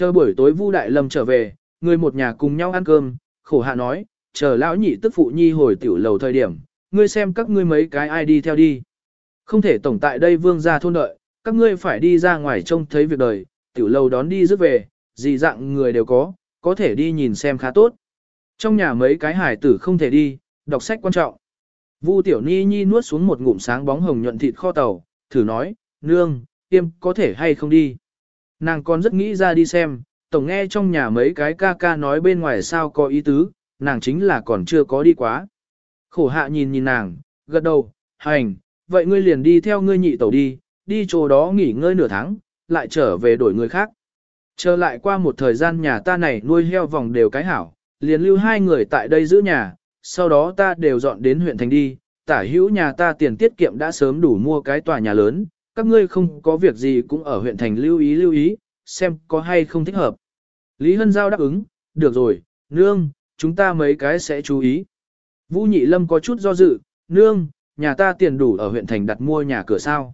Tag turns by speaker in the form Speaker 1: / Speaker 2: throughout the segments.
Speaker 1: Chờ buổi tối Vu Đại Lâm trở về, người một nhà cùng nhau ăn cơm, khổ hạ nói, chờ lão nhị tức phụ nhi hồi tiểu lầu thời điểm, ngươi xem các ngươi mấy cái ai đi theo đi. Không thể tổng tại đây vương gia thôn đợi, các ngươi phải đi ra ngoài trông thấy việc đời, tiểu lầu đón đi rước về, gì dạng người đều có, có thể đi nhìn xem khá tốt. Trong nhà mấy cái hải tử không thể đi, đọc sách quan trọng. Vu tiểu ni nhi nuốt xuống một ngụm sáng bóng hồng nhuận thịt kho tàu, thử nói, nương, tiêm có thể hay không đi. Nàng còn rất nghĩ ra đi xem, tổng nghe trong nhà mấy cái ca ca nói bên ngoài sao có ý tứ, nàng chính là còn chưa có đi quá. Khổ hạ nhìn nhìn nàng, gật đầu, hành, vậy ngươi liền đi theo ngươi nhị tẩu đi, đi chỗ đó nghỉ ngơi nửa tháng, lại trở về đổi người khác. Trở lại qua một thời gian nhà ta này nuôi heo vòng đều cái hảo, liền lưu hai người tại đây giữ nhà, sau đó ta đều dọn đến huyện thành đi, tả hữu nhà ta tiền tiết kiệm đã sớm đủ mua cái tòa nhà lớn, các ngươi không có việc gì cũng ở huyện thành lưu ý lưu ý, xem có hay không thích hợp. Lý Hân Giao đáp ứng, được rồi, nương, chúng ta mấy cái sẽ chú ý. Vũ Nhị Lâm có chút do dự, nương, nhà ta tiền đủ ở huyện thành đặt mua nhà cửa sao.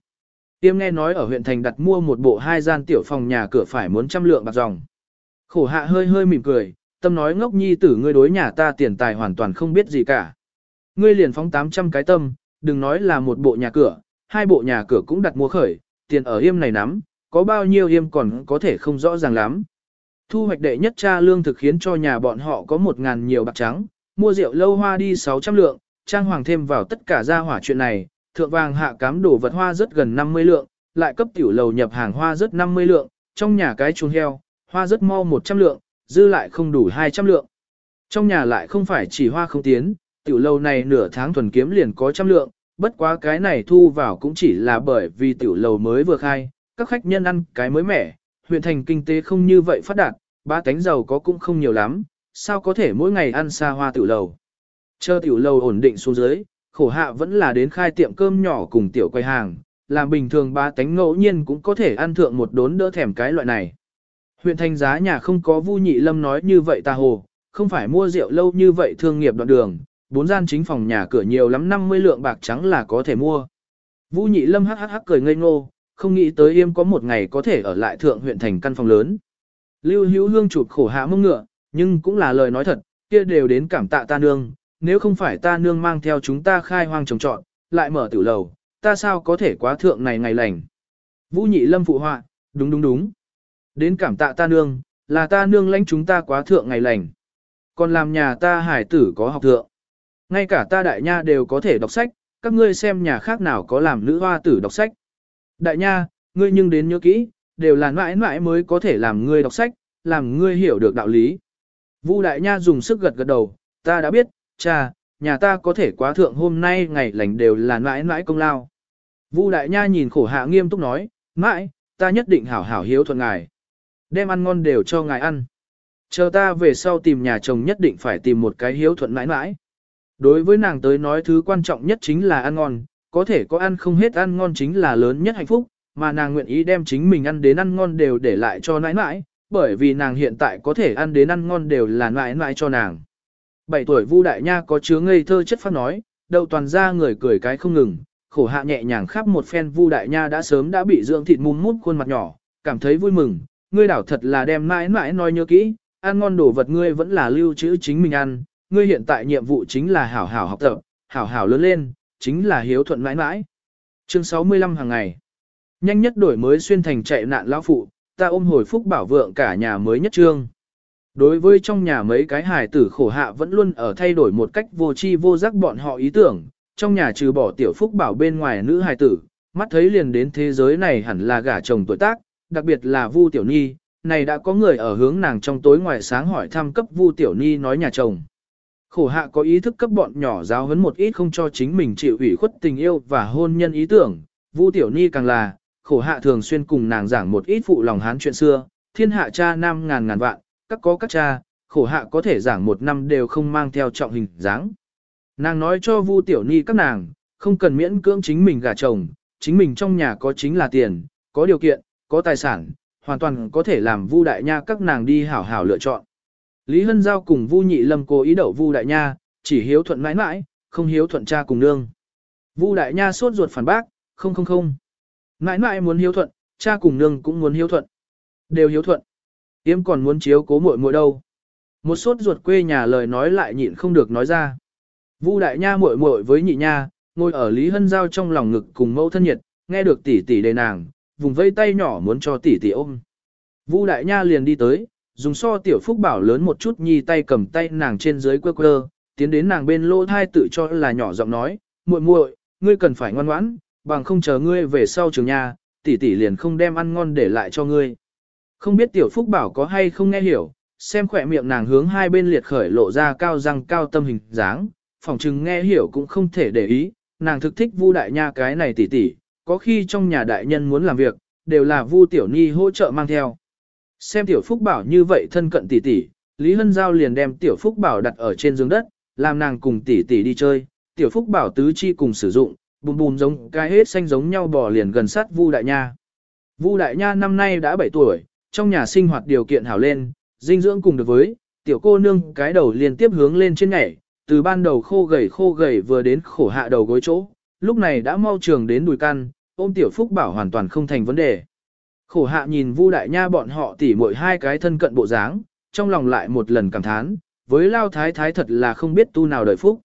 Speaker 1: Tiêm nghe nói ở huyện thành đặt mua một bộ hai gian tiểu phòng nhà cửa phải muốn trăm lượng bạc dòng. Khổ hạ hơi hơi mỉm cười, tâm nói ngốc nhi tử ngươi đối nhà ta tiền tài hoàn toàn không biết gì cả. Ngươi liền phóng 800 cái tâm, đừng nói là một bộ nhà cửa, hai bộ nhà cửa cũng đặt mua khởi, tiền ở yêm này nắm, có bao nhiêu yêm còn có thể không rõ ràng lắm. Thu hoạch đệ nhất cha lương thực khiến cho nhà bọn họ có một ngàn nhiều bạc trắng, mua rượu lâu hoa đi 600 lượng, trang hoàng thêm vào tất cả gia hỏa chuyện này, thượng vàng hạ cám đổ vật hoa rất gần 50 lượng, lại cấp tiểu lầu nhập hàng hoa rất 50 lượng, trong nhà cái chuồng heo, hoa rất mau 100 lượng, dư lại không đủ 200 lượng. Trong nhà lại không phải chỉ hoa không tiến, tiểu lầu này nửa tháng thuần kiếm liền có trăm lượng, bất quá cái này thu vào cũng chỉ là bởi vì tiểu lầu mới vừa khai, các khách nhân ăn cái mới mẻ, huyện thành kinh tế không như vậy phát đạt, ba cánh giàu có cũng không nhiều lắm, sao có thể mỗi ngày ăn xa hoa tiểu lầu. Chờ tiểu lầu ổn định xuống dưới, khổ hạ vẫn là đến khai tiệm cơm nhỏ cùng tiểu quầy hàng, làm bình thường ba tánh ngẫu nhiên cũng có thể ăn thượng một đốn đỡ thèm cái loại này. Huyện thành giá nhà không có Vu Nhị Lâm nói như vậy ta hồ, không phải mua rượu lâu như vậy thương nghiệp đoạn đường, bốn gian chính phòng nhà cửa nhiều lắm 50 lượng bạc trắng là có thể mua. vũ Nhị Lâm hắc hắc hắc cười ngây ngô, không nghĩ tới yêm có một ngày có thể ở lại thượng huyện thành căn phòng lớn. Lưu Hữu Hương chụp khổ hạ mông ngựa, nhưng cũng là lời nói thật, kia đều đến cảm tạ ta nương, nếu không phải ta nương mang theo chúng ta khai hoang trồng trọt, lại mở tiểu lầu, ta sao có thể quá thượng này ngày lành. Vũ Nhị Lâm phụ họa, đúng đúng đúng. Đến cảm tạ ta nương, là ta nương lãnh chúng ta quá thượng ngày lành. Còn làm nhà ta hải tử có học thượng. Ngay cả ta đại nha đều có thể đọc sách, các ngươi xem nhà khác nào có làm nữ hoa tử đọc sách. Đại nha, ngươi nhưng đến nhớ kỹ, đều là mãi mãi mới có thể làm ngươi đọc sách, làm ngươi hiểu được đạo lý. Vu đại nha dùng sức gật gật đầu, ta đã biết, cha, nhà ta có thể quá thượng hôm nay ngày lành đều là mãi mãi công lao. Vu đại nha nhìn khổ hạ nghiêm túc nói, mãi, ta nhất định hảo hảo hiếu thuận ngài. Đem ăn ngon đều cho ngài ăn. Chờ ta về sau tìm nhà chồng nhất định phải tìm một cái hiếu thuận mãi mãi. Đối với nàng tới nói thứ quan trọng nhất chính là ăn ngon, có thể có ăn không hết ăn ngon chính là lớn nhất hạnh phúc, mà nàng nguyện ý đem chính mình ăn đến ăn ngon đều để lại cho nãi nãi, bởi vì nàng hiện tại có thể ăn đến ăn ngon đều là nãi nãi cho nàng. Bảy tuổi Vu Đại Nha có chứa ngây thơ chất phát nói, đầu toàn ra người cười cái không ngừng, khổ hạ nhẹ nhàng khắp một phen Vu Đại Nha đã sớm đã bị dưỡng thịt mum mút khuôn mặt nhỏ, cảm thấy vui mừng, ngươi đảo thật là đem mãi mãi nói nhớ kỹ, ăn ngon đồ vật ngươi vẫn là lưu trữ chính mình ăn, ngươi hiện tại nhiệm vụ chính là hảo hảo học tập, hảo hảo lớn lên, chính là hiếu thuận mãi mãi. Chương 65 hàng ngày. Nhanh nhất đổi mới xuyên thành chạy nạn lão phụ, ta ôm hồi phúc bảo vượng cả nhà mới nhất trương. Đối với trong nhà mấy cái hài tử khổ hạ vẫn luôn ở thay đổi một cách vô tri vô giác bọn họ ý tưởng, trong nhà trừ bỏ tiểu phúc bảo bên ngoài nữ hài tử, mắt thấy liền đến thế giới này hẳn là gả chồng tuổi tác, đặc biệt là Vu Tiểu Nhi, này đã có người ở hướng nàng trong tối ngoài sáng hỏi thăm cấp Vu Tiểu Nhi nói nhà chồng. Khổ hạ có ý thức cấp bọn nhỏ giáo huấn một ít không cho chính mình chịu ủy khuất tình yêu và hôn nhân ý tưởng, Vu Tiểu Nhi càng là, khổ hạ thường xuyên cùng nàng giảng một ít phụ lòng hán chuyện xưa, thiên hạ cha nam ngàn ngàn vạn, các có các cha, khổ hạ có thể giảng một năm đều không mang theo trọng hình dáng. Nàng nói cho Vu Tiểu Nhi các nàng, không cần miễn cưỡng chính mình gả chồng, chính mình trong nhà có chính là tiền, có điều kiện, có tài sản, hoàn toàn có thể làm Vu Đại Nha các nàng đi hảo hảo lựa chọn. Lý Hân Giao cùng Vu Nhị Lâm cố ý đậu Vu Đại Nha, chỉ hiếu thuận mãi mãi, không hiếu thuận cha cùng nương. Vu Đại Nha sốt ruột phản bác, không không không. Mãi mãi muốn hiếu thuận, cha cùng nương cũng muốn hiếu thuận. Đều hiếu thuận. Yếm còn muốn chiếu cố muội muội đâu. Một sốt ruột quê nhà lời nói lại nhịn không được nói ra. Vu đại nha muội muội với nhị nha, ngồi ở Lý Hân Giao trong lòng ngực cùng mẫu thân nhiệt, nghe được tỷ tỷ đề nàng, vùng vây tay nhỏ muốn cho tỷ tỷ ôm. Vu đại nha liền đi tới, dùng so tiểu phúc bảo lớn một chút nhi tay cầm tay nàng trên dưới quơ quơ, tiến đến nàng bên lỗ thai tự cho là nhỏ giọng nói, muội muội, ngươi cần phải ngoan ngoãn, bằng không chờ ngươi về sau trường nhà, tỷ tỷ liền không đem ăn ngon để lại cho ngươi. Không biết tiểu phúc bảo có hay không nghe hiểu, xem khỏe miệng nàng hướng hai bên liệt khởi lộ ra cao răng cao tâm hình dáng, phỏng chừng nghe hiểu cũng không thể để ý, nàng thực thích vu đại nha cái này tỷ tỷ, có khi trong nhà đại nhân muốn làm việc, đều là vu tiểu ni hỗ trợ mang theo. Xem tiểu phúc bảo như vậy thân cận tỷ tỷ, Lý Hân Giao liền đem tiểu phúc bảo đặt ở trên giường đất, làm nàng cùng tỷ tỷ đi chơi, tiểu phúc bảo tứ chi cùng sử dụng, bùm bùm giống cái hết xanh giống nhau bò liền gần sát vu đại nha. Vu đại nha năm nay đã 7 tuổi, trong nhà sinh hoạt điều kiện hảo lên, dinh dưỡng cùng được với, tiểu cô nương cái đầu liên tiếp hướng lên trên nhảy, từ ban đầu khô gầy khô gầy vừa đến khổ hạ đầu gối chỗ, lúc này đã mau trường đến đùi căn, ôm tiểu phúc bảo hoàn toàn không thành vấn đề. Khổ hạ nhìn Vu đại nha bọn họ tỉ mỗi hai cái thân cận bộ dáng, trong lòng lại một lần cảm thán, với lao thái thái thật là không biết tu nào đời phúc.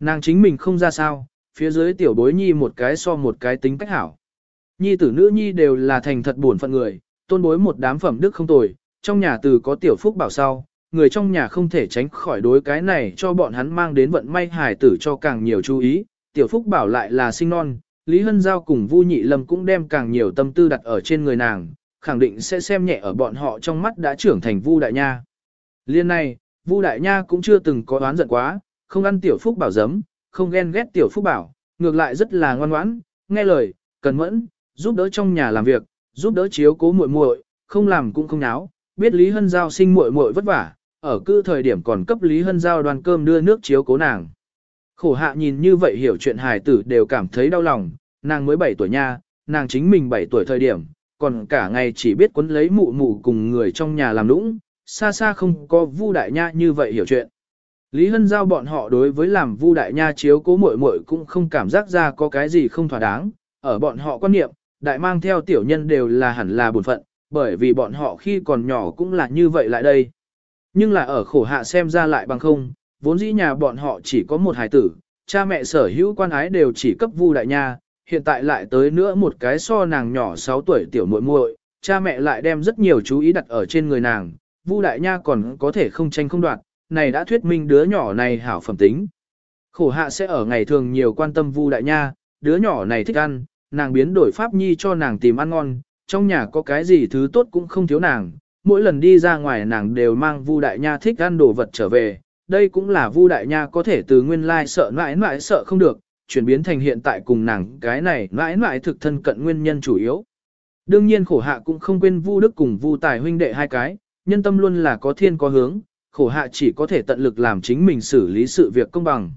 Speaker 1: Nàng chính mình không ra sao, phía dưới tiểu bối nhi một cái so một cái tính cách hảo. Nhi tử nữ nhi đều là thành thật buồn phận người, tôn bối một đám phẩm đức không tồi, trong nhà từ có tiểu phúc bảo sau, người trong nhà không thể tránh khỏi đối cái này cho bọn hắn mang đến vận may hài tử cho càng nhiều chú ý, tiểu phúc bảo lại là sinh non, Lý Hân Giao cùng Vu Nhị Lâm cũng đem càng nhiều tâm tư đặt ở trên người nàng, khẳng định sẽ xem nhẹ ở bọn họ trong mắt đã trưởng thành Vu Đại Nha. Liên này, Vu Đại Nha cũng chưa từng có đoán giận quá, không ăn tiểu phúc bảo giấm, không ghen ghét tiểu phúc bảo, ngược lại rất là ngoan ngoãn, nghe lời, cần mẫn, giúp đỡ trong nhà làm việc, giúp đỡ chiếu cố muội muội, không làm cũng không náo, biết Lý Hân Giao sinh muội muội vất vả, ở cư thời điểm còn cấp Lý Hân Giao đoàn cơm đưa nước chiếu cố nàng. Khổ hạ nhìn như vậy hiểu chuyện hài tử đều cảm thấy đau lòng, nàng mới 7 tuổi nha, nàng chính mình 7 tuổi thời điểm, còn cả ngày chỉ biết quấn lấy mụ mụ cùng người trong nhà làm lũng, xa xa không có Vu Đại Nha như vậy hiểu chuyện. Lý Hân Giao bọn họ đối với làm Vu Đại Nha chiếu cố muội muội cũng không cảm giác ra có cái gì không thỏa đáng, ở bọn họ quan niệm, đại mang theo tiểu nhân đều là hẳn là buồn phận, bởi vì bọn họ khi còn nhỏ cũng là như vậy lại đây. Nhưng là ở khổ hạ xem ra lại bằng không, vốn dĩ nhà bọn họ chỉ có một hài tử, cha mẹ sở hữu quan ái đều chỉ cấp Vu Đại Nha, hiện tại lại tới nữa một cái so nàng nhỏ 6 tuổi tiểu muội muội, cha mẹ lại đem rất nhiều chú ý đặt ở trên người nàng, Vu Đại Nha còn có thể không tranh không đoạt, này đã thuyết minh đứa nhỏ này hảo phẩm tính. Khổ hạ sẽ ở ngày thường nhiều quan tâm Vu Đại Nha, đứa nhỏ này thích ăn, nàng biến đổi pháp nhi cho nàng tìm ăn ngon, trong nhà có cái gì thứ tốt cũng không thiếu nàng, mỗi lần đi ra ngoài nàng đều mang Vu Đại Nha thích ăn đồ vật trở về, đây cũng là Vu Đại Nha có thể từ nguyên lai sợ mãi mãi sợ không được, chuyển biến thành hiện tại cùng nàng cái này mãi mãi thực thân cận nguyên nhân chủ yếu. Đương nhiên khổ hạ cũng không quên Vu Đức cùng Vu Tài huynh đệ hai cái, nhân tâm luôn là có thiên có hướng, khổ hạ chỉ có thể tận lực làm chính mình xử lý sự việc công bằng.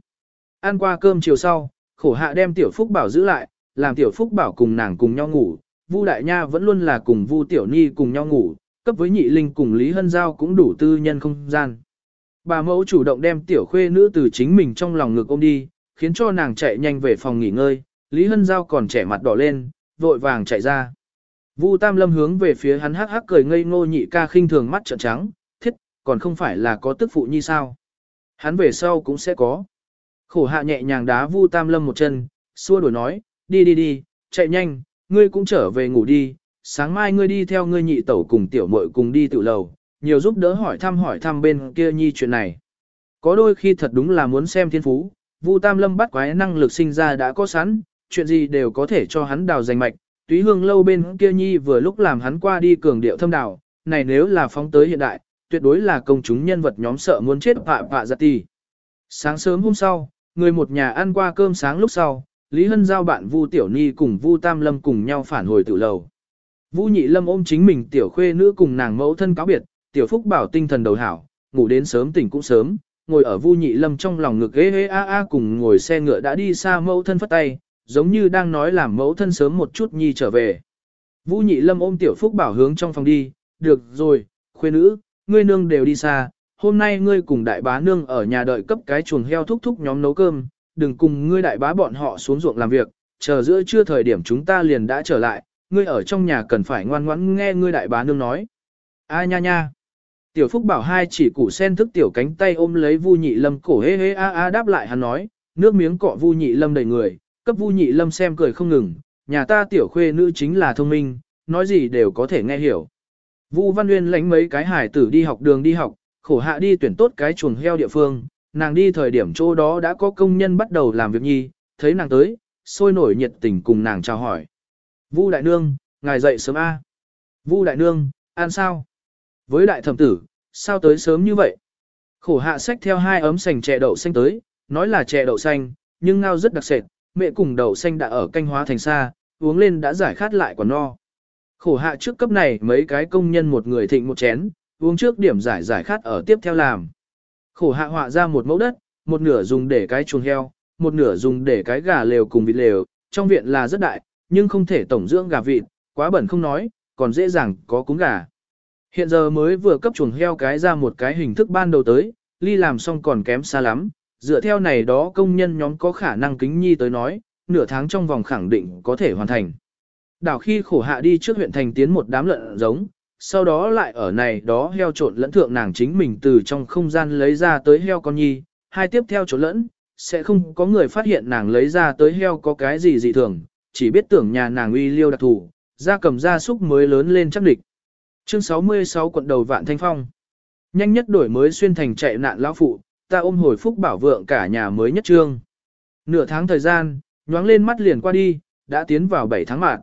Speaker 1: Ăn qua cơm chiều sau, khổ hạ đem tiểu phúc bảo giữ lại, làm tiểu phúc bảo cùng nàng cùng nhau ngủ, Vu Đại Nha vẫn luôn là cùng Vu Tiểu Ni cùng nhau ngủ, cấp với nhị linh cùng Lý Hân Giao cũng đủ tư nhân không gian. Bà mẫu chủ động đem tiểu khuê nữ từ chính mình trong lòng ngực ôm đi, khiến cho nàng chạy nhanh về phòng nghỉ ngơi, Lý Hân Giao còn trẻ mặt đỏ lên, vội vàng chạy ra. Vu Tam Lâm hướng về phía hắn hắc hắc cười ngây ngô nhị ca khinh thường mắt trợn trắng, thiết, còn không phải là có tức phụ nhi sao. Hắn về sau cũng sẽ có. Khổ hạ nhẹ nhàng đá Vu Tam Lâm một chân, xua đuổi nói, đi đi đi, chạy nhanh, ngươi cũng trở về ngủ đi, sáng mai ngươi đi theo ngươi nhị tẩu cùng tiểu muội cùng đi tự lầu, nhiều giúp đỡ hỏi thăm hỏi thăm bên kia nhi chuyện này. Có đôi khi thật đúng là muốn xem thiên phú, Vu Tam Lâm bắt quái năng lực sinh ra đã có sẵn, chuyện gì đều có thể cho hắn đào giành mạch, túy hương lâu bên kia nhi vừa lúc làm hắn qua đi cường điệu thâm đào, này nếu là phóng tới hiện đại, tuyệt đối là công chúng nhân vật nhóm sợ muốn chết vạ vạ giật tì. Sáng sớm hôm sau, người một nhà ăn qua cơm sáng lúc sau, Lý Hân giao bạn Vu Tiểu Ni cùng Vu Tam Lâm cùng nhau phản hồi tử lầu. Vu Nhị Lâm ôm chính mình tiểu khuê nữ cùng nàng mẫu thân cáo biệt, tiểu phúc bảo tinh thần đầu hảo, ngủ đến sớm tỉnh cũng sớm, ngồi ở Vu Nhị Lâm trong lòng ngực ghế ghế a a cùng ngồi xe ngựa đã đi xa mẫu thân phất tay, giống như đang nói làm mẫu thân sớm một chút nhi trở về. Vu Nhị Lâm ôm tiểu phúc bảo hướng trong phòng đi, được rồi, khuê nữ, ngươi nương đều đi xa, hôm nay ngươi cùng đại bá nương ở nhà đợi cấp cái chuồng heo thúc thúc nhóm nấu cơm, đừng cùng ngươi đại bá bọn họ xuống ruộng làm việc, chờ giữa trưa thời điểm chúng ta liền đã trở lại, ngươi ở trong nhà cần phải ngoan ngoãn nghe ngươi đại bá nương nói. A nha nha. Tiểu Phúc bảo hai chỉ củ sen thức tiểu cánh tay ôm lấy Vu Nhị Lâm cổ hê hê a a đáp lại hắn nói, nước miếng cọ Vu Nhị Lâm đầy người, cấp Vu Nhị Lâm xem cười không ngừng, nhà ta tiểu khuê nữ chính là thông minh, nói gì đều có thể nghe hiểu. Vu Văn Nguyên lãnh mấy cái hải tử đi học đường đi học, khổ hạ đi tuyển tốt cái chuồng heo địa phương, nàng đi thời điểm chỗ đó đã có công nhân bắt đầu làm việc nhi, thấy nàng tới, sôi nổi nhiệt tình cùng nàng chào hỏi. Vu đại nương, ngài dậy sớm a. Vu đại nương, ăn sao? Với đại thẩm tử, sao tới sớm như vậy? Khổ hạ sách theo hai ấm sành chè đậu xanh tới, nói là chè đậu xanh, nhưng ngao rất đặc sệt, mẹ cùng đậu xanh đã ở canh hóa thành xa, uống lên đã giải khát lại còn no. Khổ hạ trước cấp này mấy cái công nhân một người thịnh một chén, uống trước điểm giải giải khát ở tiếp theo làm. Khổ hạ họa ra một mẫu đất, một nửa dùng để cái chuồng heo, một nửa dùng để cái gà lều cùng vịt lều, trong viện là rất đại, nhưng không thể tổng dưỡng gà vịt, quá bẩn không nói, còn dễ dàng có cúng gà. Hiện giờ mới vừa cấp chuồng heo cái ra một cái hình thức ban đầu tới, ly làm xong còn kém xa lắm, dựa theo này đó công nhân nhóm có khả năng kính nhi tới nói, nửa tháng trong vòng khẳng định có thể hoàn thành. Đảo khi khổ hạ đi trước huyện thành tiến một đám lợn giống, sau đó lại ở này đó heo trộn lẫn thượng nàng chính mình từ trong không gian lấy ra tới heo con nhi, hai tiếp theo trộn lẫn, sẽ không có người phát hiện nàng lấy ra tới heo có cái gì dị thường, chỉ biết tưởng nhà nàng uy liêu đặc thù, ra cầm ra súc mới lớn lên chắc địch. Chương 66 quận đầu vạn thanh phong. Nhanh nhất đổi mới xuyên thành chạy nạn lão phụ, ta ôm hồi phúc bảo vượng cả nhà mới nhất trương. Nửa tháng thời gian, nhoáng lên mắt liền qua đi, đã tiến vào 7 tháng mạng.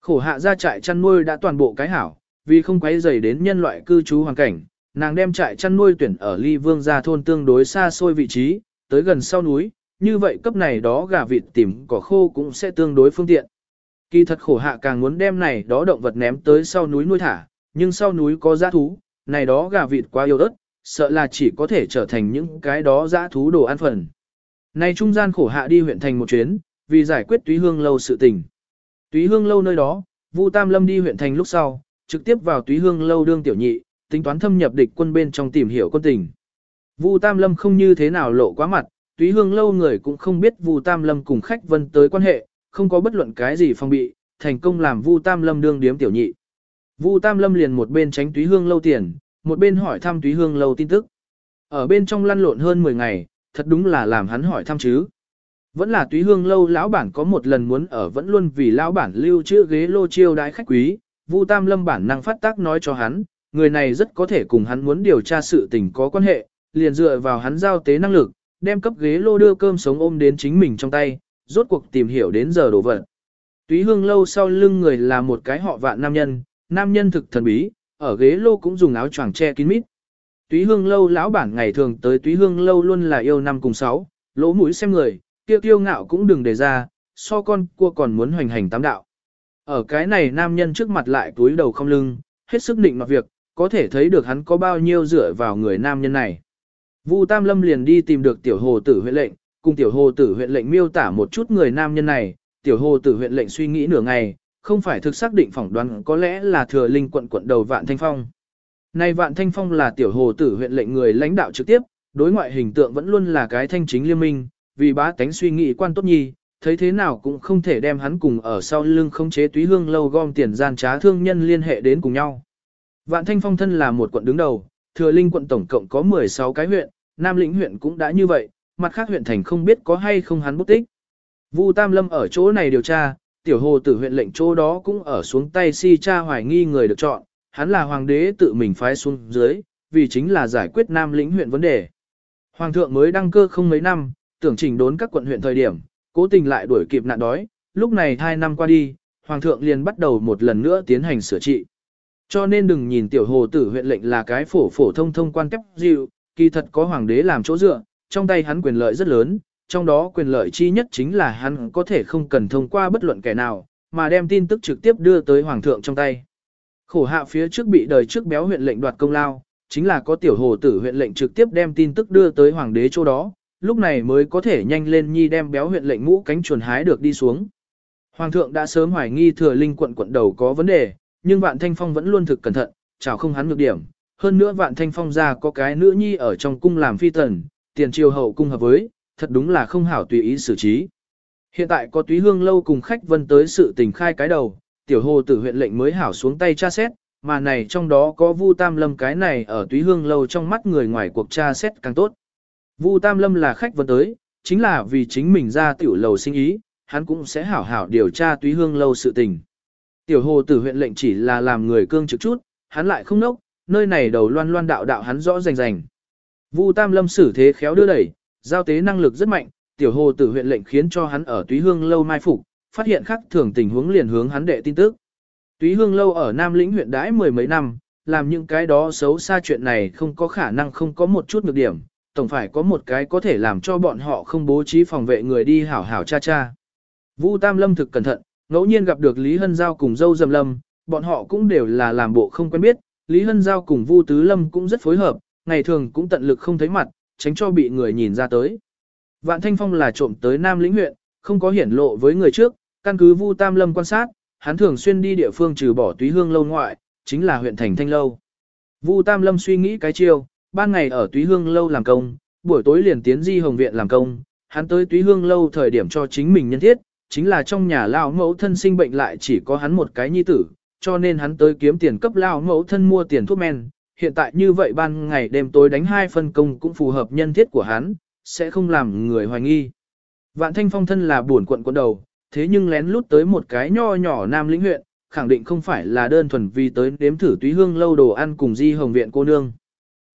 Speaker 1: Khổ hạ ra trại chăn nuôi đã toàn bộ cái hảo, vì không quấy rầy đến nhân loại cư trú hoàn cảnh, nàng đem trại chăn nuôi tuyển ở ly vương gia thôn tương đối xa xôi vị trí, tới gần sau núi, như vậy cấp này đó gà vịt tìm cỏ khô cũng sẽ tương đối phương tiện. Kỳ thật khổ hạ càng muốn đem này đó động vật ném tới sau núi nuôi thả, nhưng sau núi có giã thú, này đó gà vịt quá yêu ớt, sợ là chỉ có thể trở thành những cái đó giã thú đồ ăn phần. Này trung gian khổ hạ đi huyện thành một chuyến, vì giải quyết túy hương lâu sự tình. Túy hương lâu nơi đó, Vu Tam Lâm đi huyện thành lúc sau, trực tiếp vào túy hương lâu đương tiểu nhị, tính toán thâm nhập địch quân bên trong tìm hiểu quân tình. Vu Tam Lâm không như thế nào lộ quá mặt, túy hương lâu người cũng không biết Vu Tam Lâm cùng khách vân tới quan hệ, không có bất luận cái gì phong bị, thành công làm Vu Tam Lâm đương điếm tiểu nhị. Vu Tam Lâm liền một bên tránh túy hương lâu tiền, một bên hỏi thăm túy hương lâu tin tức. Ở bên trong lăn lộn hơn 10 ngày, thật đúng là làm hắn hỏi thăm chứ. Vẫn là túy hương lâu lão bản có một lần muốn ở vẫn luôn vì lão bản lưu trữ ghế lô chiêu đái khách quý, Vu Tam Lâm bản năng phát tác nói cho hắn, người này rất có thể cùng hắn muốn điều tra sự tình có quan hệ, liền dựa vào hắn giao tế năng lực, đem cấp ghế lô đưa cơm sống ôm đến chính mình trong tay, rốt cuộc tìm hiểu đến giờ đổ vật. Túy hương lâu sau lưng người là một cái họ vạn nam nhân, nam nhân thực thần bí, ở ghế lô cũng dùng áo choàng che kín mít. Túy hương lâu lão bản ngày thường tới túy hương lâu luôn là yêu năm cùng sáu, lỗ mũi xem người, tiêu tiêu ngạo cũng đừng để ra, so con cua còn muốn hoành hành tám đạo. Ở cái này nam nhân trước mặt lại túi đầu không lưng, hết sức định mặc việc, có thể thấy được hắn có bao nhiêu dựa vào người nam nhân này. Vu Tam Lâm liền đi tìm được tiểu hồ tử huyện lệnh, cùng tiểu hồ tử huyện lệnh miêu tả một chút người nam nhân này, tiểu hồ tử huyện lệnh suy nghĩ nửa ngày, không phải thực xác định phỏng đoán có lẽ là thừa linh quận quận đầu Vạn Thanh Phong. Nay Vạn Thanh Phong là tiểu hồ tử huyện lệnh người lãnh đạo trực tiếp, đối ngoại hình tượng vẫn luôn là cái thanh chính liên minh, vì bá tánh suy nghĩ quan tốt nhi, thấy thế nào cũng không thể đem hắn cùng ở sau lưng không chế túy hương lâu gom tiền gian trá thương nhân liên hệ đến cùng nhau. Vạn Thanh Phong thân là một quận đứng đầu, thừa linh quận tổng cộng có 16 cái huyện, Nam lĩnh huyện cũng đã như vậy, mặt khác huyện thành không biết có hay không hắn bút tích. Vu Tam Lâm ở chỗ này điều tra, tiểu hồ tử huyện lệnh chỗ đó cũng ở xuống tay si cha hoài nghi người được chọn, hắn là hoàng đế tự mình phái xuống dưới, vì chính là giải quyết Nam lĩnh huyện vấn đề. Hoàng thượng mới đăng cơ không mấy năm, tưởng chỉnh đốn các quận huyện thời điểm, cố tình lại đuổi kịp nạn đói, lúc này hai năm qua đi, Hoàng thượng liền bắt đầu một lần nữa tiến hành sửa trị. Cho nên đừng nhìn tiểu hồ tử huyện lệnh là cái phổ phổ thông thông quan kép dịu, kỳ thật có hoàng đế làm chỗ dựa, trong tay hắn quyền lợi rất lớn, trong đó quyền lợi chi nhất chính là hắn có thể không cần thông qua bất luận kẻ nào, mà đem tin tức trực tiếp đưa tới hoàng thượng trong tay. Khổ hạ phía trước bị đời trước béo huyện lệnh đoạt công lao, chính là có tiểu hồ tử huyện lệnh trực tiếp đem tin tức đưa tới hoàng đế chỗ đó, lúc này mới có thể nhanh lên nhi đem béo huyện lệnh mũ cánh chuồn hái được đi xuống. Hoàng thượng đã sớm hoài nghi thừa linh quận quận đầu có vấn đề, nhưng vạn thanh phong vẫn luôn thực cẩn thận, chào không hắn nhược điểm. Hơn nữa vạn thanh phong ra có cái nữ nhi ở trong cung làm phi tần, tiền triều hậu cung hợp với, thật đúng là không hảo tùy ý xử trí. Hiện tại có túy hương lâu cùng khách vân tới sự tình khai cái đầu, tiểu hồ tử huyện lệnh mới hảo xuống tay tra xét, mà này trong đó có Vu Tam Lâm cái này ở túy hương lâu trong mắt người ngoài cuộc tra xét càng tốt. Vu Tam Lâm là khách vân tới, chính là vì chính mình ra tiểu lầu sinh ý, hắn cũng sẽ hảo hảo điều tra túy hương lâu sự tình. Tiểu hồ tử huyện lệnh chỉ là làm người cương trực chút, hắn lại không nốc, nơi này đầu loan loan đạo đạo hắn rõ rành rành. Vu Tam Lâm xử thế khéo đưa đẩy, giao tế năng lực rất mạnh, tiểu hồ tử huyện lệnh khiến cho hắn ở túy hương lâu mai phục, phát hiện khắc thường tình huống liền hướng hắn đệ tin tức. Túy hương lâu ở Nam lĩnh huyện đãi mười mấy năm, làm những cái đó xấu xa chuyện này không có khả năng không có một chút nhược điểm, tổng phải có một cái có thể làm cho bọn họ không bố trí phòng vệ người đi hảo hảo cha cha. Vu Tam Lâm thực cẩn thận, ngẫu nhiên gặp được Lý Hân Giao cùng dâu dầm lâm, bọn họ cũng đều là làm bộ không quen biết, Lý Hân Giao cùng Vu Tứ Lâm cũng rất phối hợp, ngày thường cũng tận lực không thấy mặt, tránh cho bị người nhìn ra tới. Vạn Thanh Phong là trộm tới Nam lĩnh huyện, không có hiển lộ với người trước, căn cứ Vu Tam Lâm quan sát, hắn thường xuyên đi địa phương trừ bỏ túy hương lâu ngoại, chính là huyện thành Thanh Lâu. Vu Tam Lâm suy nghĩ cái chiêu, ban ngày ở túy hương lâu làm công, buổi tối liền tiến di hồng viện làm công, hắn tới túy hương lâu thời điểm cho chính mình nhân thiết, chính là trong nhà lão mẫu thân sinh bệnh lại chỉ có hắn một cái nhi tử, cho nên hắn tới kiếm tiền cấp lão mẫu thân mua tiền thuốc men. Hiện tại như vậy ban ngày đêm tối đánh hai phân công cũng phù hợp nhân thiết của hắn, sẽ không làm người hoài nghi. Vạn thanh phong thân là buồn quận quận đầu, thế nhưng lén lút tới một cái nho nhỏ nam lĩnh huyện, khẳng định không phải là đơn thuần vì tới đếm thử túy hương lâu đồ ăn cùng di hồng viện cô nương.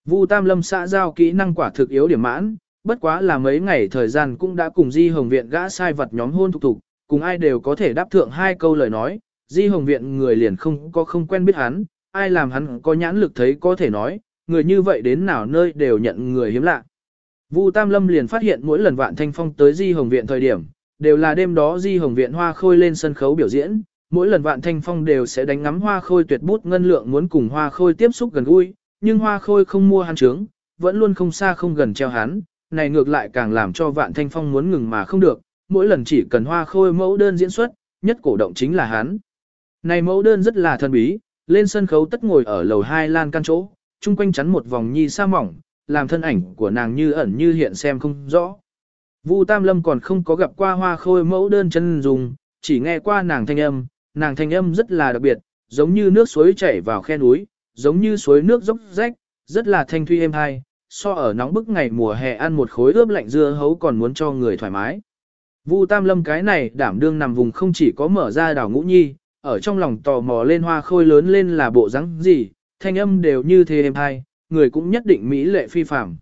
Speaker 1: Vu Tam Lâm xã giao kỹ năng quả thực yếu điểm mãn, bất quá là mấy ngày thời gian cũng đã cùng Di Hồng Viện gã sai vật nhóm hôn thục thục, cùng ai đều có thể đáp thượng hai câu lời nói, Di Hồng Viện người liền không có không quen biết hắn, ai làm hắn có nhãn lực thấy có thể nói, người như vậy đến nào nơi đều nhận người hiếm lạ. Vu Tam Lâm liền phát hiện mỗi lần Vạn Thanh Phong tới Di Hồng Viện thời điểm, đều là đêm đó Di Hồng Viện Hoa Khôi lên sân khấu biểu diễn, mỗi lần Vạn Thanh Phong đều sẽ đánh ngắm Hoa Khôi tuyệt bút ngân lượng muốn cùng Hoa Khôi tiếp xúc gần gũi, nhưng Hoa Khôi không mua hắn trướng, vẫn luôn không xa không gần treo hắn, này ngược lại càng làm cho Vạn Thanh Phong muốn ngừng mà không được, mỗi lần chỉ cần Hoa Khôi mẫu đơn diễn xuất, nhất cổ động chính là hắn. Này mẫu đơn rất là thần bí, lên sân khấu tất ngồi ở lầu hai lan căn chỗ, chung quanh chắn một vòng nhi sa mỏng, làm thân ảnh của nàng như ẩn như hiện xem không rõ. Vu Tam Lâm còn không có gặp qua hoa khôi mẫu đơn chân dùng, chỉ nghe qua nàng thanh âm, nàng thanh âm rất là đặc biệt, giống như nước suối chảy vào khe núi, giống như suối nước dốc rách, rất là thanh thuy êm hay, so ở nóng bức ngày mùa hè ăn một khối ướp lạnh dưa hấu còn muốn cho người thoải mái. Vu Tam Lâm cái này đảm đương nằm vùng không chỉ có mở ra đảo ngũ nhi, ở trong lòng tò mò lên hoa khôi lớn lên là bộ dáng gì, thanh âm đều như thế em hay, người cũng nhất định mỹ lệ phi phàm.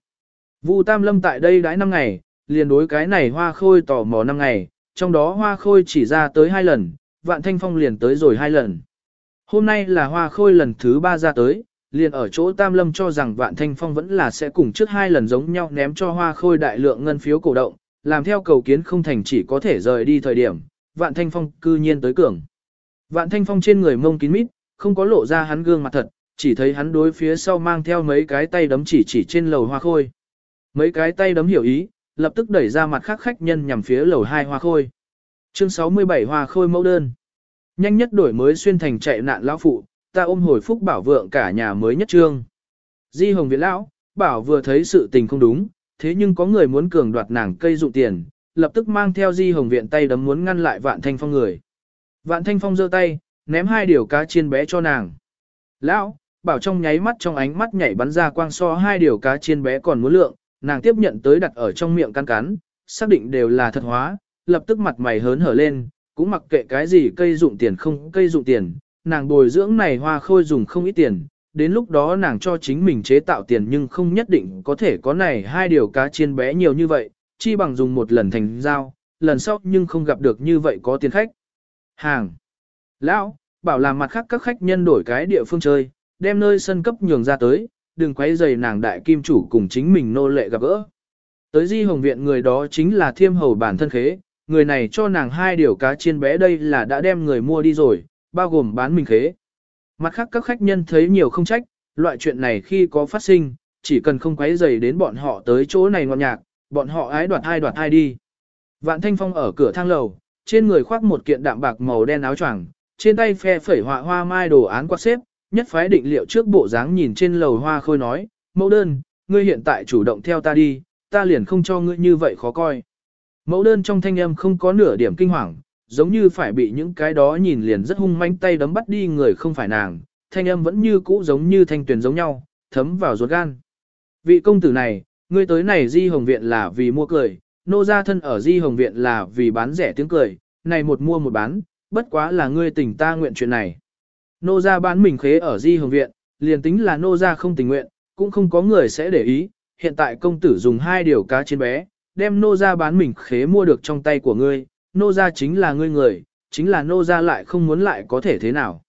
Speaker 1: Vu Tam Lâm tại đây đãi năm ngày, liền đối cái này hoa khôi tò mò năm ngày, trong đó hoa khôi chỉ ra tới hai lần, vạn thanh phong liền tới rồi hai lần. Hôm nay là hoa khôi lần thứ ba ra tới, liền ở chỗ Tam Lâm cho rằng vạn thanh phong vẫn là sẽ cùng trước hai lần giống nhau ném cho hoa khôi đại lượng ngân phiếu cổ động, làm theo cầu kiến không thành chỉ có thể rời đi thời điểm, vạn thanh phong cư nhiên tới cường. Vạn thanh phong trên người mông kín mít, không có lộ ra hắn gương mặt thật, chỉ thấy hắn đối phía sau mang theo mấy cái tay đấm chỉ chỉ trên lầu hoa khôi. Mấy cái tay đấm hiểu ý, lập tức đẩy ra mặt khác khách nhân nhằm phía lầu hai hoa khôi. Chương 67 hoa khôi mẫu đơn. Nhanh nhất đổi mới xuyên thành chạy nạn lão phụ, ta ôm hồi phúc bảo vượng cả nhà mới nhất trương. Di hồng viện lão, bảo vừa thấy sự tình không đúng, thế nhưng có người muốn cường đoạt nàng cây dụng tiền, lập tức mang theo di hồng viện tay đấm muốn ngăn lại vạn thanh phong người. Vạn thanh phong giơ tay, ném hai điều cá chiên bé cho nàng. Lão, bảo trong nháy mắt trong ánh mắt nhảy bắn ra quang so hai điều cá chiên bé còn muốn lượng, nàng tiếp nhận tới đặt ở trong miệng cắn cắn, xác định đều là thật hóa, lập tức mặt mày hớn hở lên, cũng mặc kệ cái gì cây dụng tiền không cây dụng tiền, nàng bồi dưỡng này hoa khôi dùng không ít tiền, đến lúc đó nàng cho chính mình chế tạo tiền nhưng không nhất định có thể có này hai điều cá chiên bé nhiều như vậy, chi bằng dùng một lần thành giao, lần sau nhưng không gặp được như vậy có tiền khách. Hàng. Lão, bảo làm mặt khác các khách nhân đổi cái địa phương chơi, đem nơi sân cấp nhường ra tới, đừng quấy rầy nàng đại kim chủ cùng chính mình nô lệ gặp gỡ. Tới di hồng viện người đó chính là thiêm hầu bản thân khế, người này cho nàng hai điều cá chiên bé đây là đã đem người mua đi rồi, bao gồm bán mình khế. Mặt khác các khách nhân thấy nhiều không trách, loại chuyện này khi có phát sinh, chỉ cần không quấy rầy đến bọn họ tới chỗ này ngọt nhạc, bọn họ ái đoạt ai đoạt ai đi. Vạn Thanh Phong ở cửa thang lầu, trên người khoác một kiện đạm bạc màu đen áo choàng, trên tay phe phẩy họa hoa mai đồ án quạt xếp, nhất phái định liệu trước bộ dáng nhìn trên lầu hoa khôi nói, mẫu đơn, ngươi hiện tại chủ động theo ta đi, ta liền không cho ngươi như vậy khó coi. Mẫu đơn trong thanh âm không có nửa điểm kinh hoàng, giống như phải bị những cái đó nhìn liền rất hung manh tay đấm bắt đi người không phải nàng, thanh âm vẫn như cũ giống như thanh tuyển giống nhau, thấm vào ruột gan. Vị công tử này, ngươi tới này di hồng viện là vì mua cười, nô gia thân ở di hồng viện là vì bán rẻ tiếng cười, này một mua một bán, bất quá là ngươi tình ta nguyện chuyện này. Nô gia bán mình khế ở di hồng viện, liền tính là nô gia không tình nguyện, cũng không có người sẽ để ý, hiện tại công tử dùng hai điều cá trên bé, đem nô gia bán mình khế mua được trong tay của ngươi, nô gia chính là ngươi người, chính là nô gia lại không muốn lại có thể thế nào.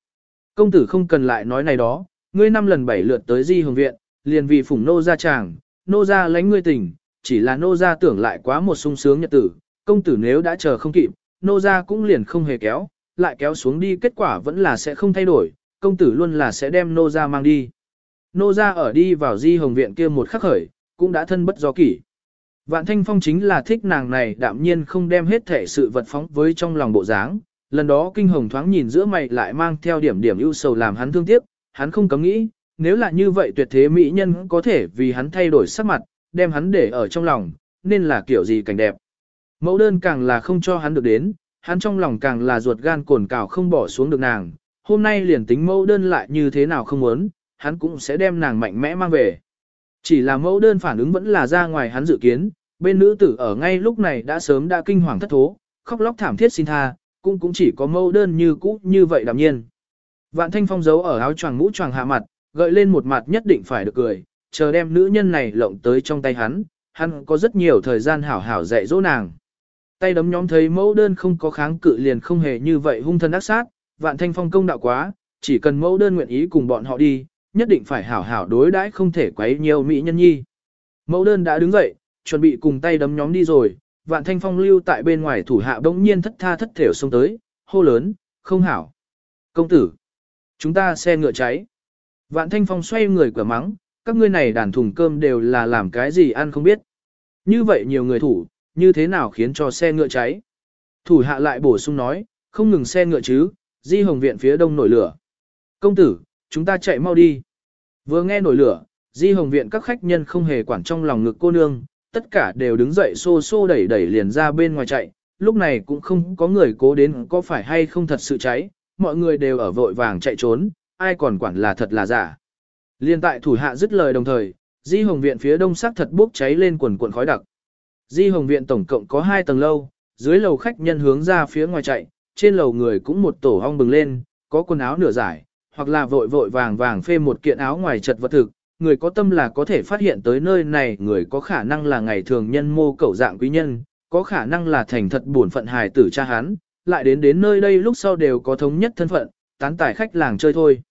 Speaker 1: Công tử không cần lại nói này đó, ngươi năm lần bảy lượt tới di hồng viện, liền vì phủng nô gia chàng, nô gia lánh ngươi tình, chỉ là nô gia tưởng lại quá một sung sướng nhật tử, công tử nếu đã chờ không kịp, nô gia cũng liền không hề kéo, lại kéo xuống đi kết quả vẫn là sẽ không thay đổi, công tử luôn là sẽ đem nô gia mang đi. Nô gia ở đi vào di hồng viện kia một khắc khởi, cũng đã thân bất do kỷ. Vạn Thanh Phong chính là thích nàng này đạm nhiên không đem hết thể sự vật phóng với trong lòng bộ dáng, lần đó kinh hồng thoáng nhìn giữa mày lại mang theo điểm điểm ưu sầu làm hắn thương tiếc, hắn không cấm nghĩ, nếu là như vậy tuyệt thế mỹ nhân có thể vì hắn thay đổi sắc mặt, đem hắn để ở trong lòng, nên là kiểu gì cảnh đẹp. Mẫu đơn càng là không cho hắn được đến, hắn trong lòng càng là ruột gan cồn cào không bỏ xuống được nàng, hôm nay liền tính mẫu đơn lại như thế nào không muốn, hắn cũng sẽ đem nàng mạnh mẽ mang về. Chỉ là mẫu đơn phản ứng vẫn là ra ngoài hắn dự kiến, bên nữ tử ở ngay lúc này đã sớm đã kinh hoàng thất thố, khóc lóc thảm thiết xin tha, cũng cũng chỉ có mẫu đơn như cũ như vậy đạm nhiên. Vạn thanh phong giấu ở áo choàng mũ choàng hạ mặt, gợi lên một mặt nhất định phải được cười, chờ đem nữ nhân này lộng tới trong tay hắn, hắn có rất nhiều thời gian hảo hảo dạy dỗ nàng. Tay đấm nhóm thấy mẫu đơn không có kháng cự liền không hề như vậy hung thân ác sát, vạn thanh phong công đạo quá, chỉ cần mẫu đơn nguyện ý cùng bọn họ đi, nhất định phải hảo hảo đối đãi không thể quấy nhiều mỹ nhân nhi. Mẫu đơn đã đứng dậy, chuẩn bị cùng tay đấm nhóm đi rồi, vạn thanh phong lưu tại bên ngoài thủ hạ bỗng nhiên thất tha thất thểu xông tới, hô lớn, không hảo. Công tử, chúng ta xe ngựa cháy. Vạn thanh phong xoay người cửa mắng, các ngươi này đàn thùng cơm đều là làm cái gì ăn không biết. Như vậy nhiều người thủ, như thế nào khiến cho xe ngựa cháy. Thủ hạ lại bổ sung nói, không ngừng xe ngựa chứ, di hồng viện phía đông nổi lửa. Công tử, chúng ta chạy mau đi. Vừa nghe nổi lửa, di hồng viện các khách nhân không hề quản trong lòng ngực cô nương, tất cả đều đứng dậy xô xô đẩy đẩy liền ra bên ngoài chạy, lúc này cũng không có người cố đến có phải hay không thật sự cháy, mọi người đều ở vội vàng chạy trốn, ai còn quản là thật là giả. Liên tại thủ hạ dứt lời đồng thời, Di Hồng Viện phía đông sắc thật bốc cháy lên quần quần khói đặc. Di Hồng Viện tổng cộng có 2 tầng lâu, dưới lầu khách nhân hướng ra phía ngoài chạy, trên lầu người cũng một tổ ong bừng lên, có quần áo nửa giải, hoặc là vội vội vàng vàng phê một kiện áo ngoài chật vật thực, người có tâm là có thể phát hiện tới nơi này người có khả năng là ngày thường nhân mô cẩu dạng quý nhân, có khả năng là thành thật buồn phận hài tử cha hắn, lại đến đến nơi đây lúc sau đều có thống nhất thân phận, tán tải khách làng chơi thôi.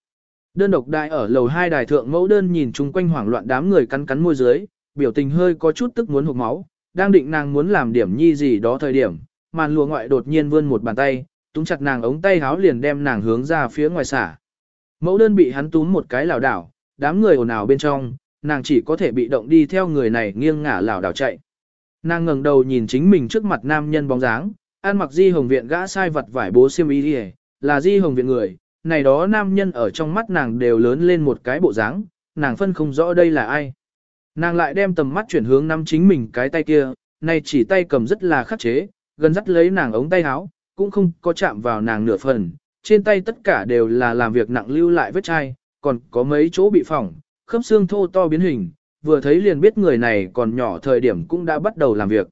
Speaker 1: Đơn độc đại ở lầu hai đài thượng mẫu đơn nhìn chung quanh hoảng loạn đám người cắn cắn môi dưới, biểu tình hơi có chút tức muốn hụt máu, đang định nàng muốn làm điểm nhi gì đó thời điểm, màn lùa ngoại đột nhiên vươn một bàn tay, túm chặt nàng ống tay háo liền đem nàng hướng ra phía ngoài xả. Mẫu đơn bị hắn túm một cái lảo đảo, đám người ồn ào bên trong, nàng chỉ có thể bị động đi theo người này nghiêng ngả lảo đảo chạy. Nàng ngẩng đầu nhìn chính mình trước mặt nam nhân bóng dáng, ăn mặc di hồng viện gã sai vật vải bố xiêm y là di hồng viện người, này đó nam nhân ở trong mắt nàng đều lớn lên một cái bộ dáng, nàng phân không rõ đây là ai. Nàng lại đem tầm mắt chuyển hướng năm chính mình cái tay kia, này chỉ tay cầm rất là khắc chế, gần dắt lấy nàng ống tay áo, cũng không có chạm vào nàng nửa phần, trên tay tất cả đều là làm việc nặng lưu lại vết chai, còn có mấy chỗ bị phỏng, khớp xương thô to biến hình, vừa thấy liền biết người này còn nhỏ thời điểm cũng đã bắt đầu làm việc.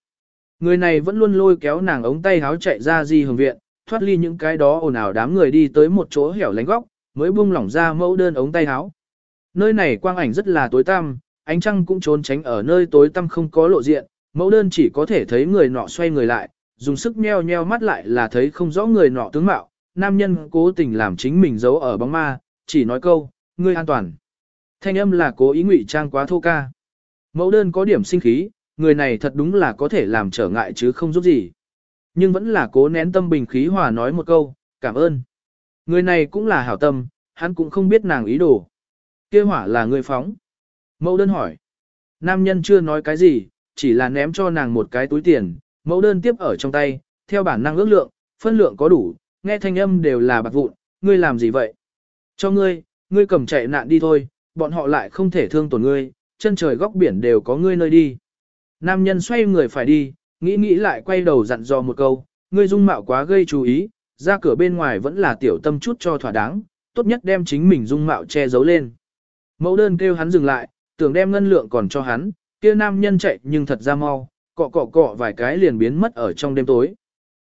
Speaker 1: Người này vẫn luôn lôi kéo nàng ống tay áo chạy ra di hồng viện, thoát ly những cái đó ồn ào đám người đi tới một chỗ hẻo lánh góc, mới buông lỏng ra mẫu đơn ống tay áo. Nơi này quang ảnh rất là tối tăm, ánh trăng cũng trốn tránh ở nơi tối tăm không có lộ diện, mẫu đơn chỉ có thể thấy người nọ xoay người lại, dùng sức nheo nheo mắt lại là thấy không rõ người nọ tướng mạo, nam nhân cố tình làm chính mình giấu ở bóng ma, chỉ nói câu, ngươi an toàn. Thanh âm là cố ý ngụy trang quá thô ca. Mẫu đơn có điểm sinh khí, người này thật đúng là có thể làm trở ngại chứ không giúp gì. Nhưng vẫn là cố nén tâm bình khí hòa nói một câu, cảm ơn. Người này cũng là hảo tâm, hắn cũng không biết nàng ý đồ. kia hỏa là người phóng. Mẫu đơn hỏi. Nam nhân chưa nói cái gì, chỉ là ném cho nàng một cái túi tiền, mẫu đơn tiếp ở trong tay, theo bản năng ước lượng, phân lượng có đủ, nghe thanh âm đều là bạc vụn, ngươi làm gì vậy? Cho ngươi, ngươi cầm chạy nạn đi thôi, bọn họ lại không thể thương tổn ngươi, chân trời góc biển đều có ngươi nơi đi. Nam nhân xoay người phải đi, nghĩ nghĩ lại quay đầu dặn dò một câu, ngươi dung mạo quá gây chú ý, ra cửa bên ngoài vẫn là tiểu tâm chút cho thỏa đáng, tốt nhất đem chính mình dung mạo che giấu lên. Mẫu đơn kêu hắn dừng lại, tưởng đem ngân lượng còn cho hắn, kia nam nhân chạy nhưng thật ra mau, cọ cọ cọ vài cái liền biến mất ở trong đêm tối.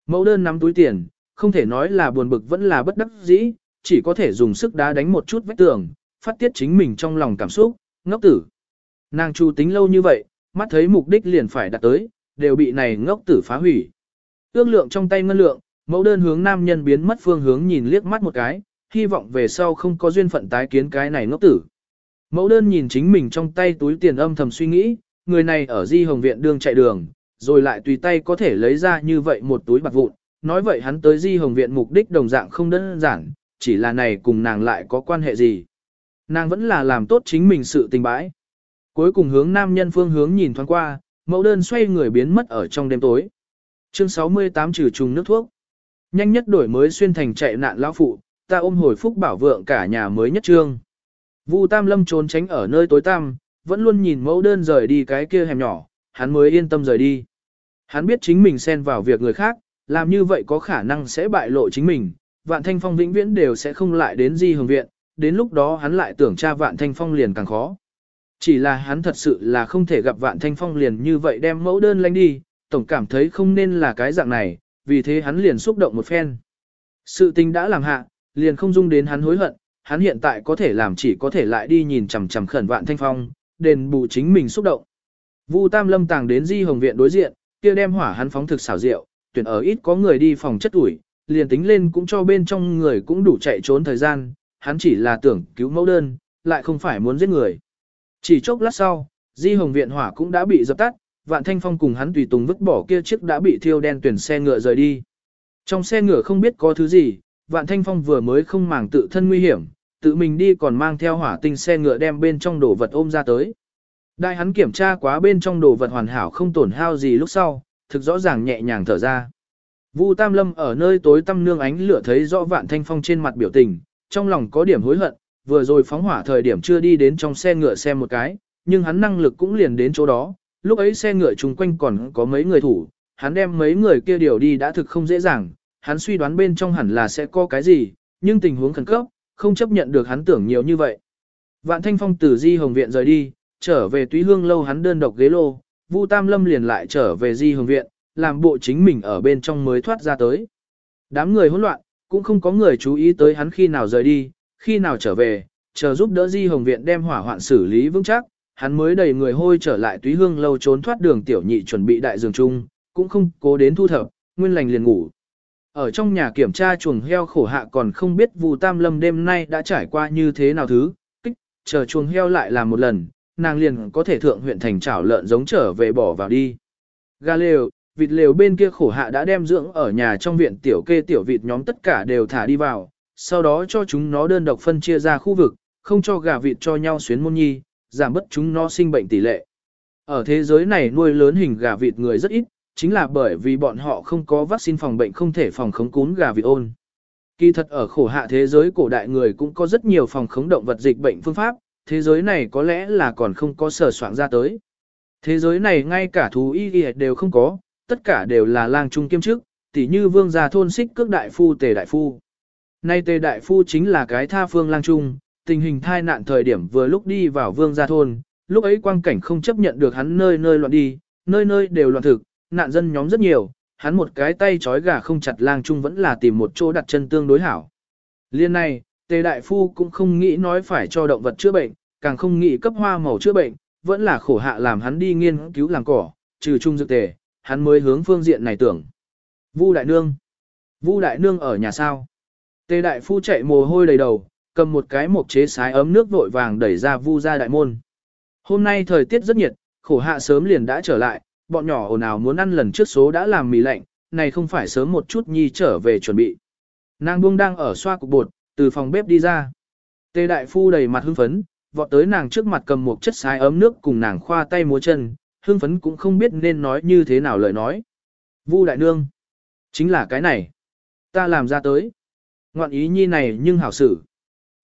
Speaker 1: Mẫu đơn nắm túi tiền, không thể nói là buồn bực vẫn là bất đắc dĩ, chỉ có thể dùng sức đá đánh một chút vách tường, phát tiết chính mình trong lòng cảm xúc, ngốc tử. Nàng chu tính lâu như vậy, mắt thấy mục đích liền phải đạt tới, đều bị này ngốc tử phá hủy. Ước lượng trong tay ngân lượng, mẫu đơn hướng nam nhân biến mất phương hướng nhìn liếc mắt một cái, hy vọng về sau không có duyên phận tái kiến cái này ngốc tử. Mẫu đơn nhìn chính mình trong tay túi tiền âm thầm suy nghĩ, người này ở di hồng viện đường chạy đường, rồi lại tùy tay có thể lấy ra như vậy một túi bạc vụn. Nói vậy hắn tới di hồng viện mục đích đồng dạng không đơn giản, chỉ là này cùng nàng lại có quan hệ gì. Nàng vẫn là làm tốt chính mình sự tình bãi. Cuối cùng hướng nam nhân phương hướng nhìn thoáng qua, mẫu đơn xoay người biến mất ở trong đêm tối. Chương 68 trừ trùng nước thuốc. Nhanh nhất đổi mới xuyên thành chạy nạn lão phụ, ta ôm hồi phúc bảo vượng cả nhà mới nhất trương. Vu Tam Lâm trốn tránh ở nơi tối tăm, vẫn luôn nhìn mẫu đơn rời đi cái kia hẻm nhỏ, hắn mới yên tâm rời đi. Hắn biết chính mình xen vào việc người khác, làm như vậy có khả năng sẽ bại lộ chính mình, Vạn Thanh Phong vĩnh viễn đều sẽ không lại đến Di Hồng Viện, đến lúc đó hắn lại tưởng cha Vạn Thanh Phong liền càng khó. Chỉ là hắn thật sự là không thể gặp Vạn Thanh Phong liền như vậy đem mẫu đơn lánh đi, tổng cảm thấy không nên là cái dạng này, vì thế hắn liền xúc động một phen. Sự tình đã làm hạ, liền không dung đến hắn hối hận, hắn hiện tại có thể làm chỉ có thể lại đi nhìn chằm chằm khẩn Vạn Thanh Phong, đền bù chính mình xúc động. Vu Tam Lâm tàng đến Di Hồng Viện đối diện, kia đem hỏa hắn phóng thực xảo rượu tuyển ở ít có người đi phòng chất ủi, liền tính lên cũng cho bên trong người cũng đủ chạy trốn thời gian, hắn chỉ là tưởng cứu mẫu đơn, lại không phải muốn giết người. Chỉ chốc lát sau, Di Hồng Viện hỏa cũng đã bị dập tắt, Vạn Thanh Phong cùng hắn tùy tùng vứt bỏ kia chiếc đã bị thiêu đen tuyển xe ngựa rời đi. Trong xe ngựa không biết có thứ gì, Vạn Thanh Phong vừa mới không màng tự thân nguy hiểm, tự mình đi còn mang theo hỏa tinh xe ngựa đem bên trong đồ vật ôm ra tới. Đại hắn kiểm tra quá bên trong đồ vật hoàn hảo không tổn hao gì lúc sau, thực rõ ràng nhẹ nhàng thở ra. Vu Tam Lâm ở nơi tối tăm nương ánh lửa thấy rõ Vạn Thanh Phong trên mặt biểu tình, trong lòng có điểm hối hận, vừa rồi phóng hỏa thời điểm chưa đi đến trong xe ngựa xem một cái, nhưng hắn năng lực cũng liền đến chỗ đó, lúc ấy xe ngựa chung quanh còn có mấy người thủ, hắn đem mấy người kia điều đi đã thực không dễ dàng, hắn suy đoán bên trong hẳn là sẽ có cái gì, nhưng tình huống khẩn cấp, không chấp nhận được hắn tưởng nhiều như vậy. Vạn Thanh Phong từ Di Hồng Viện rời đi, trở về Túy Hương lâu hắn đơn độc ghế lô, Vu Tam Lâm liền lại trở về Di Hồng Viện, làm bộ chính mình ở bên trong mới thoát ra tới. Đám người hỗn loạn, cũng không có người chú ý tới hắn khi nào rời đi, khi nào trở về, chờ giúp đỡ Di Hồng Viện đem hỏa hoạn xử lý vững chắc, hắn mới đầy người hôi trở lại túy hương lâu trốn thoát đường tiểu nhị chuẩn bị đại giường chung, cũng không cố đến thu thập, nguyên lành liền ngủ. Ở trong nhà kiểm tra chuồng heo khổ hạ còn không biết Vu Tam Lâm đêm nay đã trải qua như thế nào thứ, kích, chờ chuồng heo lại làm một lần, nàng liền có thể thượng huyện thành chảo lợn giống trở về bỏ vào đi. Gà lều, vịt lều bên kia khổ hạ đã đem dưỡng ở nhà trong viện tiểu kê tiểu vịt nhóm tất cả đều thả đi vào, sau đó cho chúng nó đơn độc phân chia ra khu vực, không cho gà vịt cho nhau xuyến môn nhi, giảm bớt chúng nó sinh bệnh tỷ lệ. Ở thế giới này nuôi lớn hình gà vịt người rất ít, chính là bởi vì bọn họ không có vaccine phòng bệnh không thể phòng khống cún gà vịt ôn. Kỳ thật ở khổ hạ thế giới cổ đại người cũng có rất nhiều phòng khống động vật dịch bệnh phương pháp, thế giới này có lẽ là còn không có sở soạn ra tới. Thế giới này ngay cả thú y y đều không có, tất cả đều là lang trung kiêm chức, tỉ như vương gia thôn xích cước đại phu tề đại phu. Nay tề đại phu chính là cái tha phương lang trung, tình hình thai nạn thời điểm vừa lúc đi vào vương gia thôn, lúc ấy quang cảnh không chấp nhận được hắn nơi nơi loạn đi, nơi nơi đều loạn thực, nạn dân nhóm rất nhiều, hắn một cái tay trói gà không chặt lang trung vẫn là tìm một chỗ đặt chân tương đối hảo. Liên này, tề đại phu cũng không nghĩ nói phải cho động vật chữa bệnh, càng không nghĩ cấp hoa màu chữa bệnh, vẫn là khổ hạ làm hắn đi nghiên cứu làng cỏ, trừ trung dược tề, hắn mới hướng phương diện này tưởng. Vu đại nương. Vu đại nương ở nhà sao? Tề đại phu chạy mồ hôi đầy đầu, cầm một cái mộc chế sái ấm nước vội vàng đẩy ra vu ra đại môn. Hôm nay thời tiết rất nhiệt, khổ hạ sớm liền đã trở lại, bọn nhỏ ồn ào muốn ăn lần trước số đã làm mì lạnh, này không phải sớm một chút nhi trở về chuẩn bị. Nàng buông đang ở xoa cục bột, từ phòng bếp đi ra. Tề đại phu đầy mặt hưng phấn, vọt tới nàng trước mặt cầm một chất sái ấm nước cùng nàng khoa tay múa chân, hưng phấn cũng không biết nên nói như thế nào lời nói. Vu đại nương, chính là cái này. Ta làm ra tới. Ngoạn ý nhi này nhưng hảo xử.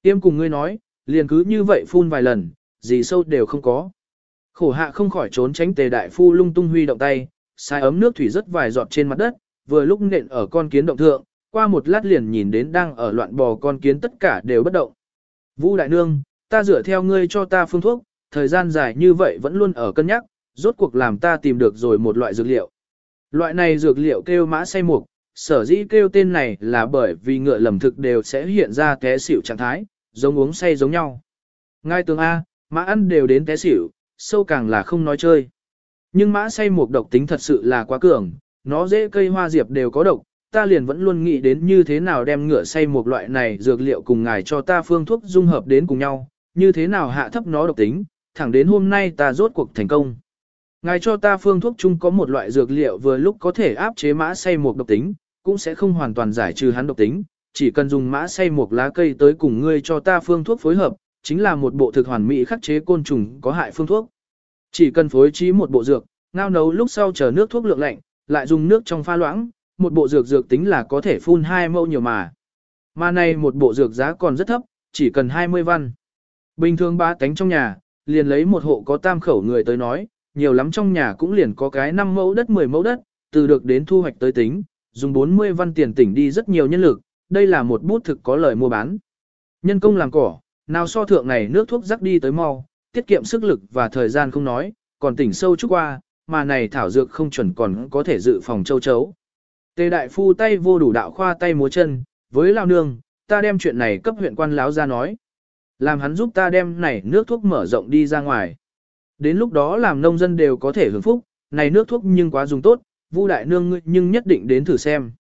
Speaker 1: Tiêm cùng ngươi nói, liền cứ như vậy phun vài lần, gì sâu đều không có. Khổ hạ không khỏi trốn tránh tề đại phu lung tung huy động tay, sai ấm nước thủy rất vài giọt trên mặt đất, vừa lúc nện ở con kiến động thượng, qua một lát liền nhìn đến đang ở loạn bò con kiến tất cả đều bất động. Vu đại nương, ta dựa theo ngươi cho ta phương thuốc, thời gian dài như vậy vẫn luôn ở cân nhắc, rốt cuộc làm ta tìm được rồi một loại dược liệu. Loại này dược liệu kêu mã say mục, sở dĩ kêu tên này là bởi vì ngựa lầm thực đều sẽ hiện ra té xỉu trạng thái, giống uống say giống nhau. Ngay tường A, mã ăn đều đến té xỉu, sâu càng là không nói chơi. Nhưng mã say một độc tính thật sự là quá cường, nó dễ cây hoa diệp đều có độc, ta liền vẫn luôn nghĩ đến như thế nào đem ngựa say một loại này dược liệu cùng ngài cho ta phương thuốc dung hợp đến cùng nhau, như thế nào hạ thấp nó độc tính, thẳng đến hôm nay ta rốt cuộc thành công. Ngài cho ta phương thuốc chung có một loại dược liệu vừa lúc có thể áp chế mã say một độc tính, cũng sẽ không hoàn toàn giải trừ hắn độc tính, chỉ cần dùng mã xay một lá cây tới cùng ngươi cho ta phương thuốc phối hợp, chính là một bộ thực hoàn mỹ khắc chế côn trùng có hại phương thuốc. Chỉ cần phối trí một bộ dược, ngao nấu lúc sau chờ nước thuốc lượng lạnh, lại dùng nước trong pha loãng, một bộ dược dược tính là có thể phun hai mẫu nhiều mà. Mà này một bộ dược giá còn rất thấp, chỉ cần 20 văn. Bình thường ba tánh trong nhà, liền lấy một hộ có tam khẩu người tới nói, nhiều lắm trong nhà cũng liền có cái 5 mẫu đất 10 mẫu đất, từ được đến thu hoạch tới tính, dùng 40 văn tiền tỉnh đi rất nhiều nhân lực, đây là một bút thực có lời mua bán. Nhân công làm cỏ, nào so thượng này nước thuốc rắc đi tới mau, tiết kiệm sức lực và thời gian không nói, còn tỉnh sâu chút qua, mà này thảo dược không chuẩn còn có thể dự phòng châu chấu. Tề đại phu tay vô đủ đạo khoa tay múa chân, với lao nương, ta đem chuyện này cấp huyện quan láo ra nói. Làm hắn giúp ta đem này nước thuốc mở rộng đi ra ngoài. Đến lúc đó làm nông dân đều có thể hưởng phúc, này nước thuốc nhưng quá dùng tốt, vu đại nương ngươi nhưng nhất định đến thử xem.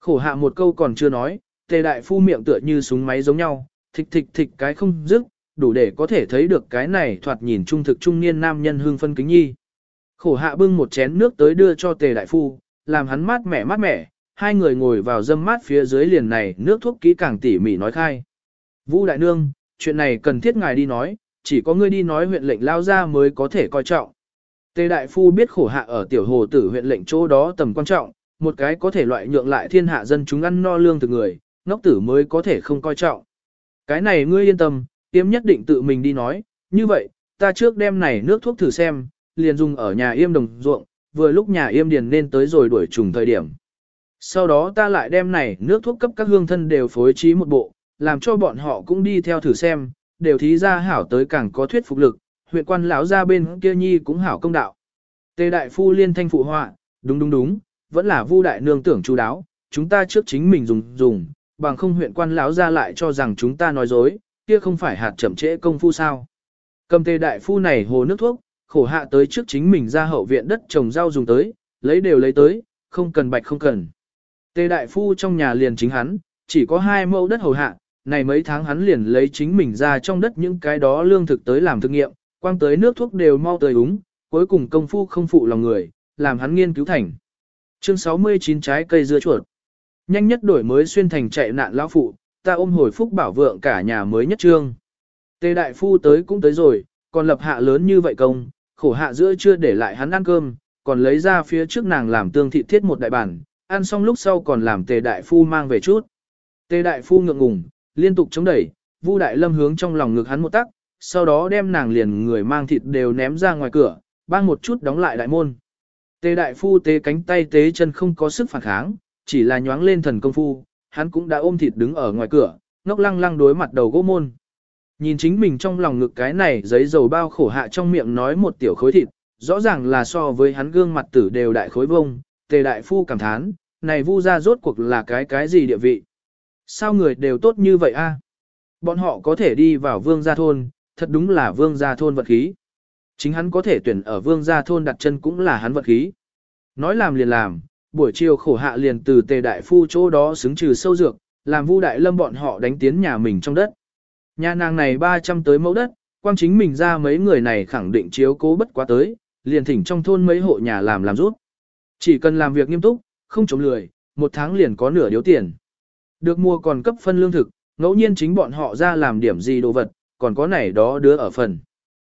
Speaker 1: Khổ hạ một câu còn chưa nói, tề đại phu miệng tựa như súng máy giống nhau, thịch thịch thịch cái không dứt, đủ để có thể thấy được cái này thoạt nhìn trung thực trung niên nam nhân hương phân kính nhi. Khổ hạ bưng một chén nước tới đưa cho tề đại phu, làm hắn mát mẻ mát mẻ, hai người ngồi vào dâm mát phía dưới liền này nước thuốc kỹ càng tỉ mỉ nói khai. Vũ đại nương, chuyện này cần thiết ngài đi nói, chỉ có ngươi đi nói huyện lệnh lao ra mới có thể coi trọng. Tề đại phu biết khổ hạ ở tiểu hồ tử huyện lệnh chỗ đó tầm quan trọng, một cái có thể loại nhượng lại thiên hạ dân chúng ăn no lương từ người, ngốc tử mới có thể không coi trọng. Cái này ngươi yên tâm, tiêm nhất định tự mình đi nói, như vậy, ta trước đem này nước thuốc thử xem, liền dùng ở nhà yêm đồng ruộng, vừa lúc nhà yêm điền nên tới rồi đuổi trùng thời điểm. Sau đó ta lại đem này nước thuốc cấp các hương thân đều phối trí một bộ, làm cho bọn họ cũng đi theo thử xem, đều thí ra hảo tới càng có thuyết phục lực, huyện quan lão ra bên kia nhi cũng hảo công đạo. Tề đại phu liên thanh phụ họa, đúng đúng đúng, vẫn là vu đại nương tưởng chú đáo, chúng ta trước chính mình dùng dùng, bằng không huyện quan lão ra lại cho rằng chúng ta nói dối, kia không phải hạt chậm trễ công phu sao. Cầm tề đại phu này hồ nước thuốc, khổ hạ tới trước chính mình ra hậu viện đất trồng rau dùng tới, lấy đều lấy tới, không cần bạch không cần. Tề đại phu trong nhà liền chính hắn, chỉ có hai mẫu đất hầu hạ, này mấy tháng hắn liền lấy chính mình ra trong đất những cái đó lương thực tới làm thực nghiệm, quang tới nước thuốc đều mau tới úng, cuối cùng công phu không phụ lòng người, làm hắn nghiên cứu thành. Chương 69 trái cây dưa chuột. Nhanh nhất đổi mới xuyên thành chạy nạn lão phụ, ta ôm hồi phúc bảo vượng cả nhà mới nhất trương. Tề đại phu tới cũng tới rồi, còn lập hạ lớn như vậy công, khổ hạ giữa chưa để lại hắn ăn cơm, còn lấy ra phía trước nàng làm tương thị thiết một đại bản, ăn xong lúc sau còn làm tề đại phu mang về chút. Tề đại phu ngượng ngùng, liên tục chống đẩy, Vu đại lâm hướng trong lòng ngực hắn một tắc, sau đó đem nàng liền người mang thịt đều ném ra ngoài cửa, bang một chút đóng lại đại môn. Tề đại phu tế cánh tay tế chân không có sức phản kháng, chỉ là nhoáng lên thần công phu, hắn cũng đã ôm thịt đứng ở ngoài cửa, ngốc lăng lăng đối mặt đầu gỗ môn. Nhìn chính mình trong lòng ngực cái này giấy dầu bao khổ hạ trong miệng nói một tiểu khối thịt, rõ ràng là so với hắn gương mặt tử đều đại khối vông, tề đại phu cảm thán, này vu ra rốt cuộc là cái cái gì địa vị. Sao người đều tốt như vậy a? Bọn họ có thể đi vào vương gia thôn, thật đúng là vương gia thôn vật khí. Chính hắn có thể tuyển ở vương gia thôn đặt chân cũng là hắn vật khí. Nói làm liền làm, buổi chiều khổ hạ liền từ tề đại phu chỗ đó xứng trừ sâu dược, làm vu đại lâm bọn họ đánh tiến nhà mình trong đất. Nhà nàng này 300 tới mẫu đất, quang chính mình ra mấy người này khẳng định chiếu cố bất quá tới, liền thỉnh trong thôn mấy hộ nhà làm làm rút. Chỉ cần làm việc nghiêm túc, không chống lười, một tháng liền có nửa điếu tiền. Được mua còn cấp phân lương thực, ngẫu nhiên chính bọn họ ra làm điểm gì đồ vật, còn có này đó đứa ở phần.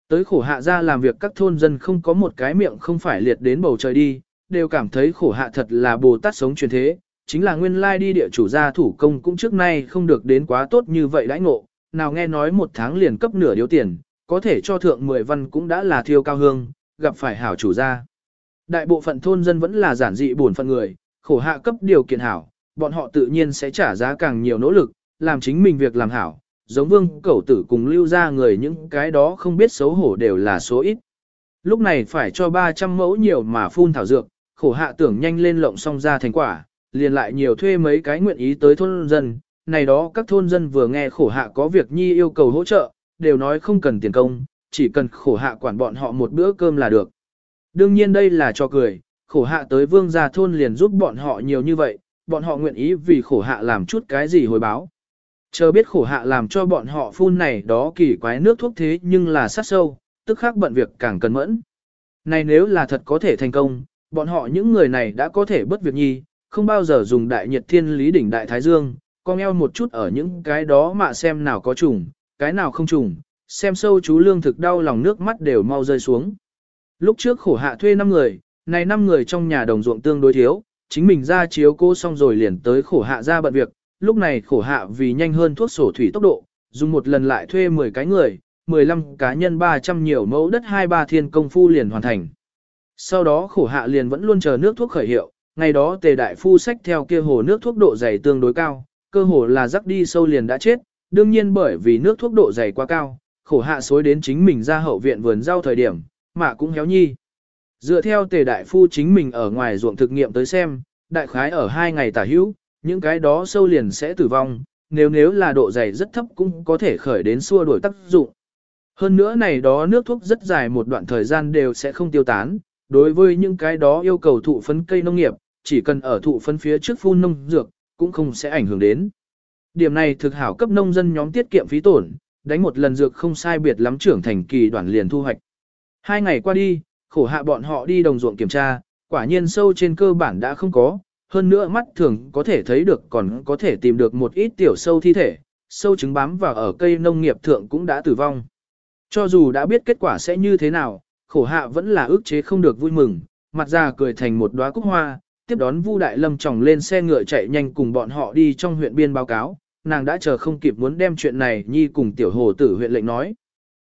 Speaker 1: Tới khổ hạ ra làm việc các thôn dân không có một cái miệng không phải liệt đến bầu trời đi, đều cảm thấy khổ hạ thật là Bồ Tát sống truyền thế, chính là nguyên lai đi địa chủ gia thủ công cũng trước nay không được đến quá tốt như vậy đãi ngộ, nào nghe nói một tháng liền cấp nửa điếu tiền, có thể cho thượng 10 văn cũng đã là thiêu cao hương, gặp phải hảo chủ gia. Đại bộ phận thôn dân vẫn là giản dị buồn phận người, khổ hạ cấp điều kiện hảo, bọn họ tự nhiên sẽ trả giá càng nhiều nỗ lực, làm chính mình việc làm hảo, giống vương cẩu tử cùng lưu ra người những cái đó không biết xấu hổ đều là số ít. Lúc này phải cho 300 mẫu nhiều mà phun thảo dược, khổ hạ tưởng nhanh lên lộng xong ra thành quả, liền lại nhiều thuê mấy cái nguyện ý tới thôn dân, này đó các thôn dân vừa nghe khổ hạ có việc nhi yêu cầu hỗ trợ, đều nói không cần tiền công, chỉ cần khổ hạ quản bọn họ một bữa cơm là được. Đương nhiên đây là cho cười, khổ hạ tới vương gia thôn liền giúp bọn họ nhiều như vậy, bọn họ nguyện ý vì khổ hạ làm chút cái gì hồi báo. Chờ biết khổ hạ làm cho bọn họ phun này đó kỳ quái nước thuốc thế nhưng là sát sâu, tức khác bận việc càng cần mẫn. Này nếu là thật có thể thành công, bọn họ những người này đã có thể bất việc nhi, không bao giờ dùng đại nhiệt thiên lý đỉnh đại thái dương, con eo một chút ở những cái đó mà xem nào có trùng, cái nào không trùng, xem sâu chú lương thực đau lòng nước mắt đều mau rơi xuống. Lúc trước khổ hạ thuê 5 người, này 5 người trong nhà đồng ruộng tương đối thiếu, chính mình ra chiếu cô xong rồi liền tới khổ hạ ra bận việc, lúc này khổ hạ vì nhanh hơn thuốc sổ thủy tốc độ, dùng một lần lại thuê 10 cái người, 15 cá nhân 300 nhiều mẫu đất 23 thiên công phu liền hoàn thành. Sau đó khổ hạ liền vẫn luôn chờ nước thuốc khởi hiệu, ngày đó tề đại phu sách theo kia hồ nước thuốc độ dày tương đối cao, cơ hồ là rắc đi sâu liền đã chết, đương nhiên bởi vì nước thuốc độ dày quá cao, khổ hạ xối đến chính mình ra hậu viện vườn rau thời điểm, mà cũng héo nhi. Dựa theo tề đại phu chính mình ở ngoài ruộng thực nghiệm tới xem, đại khái ở hai ngày tả hữu, những cái đó sâu liền sẽ tử vong, nếu nếu là độ dày rất thấp cũng có thể khởi đến xua đổi tác dụng. Hơn nữa này đó nước thuốc rất dài một đoạn thời gian đều sẽ không tiêu tán, đối với những cái đó yêu cầu thụ phấn cây nông nghiệp, chỉ cần ở thụ phấn phía trước phun nông dược, cũng không sẽ ảnh hưởng đến. Điểm này thực hảo cấp nông dân nhóm tiết kiệm phí tổn, đánh một lần dược không sai biệt lắm trưởng thành kỳ đoạn liền thu hoạch. Hai ngày qua đi, khổ hạ bọn họ đi đồng ruộng kiểm tra, quả nhiên sâu trên cơ bản đã không có, hơn nữa mắt thường có thể thấy được còn có thể tìm được một ít tiểu sâu thi thể, sâu trứng bám vào ở cây nông nghiệp thượng cũng đã tử vong. Cho dù đã biết kết quả sẽ như thế nào, khổ hạ vẫn là ước chế không được vui mừng, mặt ra cười thành một đóa cúc hoa, tiếp đón Vu Đại Lâm chồng lên xe ngựa chạy nhanh cùng bọn họ đi trong huyện biên báo cáo, nàng đã chờ không kịp muốn đem chuyện này nhi cùng tiểu hồ tử huyện lệnh nói.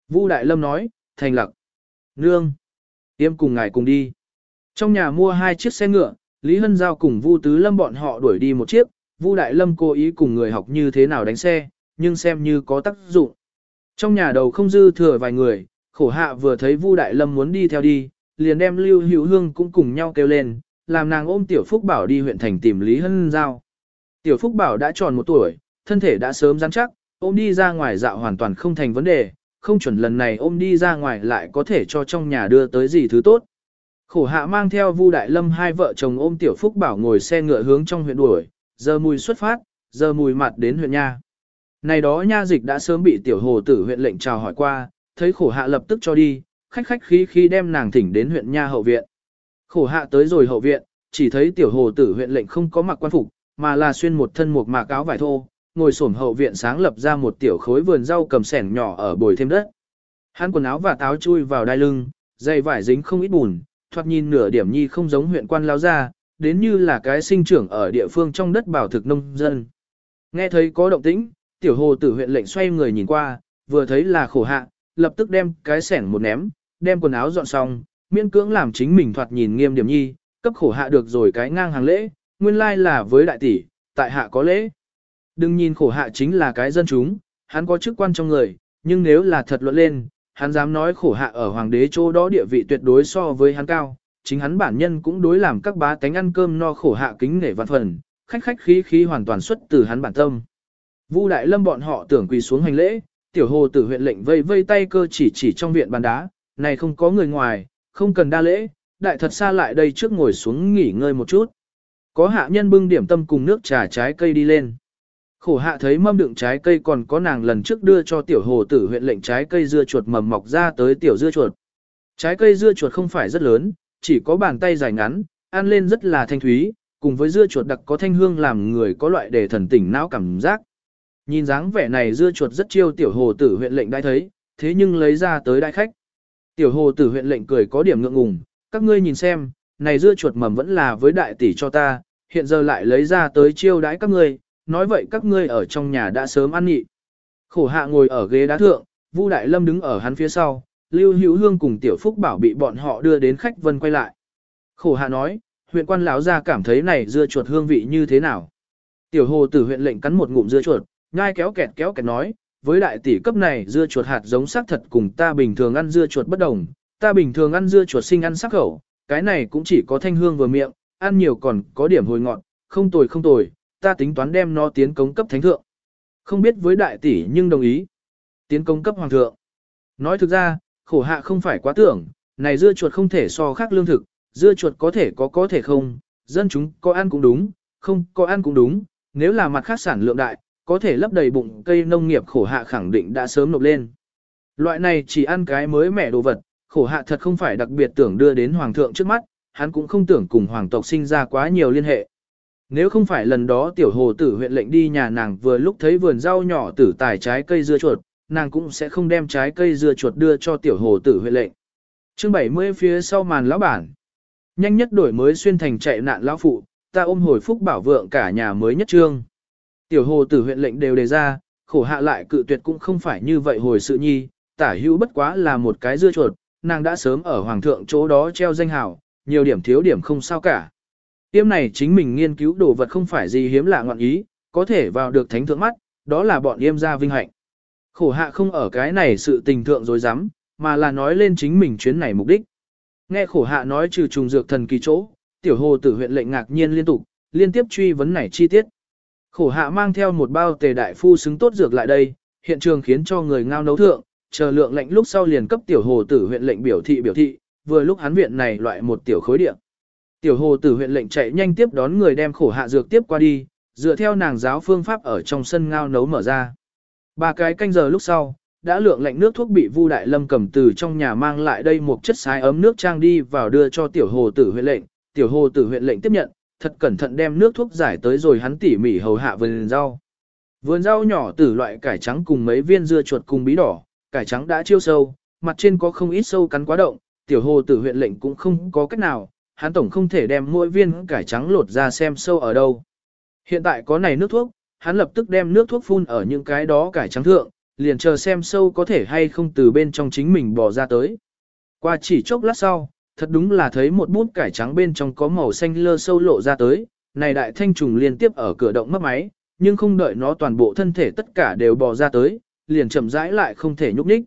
Speaker 1: Vu Đại Lâm nói, thành lặc, nương, tiêm cùng ngài cùng đi. Trong nhà mua hai chiếc xe ngựa, Lý Hân Giao cùng Vu Tứ Lâm bọn họ đuổi đi một chiếc, Vu Đại Lâm cố ý cùng người học như thế nào đánh xe, nhưng xem như có tác dụng. Trong nhà đầu không dư thừa vài người, khổ hạ vừa thấy Vu Đại Lâm muốn đi theo đi, liền đem Lưu Hữu Hương cũng cùng nhau kêu lên, làm nàng ôm Tiểu Phúc Bảo đi huyện thành tìm Lý Hân Giao. Tiểu Phúc Bảo đã tròn một tuổi, thân thể đã sớm rắn chắc, ôm đi ra ngoài dạo hoàn toàn không thành vấn đề, không chuẩn lần này ôm đi ra ngoài lại có thể cho trong nhà đưa tới gì thứ tốt. Khổ hạ mang theo Vu Đại Lâm hai vợ chồng ôm Tiểu Phúc Bảo ngồi xe ngựa hướng trong huyện đuổi, giờ mùi xuất phát, giờ mùi mặt đến huyện nha. Này đó nha dịch đã sớm bị Tiểu Hồ tử huyện lệnh chào hỏi qua, thấy khổ hạ lập tức cho đi, khách khách khí khí đem nàng thỉnh đến huyện nha hậu viện. Khổ hạ tới rồi hậu viện, chỉ thấy Tiểu Hồ tử huyện lệnh không có mặc quan phục, mà là xuyên một thân một mạc áo vải thô, ngồi xổm hậu viện sáng lập ra một tiểu khối vườn rau cầm sẻn nhỏ ở bồi thêm đất. Hắn quần áo và táo chui vào đai lưng, dây vải dính không ít bùn, thoạt nhìn nửa điểm nhi không giống huyện quan lao ra, đến như là cái sinh trưởng ở địa phương trong đất bảo thực nông dân. Nghe thấy có động tĩnh, tiểu hồ tử huyện lệnh xoay người nhìn qua, vừa thấy là khổ hạ, lập tức đem cái sẻng một ném, đem quần áo dọn xong, miễn cưỡng làm chính mình thoạt nhìn nghiêm điểm nhi, cấp khổ hạ được rồi cái ngang hàng lễ, nguyên lai là với đại tỷ, tại hạ có lễ. Đừng nhìn khổ hạ chính là cái dân chúng, hắn có chức quan trong người, nhưng nếu là thật luận lên, hắn dám nói khổ hạ ở hoàng đế chỗ đó địa vị tuyệt đối so với hắn cao, chính hắn bản nhân cũng đối làm các bá tánh ăn cơm no khổ hạ kính nể vạn phần, khách khách khí khí hoàn toàn xuất từ hắn bản tâm. Vu Đại Lâm bọn họ tưởng quỳ xuống hành lễ, tiểu hồ tử huyện lệnh vây vây tay cơ chỉ chỉ trong viện bàn đá, này không có người ngoài, không cần đa lễ, đại thật xa lại đây trước ngồi xuống nghỉ ngơi một chút. Có hạ nhân bưng điểm tâm cùng nước trà trái cây đi lên. Khổ hạ thấy mâm đựng trái cây còn có nàng lần trước đưa cho tiểu hồ tử huyện lệnh trái cây dưa chuột mầm mọc ra tới tiểu dưa chuột. Trái cây dưa chuột không phải rất lớn, chỉ có bàn tay dài ngắn, ăn lên rất là thanh thúy, cùng với dưa chuột đặc có thanh hương làm người có loại để thần tỉnh não cảm giác. Nhìn dáng vẻ này dưa chuột rất chiêu tiểu hồ tử huyện lệnh đã thấy, thế nhưng lấy ra tới đại khách. Tiểu hồ tử huyện lệnh cười có điểm ngượng ngùng, các ngươi nhìn xem, này dưa chuột mầm vẫn là với đại tỷ cho ta, hiện giờ lại lấy ra tới chiêu đãi các ngươi, nói vậy các ngươi ở trong nhà đã sớm ăn nhị. Khổ hạ ngồi ở ghế đá thượng, Vu Đại Lâm đứng ở hắn phía sau, Lưu Hữu Hương cùng Tiểu Phúc Bảo bị bọn họ đưa đến khách vân quay lại. Khổ hạ nói, huyện quan lão gia cảm thấy này dưa chuột hương vị như thế nào? Tiểu hồ tử huyện lệnh cắn một ngụm dưa chuột, nhai kéo kẹt kéo kẹt nói, với đại tỷ cấp này dưa chuột hạt giống sắc thật cùng ta bình thường ăn dưa chuột bất đồng, ta bình thường ăn dưa chuột sinh ăn sắc khẩu, cái này cũng chỉ có thanh hương vừa miệng, ăn nhiều còn có điểm hồi ngọt, không tồi không tồi, ta tính toán đem nó tiến cống cấp thánh thượng. Không biết với đại tỷ nhưng đồng ý. Tiến công cấp hoàng thượng. Nói thực ra, khổ hạ không phải quá tưởng, này dưa chuột không thể so khác lương thực, dưa chuột có thể có có thể không, dân chúng có ăn cũng đúng, không có ăn cũng đúng, nếu là mặt khác sản lượng đại, có thể lấp đầy bụng cây nông nghiệp khổ hạ khẳng định đã sớm nộp lên. Loại này chỉ ăn cái mới mẻ đồ vật, khổ hạ thật không phải đặc biệt tưởng đưa đến hoàng thượng trước mắt, hắn cũng không tưởng cùng hoàng tộc sinh ra quá nhiều liên hệ. Nếu không phải lần đó tiểu hồ tử huyện lệnh đi nhà nàng vừa lúc thấy vườn rau nhỏ tử tải trái cây dưa chuột, nàng cũng sẽ không đem trái cây dưa chuột đưa cho tiểu hồ tử huyện lệnh. Chương 70 phía sau màn lão bản. Nhanh nhất đổi mới xuyên thành chạy nạn lão phụ, ta ôm hồi phúc bảo vượng cả nhà mới nhất trương. Tiểu hồ tử huyện lệnh đều đề ra, khổ hạ lại cự tuyệt cũng không phải như vậy hồi sự nhi, tả hữu bất quá là một cái dưa chuột, nàng đã sớm ở hoàng thượng chỗ đó treo danh hào, nhiều điểm thiếu điểm không sao cả. Tiêm này chính mình nghiên cứu đồ vật không phải gì hiếm lạ ngọn ý, có thể vào được thánh thượng mắt, đó là bọn yêm gia vinh hạnh. Khổ hạ không ở cái này sự tình thượng dối rắm mà là nói lên chính mình chuyến này mục đích. Nghe khổ hạ nói trừ trùng dược thần kỳ chỗ, tiểu hồ tử huyện lệnh ngạc nhiên liên tục, liên tiếp truy vấn này chi tiết. Khổ hạ mang theo một bao tề đại phu xứng tốt dược lại đây, hiện trường khiến cho người ngao nấu thượng, chờ lượng lệnh lúc sau liền cấp tiểu hồ tử huyện lệnh biểu thị biểu thị, vừa lúc hắn viện này loại một tiểu khối địa. Tiểu hồ tử huyện lệnh chạy nhanh tiếp đón người đem khổ hạ dược tiếp qua đi, dựa theo nàng giáo phương pháp ở trong sân ngao nấu mở ra. Ba cái canh giờ lúc sau, đã lượng lệnh nước thuốc bị Vu Đại Lâm cầm từ trong nhà mang lại đây một chất sái ấm nước trang đi vào đưa cho tiểu hồ tử huyện lệnh, tiểu hồ tử huyện lệnh tiếp nhận, thật cẩn thận đem nước thuốc giải tới rồi hắn tỉ mỉ hầu hạ vườn rau. Vườn rau nhỏ tử loại cải trắng cùng mấy viên dưa chuột cùng bí đỏ, cải trắng đã chiêu sâu, mặt trên có không ít sâu cắn quá động, tiểu hồ tử huyện lệnh cũng không có cách nào, hắn tổng không thể đem mỗi viên cải trắng lột ra xem sâu ở đâu. Hiện tại có này nước thuốc, hắn lập tức đem nước thuốc phun ở những cái đó cải trắng thượng, liền chờ xem sâu có thể hay không từ bên trong chính mình bò ra tới. Qua chỉ chốc lát sau, thật đúng là thấy một bút cải trắng bên trong có màu xanh lơ sâu lộ ra tới, này đại thanh trùng liên tiếp ở cửa động mất máy, nhưng không đợi nó toàn bộ thân thể tất cả đều bò ra tới, liền chậm rãi lại không thể nhúc nhích.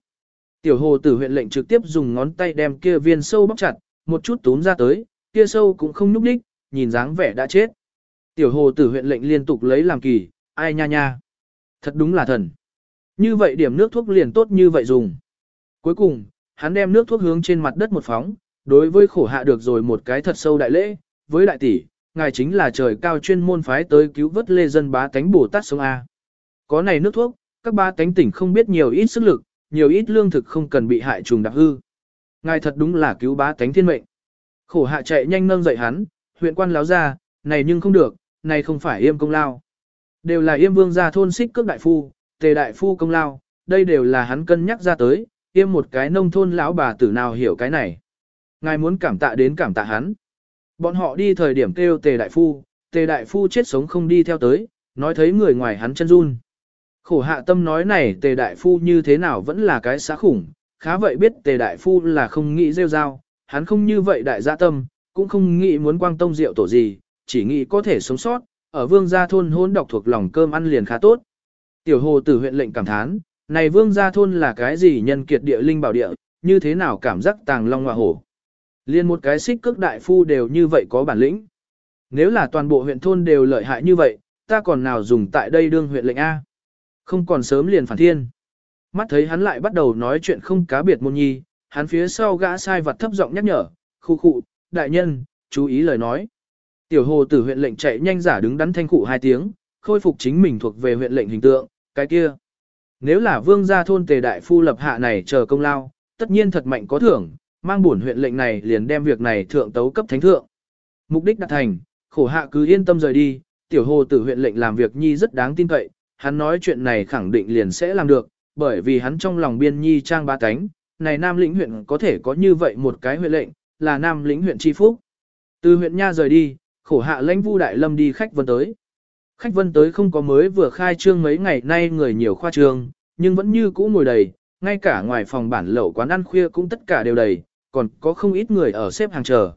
Speaker 1: Tiểu hồ tử huyện lệnh trực tiếp dùng ngón tay đem kia viên sâu bóc chặt, một chút túm ra tới, kia sâu cũng không nhúc đích, nhìn dáng vẻ đã chết. Tiểu hồ tử huyện lệnh liên tục lấy làm kỳ, ai nha nha. Thật đúng là thần. Như vậy điểm nước thuốc liền tốt như vậy dùng. Cuối cùng, hắn đem nước thuốc hướng trên mặt đất một phóng, đối với khổ hạ được rồi một cái thật sâu đại lễ, với đại tỷ, ngài chính là trời cao chuyên môn phái tới cứu vớt lê dân bá tánh Bồ Tát sông A. Có này nước thuốc, các bá tánh tỉnh không biết nhiều ít sức lực, nhiều ít lương thực không cần bị hại trùng đặc hư. Ngài thật đúng là cứu bá tánh thiên mệnh. Khổ hạ chạy nhanh nâng dậy hắn, huyện quan láo ra, này nhưng không được, này không phải yêm công lao. Đều là yêm vương gia thôn xích cước đại phu, tề đại phu công lao, đây đều là hắn cân nhắc ra tới, yêm một cái nông thôn lão bà tử nào hiểu cái này. Ngài muốn cảm tạ đến cảm tạ hắn. Bọn họ đi thời điểm kêu tề đại phu, tề đại phu chết sống không đi theo tới, nói thấy người ngoài hắn chân run. Khổ hạ tâm nói này tề đại phu như thế nào vẫn là cái xã khủng, khá vậy biết tề đại phu là không nghĩ rêu rao, hắn không như vậy đại gia tâm, cũng không nghĩ muốn quang tông rượu tổ gì, chỉ nghĩ có thể sống sót, ở vương gia thôn hôn đọc thuộc lòng cơm ăn liền khá tốt. Tiểu hồ tử huyện lệnh cảm thán, này vương gia thôn là cái gì nhân kiệt địa linh bảo địa, như thế nào cảm giác tàng long hoa hổ. Liên một cái xích cước đại phu đều như vậy có bản lĩnh. Nếu là toàn bộ huyện thôn đều lợi hại như vậy, ta còn nào dùng tại đây đương huyện lệnh A. Không còn sớm liền phản thiên. Mắt thấy hắn lại bắt đầu nói chuyện không cá biệt môn nhi, hắn phía sau gã sai vật thấp giọng nhắc nhở, khu khu, đại nhân, chú ý lời nói. Tiểu hồ tử huyện lệnh chạy nhanh giả đứng đắn thanh cụ hai tiếng, khôi phục chính mình thuộc về huyện lệnh hình tượng, cái kia. Nếu là vương gia thôn tề đại phu lập hạ này chờ công lao, tất nhiên thật mạnh có thưởng, mang bổn huyện lệnh này liền đem việc này thượng tấu cấp thánh thượng. Mục đích đạt thành, khổ hạ cứ yên tâm rời đi, tiểu hồ tử huyện lệnh làm việc nhi rất đáng tin cậy, hắn nói chuyện này khẳng định liền sẽ làm được, bởi vì hắn trong lòng biên nhi trang ba cánh, này nam lĩnh huyện có thể có như vậy một cái huyện lệnh, là nam lĩnh huyện tri phúc. Từ huyện Nha rời đi, khổ hạ lãnh vu đại lâm đi khách vân tới. Khách vân tới không có mới vừa khai trương mấy ngày nay người nhiều khoa trương, nhưng vẫn như cũ ngồi đầy, ngay cả ngoài phòng bản lẩu quán ăn khuya cũng tất cả đều đầy, còn có không ít người ở xếp hàng chờ.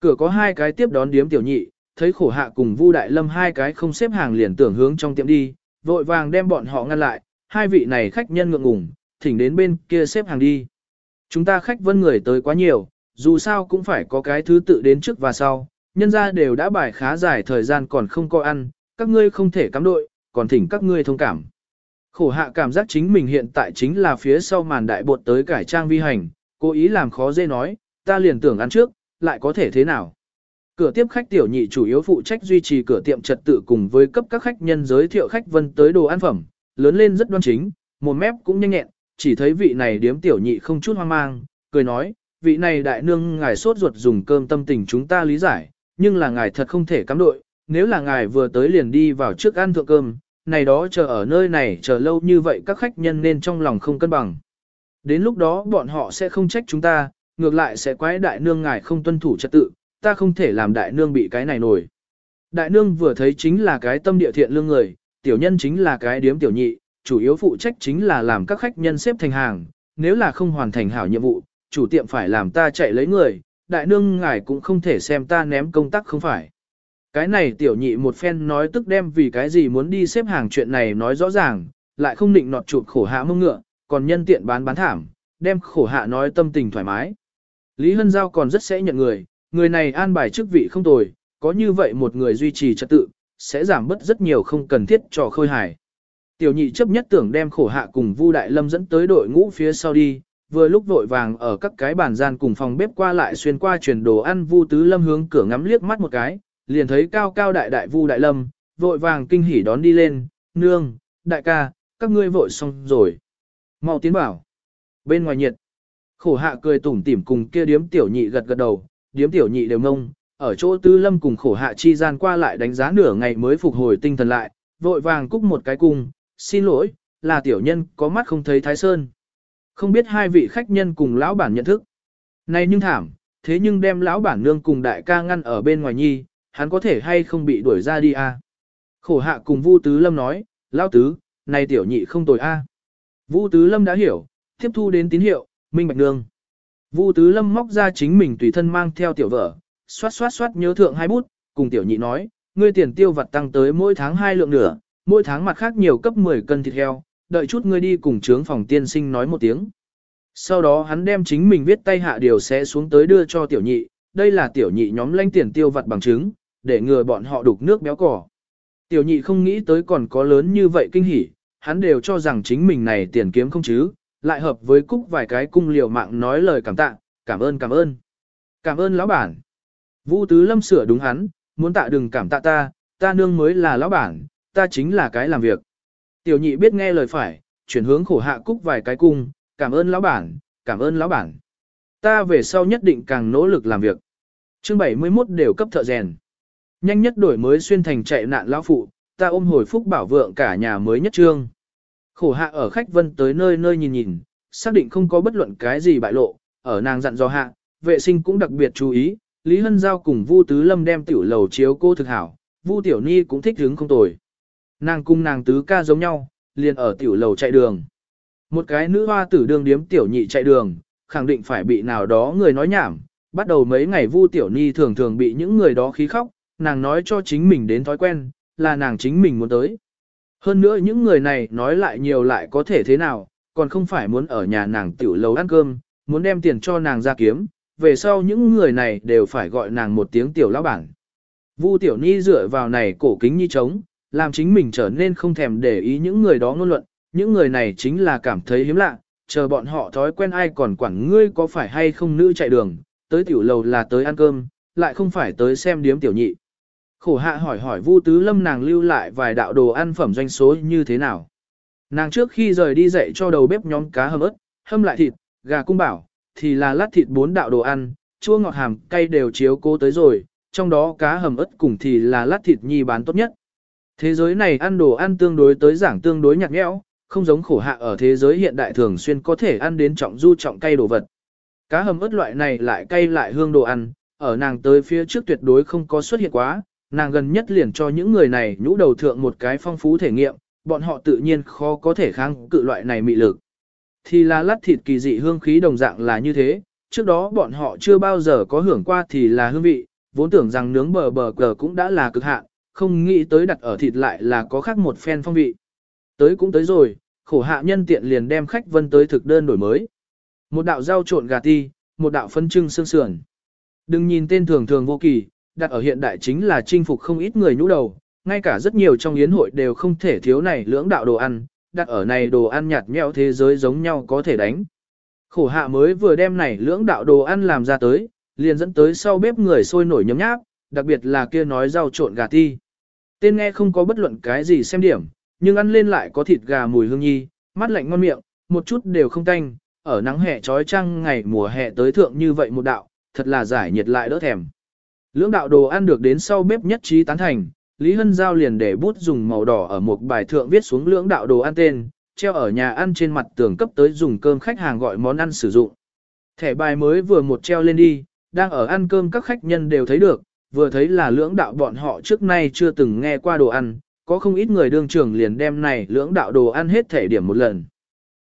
Speaker 1: Cửa có hai cái tiếp đón điếm tiểu nhị, thấy khổ hạ cùng Vu Đại Lâm hai cái không xếp hàng liền tưởng hướng trong tiệm đi, vội vàng đem bọn họ ngăn lại, hai vị này khách nhân ngượng ngùng, thỉnh đến bên kia xếp hàng đi. Chúng ta khách vân người tới quá nhiều, dù sao cũng phải có cái thứ tự đến trước và sau, nhân ra đều đã bài khá dài thời gian còn không có ăn, các ngươi không thể cắm đội, còn thỉnh các ngươi thông cảm. Khổ hạ cảm giác chính mình hiện tại chính là phía sau màn đại bột tới cải trang vi hành, cố ý làm khó dễ nói, ta liền tưởng ăn trước, lại có thể thế nào. Cửa tiếp khách tiểu nhị chủ yếu phụ trách duy trì cửa tiệm trật tự cùng với cấp các khách nhân giới thiệu khách vân tới đồ ăn phẩm, lớn lên rất đoan chính, một mép cũng nhanh nhẹn, chỉ thấy vị này điếm tiểu nhị không chút hoang mang, cười nói, vị này đại nương ngài sốt ruột dùng cơm tâm tình chúng ta lý giải, nhưng là ngài thật không thể cắm đội, nếu là ngài vừa tới liền đi vào trước ăn thượng cơm, này đó chờ ở nơi này chờ lâu như vậy các khách nhân nên trong lòng không cân bằng. Đến lúc đó bọn họ sẽ không trách chúng ta, ngược lại sẽ quái đại nương ngài không tuân thủ trật tự, ta không thể làm đại nương bị cái này nổi. Đại nương vừa thấy chính là cái tâm địa thiện lương người, tiểu nhân chính là cái điếm tiểu nhị, chủ yếu phụ trách chính là làm các khách nhân xếp thành hàng, nếu là không hoàn thành hảo nhiệm vụ, chủ tiệm phải làm ta chạy lấy người, đại nương ngài cũng không thể xem ta ném công tác không phải. Cái này tiểu nhị một phen nói tức đem vì cái gì muốn đi xếp hàng chuyện này nói rõ ràng, lại không định nọt chụp khổ hạ mông ngựa, còn nhân tiện bán bán thảm, đem khổ hạ nói tâm tình thoải mái. Lý Hân Giao còn rất sẽ nhận người, người này an bài chức vị không tồi, có như vậy một người duy trì trật tự, sẽ giảm bớt rất nhiều không cần thiết cho khôi hài. Tiểu nhị chấp nhất tưởng đem khổ hạ cùng Vu Đại Lâm dẫn tới đội ngũ phía sau đi, vừa lúc vội vàng ở các cái bàn gian cùng phòng bếp qua lại xuyên qua chuyển đồ ăn Vu Tứ Lâm hướng cửa ngắm liếc mắt một cái, liền thấy cao cao đại đại Vu Đại Lâm, vội vàng kinh hỉ đón đi lên, nương, đại ca, các ngươi vội xong rồi. mau tiến bảo. Bên ngoài nhiệt, khổ hạ cười tủm tỉm cùng kia điếm tiểu nhị gật gật đầu, điếm tiểu nhị đều ngông, ở chỗ Tư Lâm cùng khổ hạ chi gian qua lại đánh giá nửa ngày mới phục hồi tinh thần lại, vội vàng cúc một cái cung, xin lỗi, là tiểu nhân có mắt không thấy Thái Sơn. Không biết hai vị khách nhân cùng lão bản nhận thức. Này nhưng thảm, thế nhưng đem lão bản nương cùng đại ca ngăn ở bên ngoài nhi, hắn có thể hay không bị đuổi ra đi à? Khổ hạ cùng Vu Tứ Lâm nói, lão tứ, này tiểu nhị không tồi a. À? Vu Tứ Lâm đã hiểu, tiếp thu đến tín hiệu, minh bạch nương. Vu Tứ Lâm móc ra chính mình tùy thân mang theo tiểu vợ, xoát xoát xoát nhớ thượng hai bút, cùng tiểu nhị nói, ngươi tiền tiêu vặt tăng tới mỗi tháng hai lượng nửa, mỗi tháng mặt khác nhiều cấp 10 cân thịt heo, đợi chút ngươi đi cùng trướng phòng tiên sinh nói một tiếng. Sau đó hắn đem chính mình viết tay hạ điều sẽ xuống tới đưa cho tiểu nhị, đây là tiểu nhị nhóm lanh tiền tiêu vặt bằng chứng, để ngừa bọn họ đục nước béo cỏ. Tiểu nhị không nghĩ tới còn có lớn như vậy kinh hỉ, hắn đều cho rằng chính mình này tiền kiếm không chứ, lại hợp với cúc vài cái cung liều mạng nói lời cảm tạ, cảm ơn cảm ơn. Cảm ơn lão bản. Vũ Tứ Lâm sửa đúng hắn, muốn tạ đừng cảm tạ ta, ta nương mới là lão bản, ta chính là cái làm việc. Tiểu nhị biết nghe lời phải, chuyển hướng khổ hạ cúc vài cái cung, cảm ơn lão bản, cảm ơn lão bản. Ta về sau nhất định càng nỗ lực làm việc. Chương 71 đều cấp thợ rèn. Nhanh nhất đổi mới xuyên thành chạy nạn lão phụ, ta ôm hồi phúc bảo vượng cả nhà mới nhất trương. Khổ hạ ở khách vân tới nơi nơi nhìn nhìn, xác định không có bất luận cái gì bại lộ, ở nàng dặn dò hạ, vệ sinh cũng đặc biệt chú ý, Lý Hân Giao cùng Vu Tứ Lâm đem tiểu lầu chiếu cô thực hảo, Vu Tiểu Ni cũng thích hứng không tồi. Nàng cung nàng tứ ca giống nhau, liền ở tiểu lầu chạy đường. Một cái nữ hoa tử đương điếm tiểu nhị chạy đường, khẳng định phải bị nào đó người nói nhảm. Bắt đầu mấy ngày Vu Tiểu Ni thường thường bị những người đó khí khóc, nàng nói cho chính mình đến thói quen, là nàng chính mình muốn tới. Hơn nữa những người này nói lại nhiều lại có thể thế nào, còn không phải muốn ở nhà nàng tiểu lầu ăn cơm, muốn đem tiền cho nàng ra kiếm, về sau những người này đều phải gọi nàng một tiếng tiểu lão bản. Vu Tiểu Ni dựa vào này cổ kính như trống, làm chính mình trở nên không thèm để ý những người đó ngôn luận, những người này chính là cảm thấy hiếm lạ, chờ bọn họ thói quen ai còn quản ngươi có phải hay không nữ chạy đường, tới tiểu lầu là tới ăn cơm, lại không phải tới xem điếm tiểu nhị. Khổ hạ hỏi hỏi Vu Tứ Lâm nàng lưu lại vài đạo đồ ăn phẩm doanh số như thế nào. Nàng trước khi rời đi dạy cho đầu bếp nhóm cá hầm ớt, hâm lại thịt, gà cung bảo, thì là lát thịt bốn đạo đồ ăn, chua ngọt hàm, cay đều chiếu cố tới rồi, trong đó cá hầm ớt cùng thì là lát thịt nhi bán tốt nhất. Thế giới này ăn đồ ăn tương đối tới giảng tương đối nhạt nhẽo, không giống khổ hạ ở thế giới hiện đại thường xuyên có thể ăn đến trọng du trọng cay đồ vật. Cá hầm ớt loại này lại cay lại hương đồ ăn, ở nàng tới phía trước tuyệt đối không có xuất hiện quá, nàng gần nhất liền cho những người này nhũ đầu thượng một cái phong phú thể nghiệm, bọn họ tự nhiên khó có thể kháng cự loại này mị lực. Thì là lát thịt kỳ dị hương khí đồng dạng là như thế, trước đó bọn họ chưa bao giờ có hưởng qua thì là hương vị, vốn tưởng rằng nướng bờ bờ cờ cũng đã là cực hạn, không nghĩ tới đặt ở thịt lại là có khác một phen phong vị. Tới cũng tới rồi, khổ hạ nhân tiện liền đem khách vân tới thực đơn đổi mới. Một đạo rau trộn gà ti, một đạo phân trưng xương sườn. Đừng nhìn tên thường thường vô kỳ, đặt ở hiện đại chính là chinh phục không ít người nhũ đầu, ngay cả rất nhiều trong yến hội đều không thể thiếu này lưỡng đạo đồ ăn, đặt ở này đồ ăn nhạt nhẽo thế giới giống nhau có thể đánh. Khổ hạ mới vừa đem này lưỡng đạo đồ ăn làm ra tới, liền dẫn tới sau bếp người sôi nổi nhấm nháp, đặc biệt là kia nói rau trộn gà ti. Tên nghe không có bất luận cái gì xem điểm, nhưng ăn lên lại có thịt gà mùi hương nhi, mắt lạnh ngon miệng, một chút đều không tanh, ở nắng hè trói trăng ngày mùa hè tới thượng như vậy một đạo, thật là giải nhiệt lại đỡ thèm. Lưỡng đạo đồ ăn được đến sau bếp nhất trí tán thành, Lý Hân Giao liền để bút dùng màu đỏ ở một bài thượng viết xuống lưỡng đạo đồ ăn tên, treo ở nhà ăn trên mặt tường cấp tới dùng cơm khách hàng gọi món ăn sử dụng. Thẻ bài mới vừa một treo lên đi, đang ở ăn cơm các khách nhân đều thấy được, vừa thấy là lưỡng đạo bọn họ trước nay chưa từng nghe qua đồ ăn, có không ít người đương trưởng liền đem này lưỡng đạo đồ ăn hết thể điểm một lần.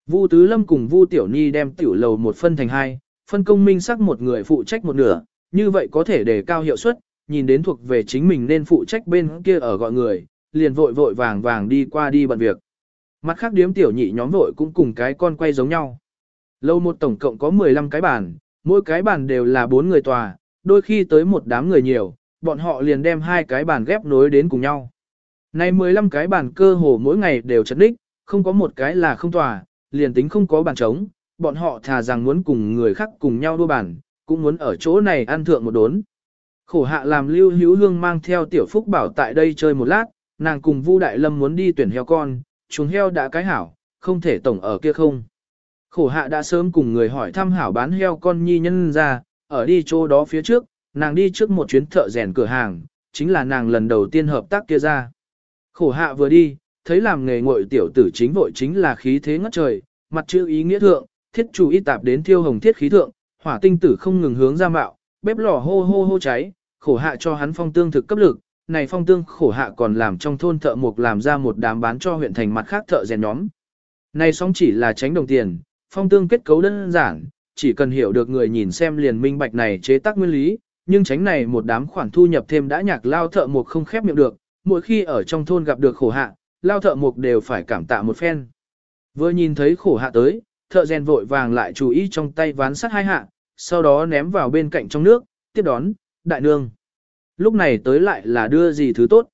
Speaker 1: Vu Tứ Lâm cùng Vu Tiểu Nhi đem tiểu lầu một phân thành hai, phân công minh sắc một người phụ trách một nửa, như vậy có thể đề cao hiệu suất, nhìn đến thuộc về chính mình nên phụ trách bên kia ở gọi người, liền vội vội vàng vàng đi qua đi bận việc. Mặt khác điếm tiểu nhị nhóm vội cũng cùng cái con quay giống nhau. Lâu một tổng cộng có 15 cái bàn, mỗi cái bàn đều là bốn người tòa, đôi khi tới một đám người nhiều, bọn họ liền đem hai cái bàn ghép nối đến cùng nhau. Này 15 cái bàn cơ hồ mỗi ngày đều chật đích, không có một cái là không tòa, liền tính không có bàn trống, bọn họ thà rằng muốn cùng người khác cùng nhau đua bàn, cũng muốn ở chỗ này ăn thượng một đốn. Khổ hạ làm lưu hữu hương mang theo tiểu phúc bảo tại đây chơi một lát, nàng cùng Vu Đại Lâm muốn đi tuyển heo con, chuồng heo đã cái hảo, không thể tổng ở kia không. Khổ hạ đã sớm cùng người hỏi thăm hảo bán heo con nhi nhân ra, ở đi chỗ đó phía trước, nàng đi trước một chuyến thợ rèn cửa hàng, chính là nàng lần đầu tiên hợp tác kia ra. Khổ hạ vừa đi, thấy làm nghề ngội tiểu tử chính vội chính là khí thế ngất trời, mặt chữ ý nghĩa thượng, thiết chủ y tạp đến thiêu hồng thiết khí thượng, hỏa tinh tử không ngừng hướng ra mạo, bếp lò hô hô hô cháy, khổ hạ cho hắn phong tương thực cấp lực, này phong tương khổ hạ còn làm trong thôn thợ mộc làm ra một đám bán cho huyện thành mặt khác thợ rèn nhóm. Này sóng chỉ là tránh đồng tiền, phong tương kết cấu đơn giản, chỉ cần hiểu được người nhìn xem liền minh bạch này chế tác nguyên lý, nhưng tránh này một đám khoản thu nhập thêm đã nhạc lao thợ mộc không khép miệng được, mỗi khi ở trong thôn gặp được khổ hạ, lao thợ mộc đều phải cảm tạ một phen. Vừa nhìn thấy khổ hạ tới, thợ rèn vội vàng lại chú ý trong tay ván sắt hai hạ, sau đó ném vào bên cạnh trong nước, tiếp đón, đại nương. Lúc này tới lại là đưa gì thứ tốt.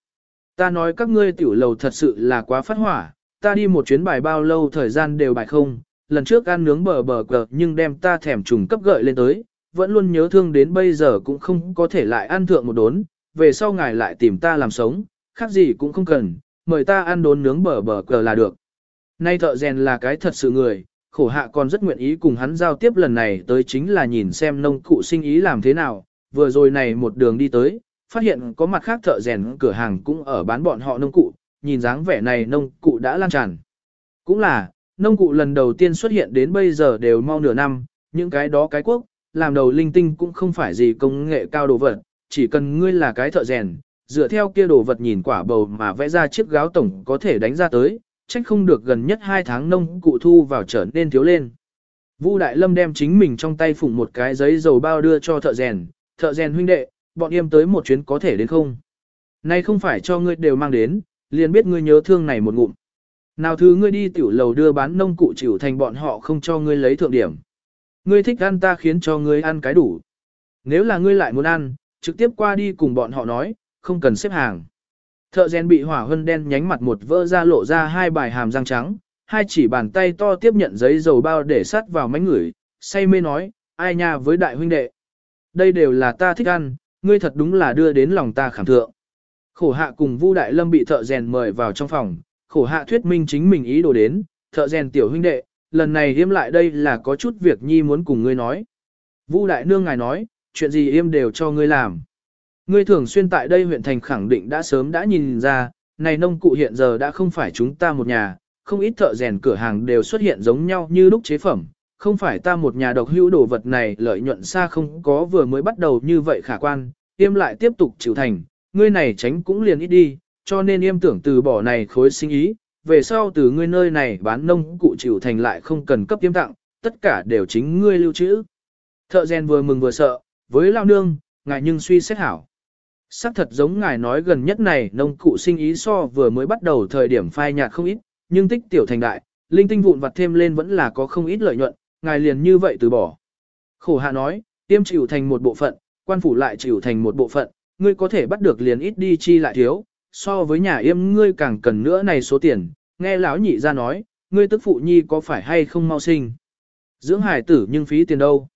Speaker 1: Ta nói các ngươi tiểu lầu thật sự là quá phát hỏa, ta đi một chuyến bài bao lâu thời gian đều bài không, lần trước ăn nướng bờ bờ cờ nhưng đem ta thèm trùng cấp gợi lên tới, vẫn luôn nhớ thương đến bây giờ cũng không có thể lại ăn thượng một đốn, về sau ngài lại tìm ta làm sống, khác gì cũng không cần, mời ta ăn đốn nướng bờ bờ cờ là được. Nay thợ rèn là cái thật sự người, khổ hạ còn rất nguyện ý cùng hắn giao tiếp lần này tới chính là nhìn xem nông cụ sinh ý làm thế nào, vừa rồi này một đường đi tới, phát hiện có mặt khác thợ rèn cửa hàng cũng ở bán bọn họ nông cụ, nhìn dáng vẻ này nông cụ đã lan tràn. Cũng là, nông cụ lần đầu tiên xuất hiện đến bây giờ đều mau nửa năm, những cái đó cái quốc, làm đầu linh tinh cũng không phải gì công nghệ cao đồ vật, chỉ cần ngươi là cái thợ rèn, dựa theo kia đồ vật nhìn quả bầu mà vẽ ra chiếc gáo tổng có thể đánh ra tới, trách không được gần nhất 2 tháng nông cụ thu vào trở nên thiếu lên. Vu Đại Lâm đem chính mình trong tay phủng một cái giấy dầu bao đưa cho thợ rèn, thợ rèn huynh đệ, bọn em tới một chuyến có thể đến không? Này không phải cho ngươi đều mang đến, liền biết ngươi nhớ thương này một ngụm. Nào thứ ngươi đi tiểu lầu đưa bán nông cụ chịu thành bọn họ không cho ngươi lấy thượng điểm. Ngươi thích ăn ta khiến cho ngươi ăn cái đủ. Nếu là ngươi lại muốn ăn, trực tiếp qua đi cùng bọn họ nói, không cần xếp hàng. Thợ rèn bị hỏa hân đen nhánh mặt một vỡ ra lộ ra hai bài hàm răng trắng, hai chỉ bàn tay to tiếp nhận giấy dầu bao để sắt vào mánh ngửi, say mê nói, ai nha với đại huynh đệ. Đây đều là ta thích ăn, ngươi thật đúng là đưa đến lòng ta khảm thượng. Khổ hạ cùng Vu Đại Lâm bị thợ rèn mời vào trong phòng, khổ hạ thuyết minh chính mình ý đồ đến, thợ rèn tiểu huynh đệ, lần này yêm lại đây là có chút việc nhi muốn cùng ngươi nói. Vu Đại Nương ngài nói, chuyện gì yêm đều cho ngươi làm. Ngươi thường xuyên tại đây huyện thành khẳng định đã sớm đã nhìn ra, này nông cụ hiện giờ đã không phải chúng ta một nhà, không ít thợ rèn cửa hàng đều xuất hiện giống nhau như lúc chế phẩm, không phải ta một nhà độc hữu đồ vật này lợi nhuận xa không có vừa mới bắt đầu như vậy khả quan, im lại tiếp tục chịu thành, ngươi này tránh cũng liền ít đi, cho nên yêm tưởng từ bỏ này khối sinh ý, về sau từ ngươi nơi này bán nông cụ chịu thành lại không cần cấp yêm tặng, tất cả đều chính ngươi lưu trữ. Thợ rèn vừa mừng vừa sợ, với lao nương, ngài nhưng suy xét hảo. Sắc thật giống ngài nói gần nhất này nông cụ sinh ý so vừa mới bắt đầu thời điểm phai nhạt không ít, nhưng tích tiểu thành đại, linh tinh vụn vặt thêm lên vẫn là có không ít lợi nhuận, ngài liền như vậy từ bỏ. Khổ hạ nói, tiêm chịu thành một bộ phận, quan phủ lại chịu thành một bộ phận, ngươi có thể bắt được liền ít đi chi lại thiếu, so với nhà yêm ngươi càng cần nữa này số tiền, nghe lão nhị ra nói, ngươi tức phụ nhi có phải hay không mau sinh. Dưỡng hải tử nhưng phí tiền đâu.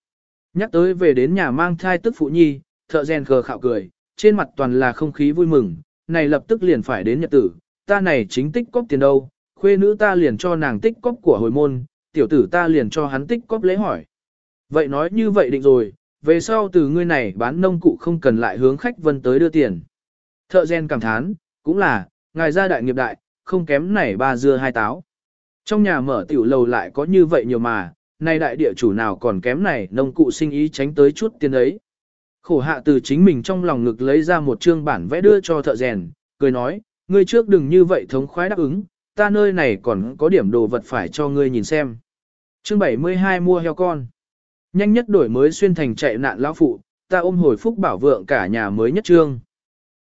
Speaker 1: Nhắc tới về đến nhà mang thai tức phụ nhi, thợ rèn khờ khạo cười, trên mặt toàn là không khí vui mừng, này lập tức liền phải đến nhật tử, ta này chính tích cóp tiền đâu, khuê nữ ta liền cho nàng tích cóp của hồi môn, tiểu tử ta liền cho hắn tích cóp lễ hỏi. Vậy nói như vậy định rồi, về sau từ ngươi này bán nông cụ không cần lại hướng khách vân tới đưa tiền. Thợ gen cảm thán, cũng là, ngài gia đại nghiệp đại, không kém này ba dưa hai táo. Trong nhà mở tiểu lầu lại có như vậy nhiều mà, nay đại địa chủ nào còn kém này nông cụ sinh ý tránh tới chút tiền ấy. Khổ hạ từ chính mình trong lòng ngực lấy ra một chương bản vẽ đưa cho thợ rèn, cười nói, ngươi trước đừng như vậy thống khoái đáp ứng, ta nơi này còn có điểm đồ vật phải cho ngươi nhìn xem. Chương 72 mua heo con. Nhanh nhất đổi mới xuyên thành chạy nạn lão phụ, ta ôm hồi phúc bảo vượng cả nhà mới nhất trương.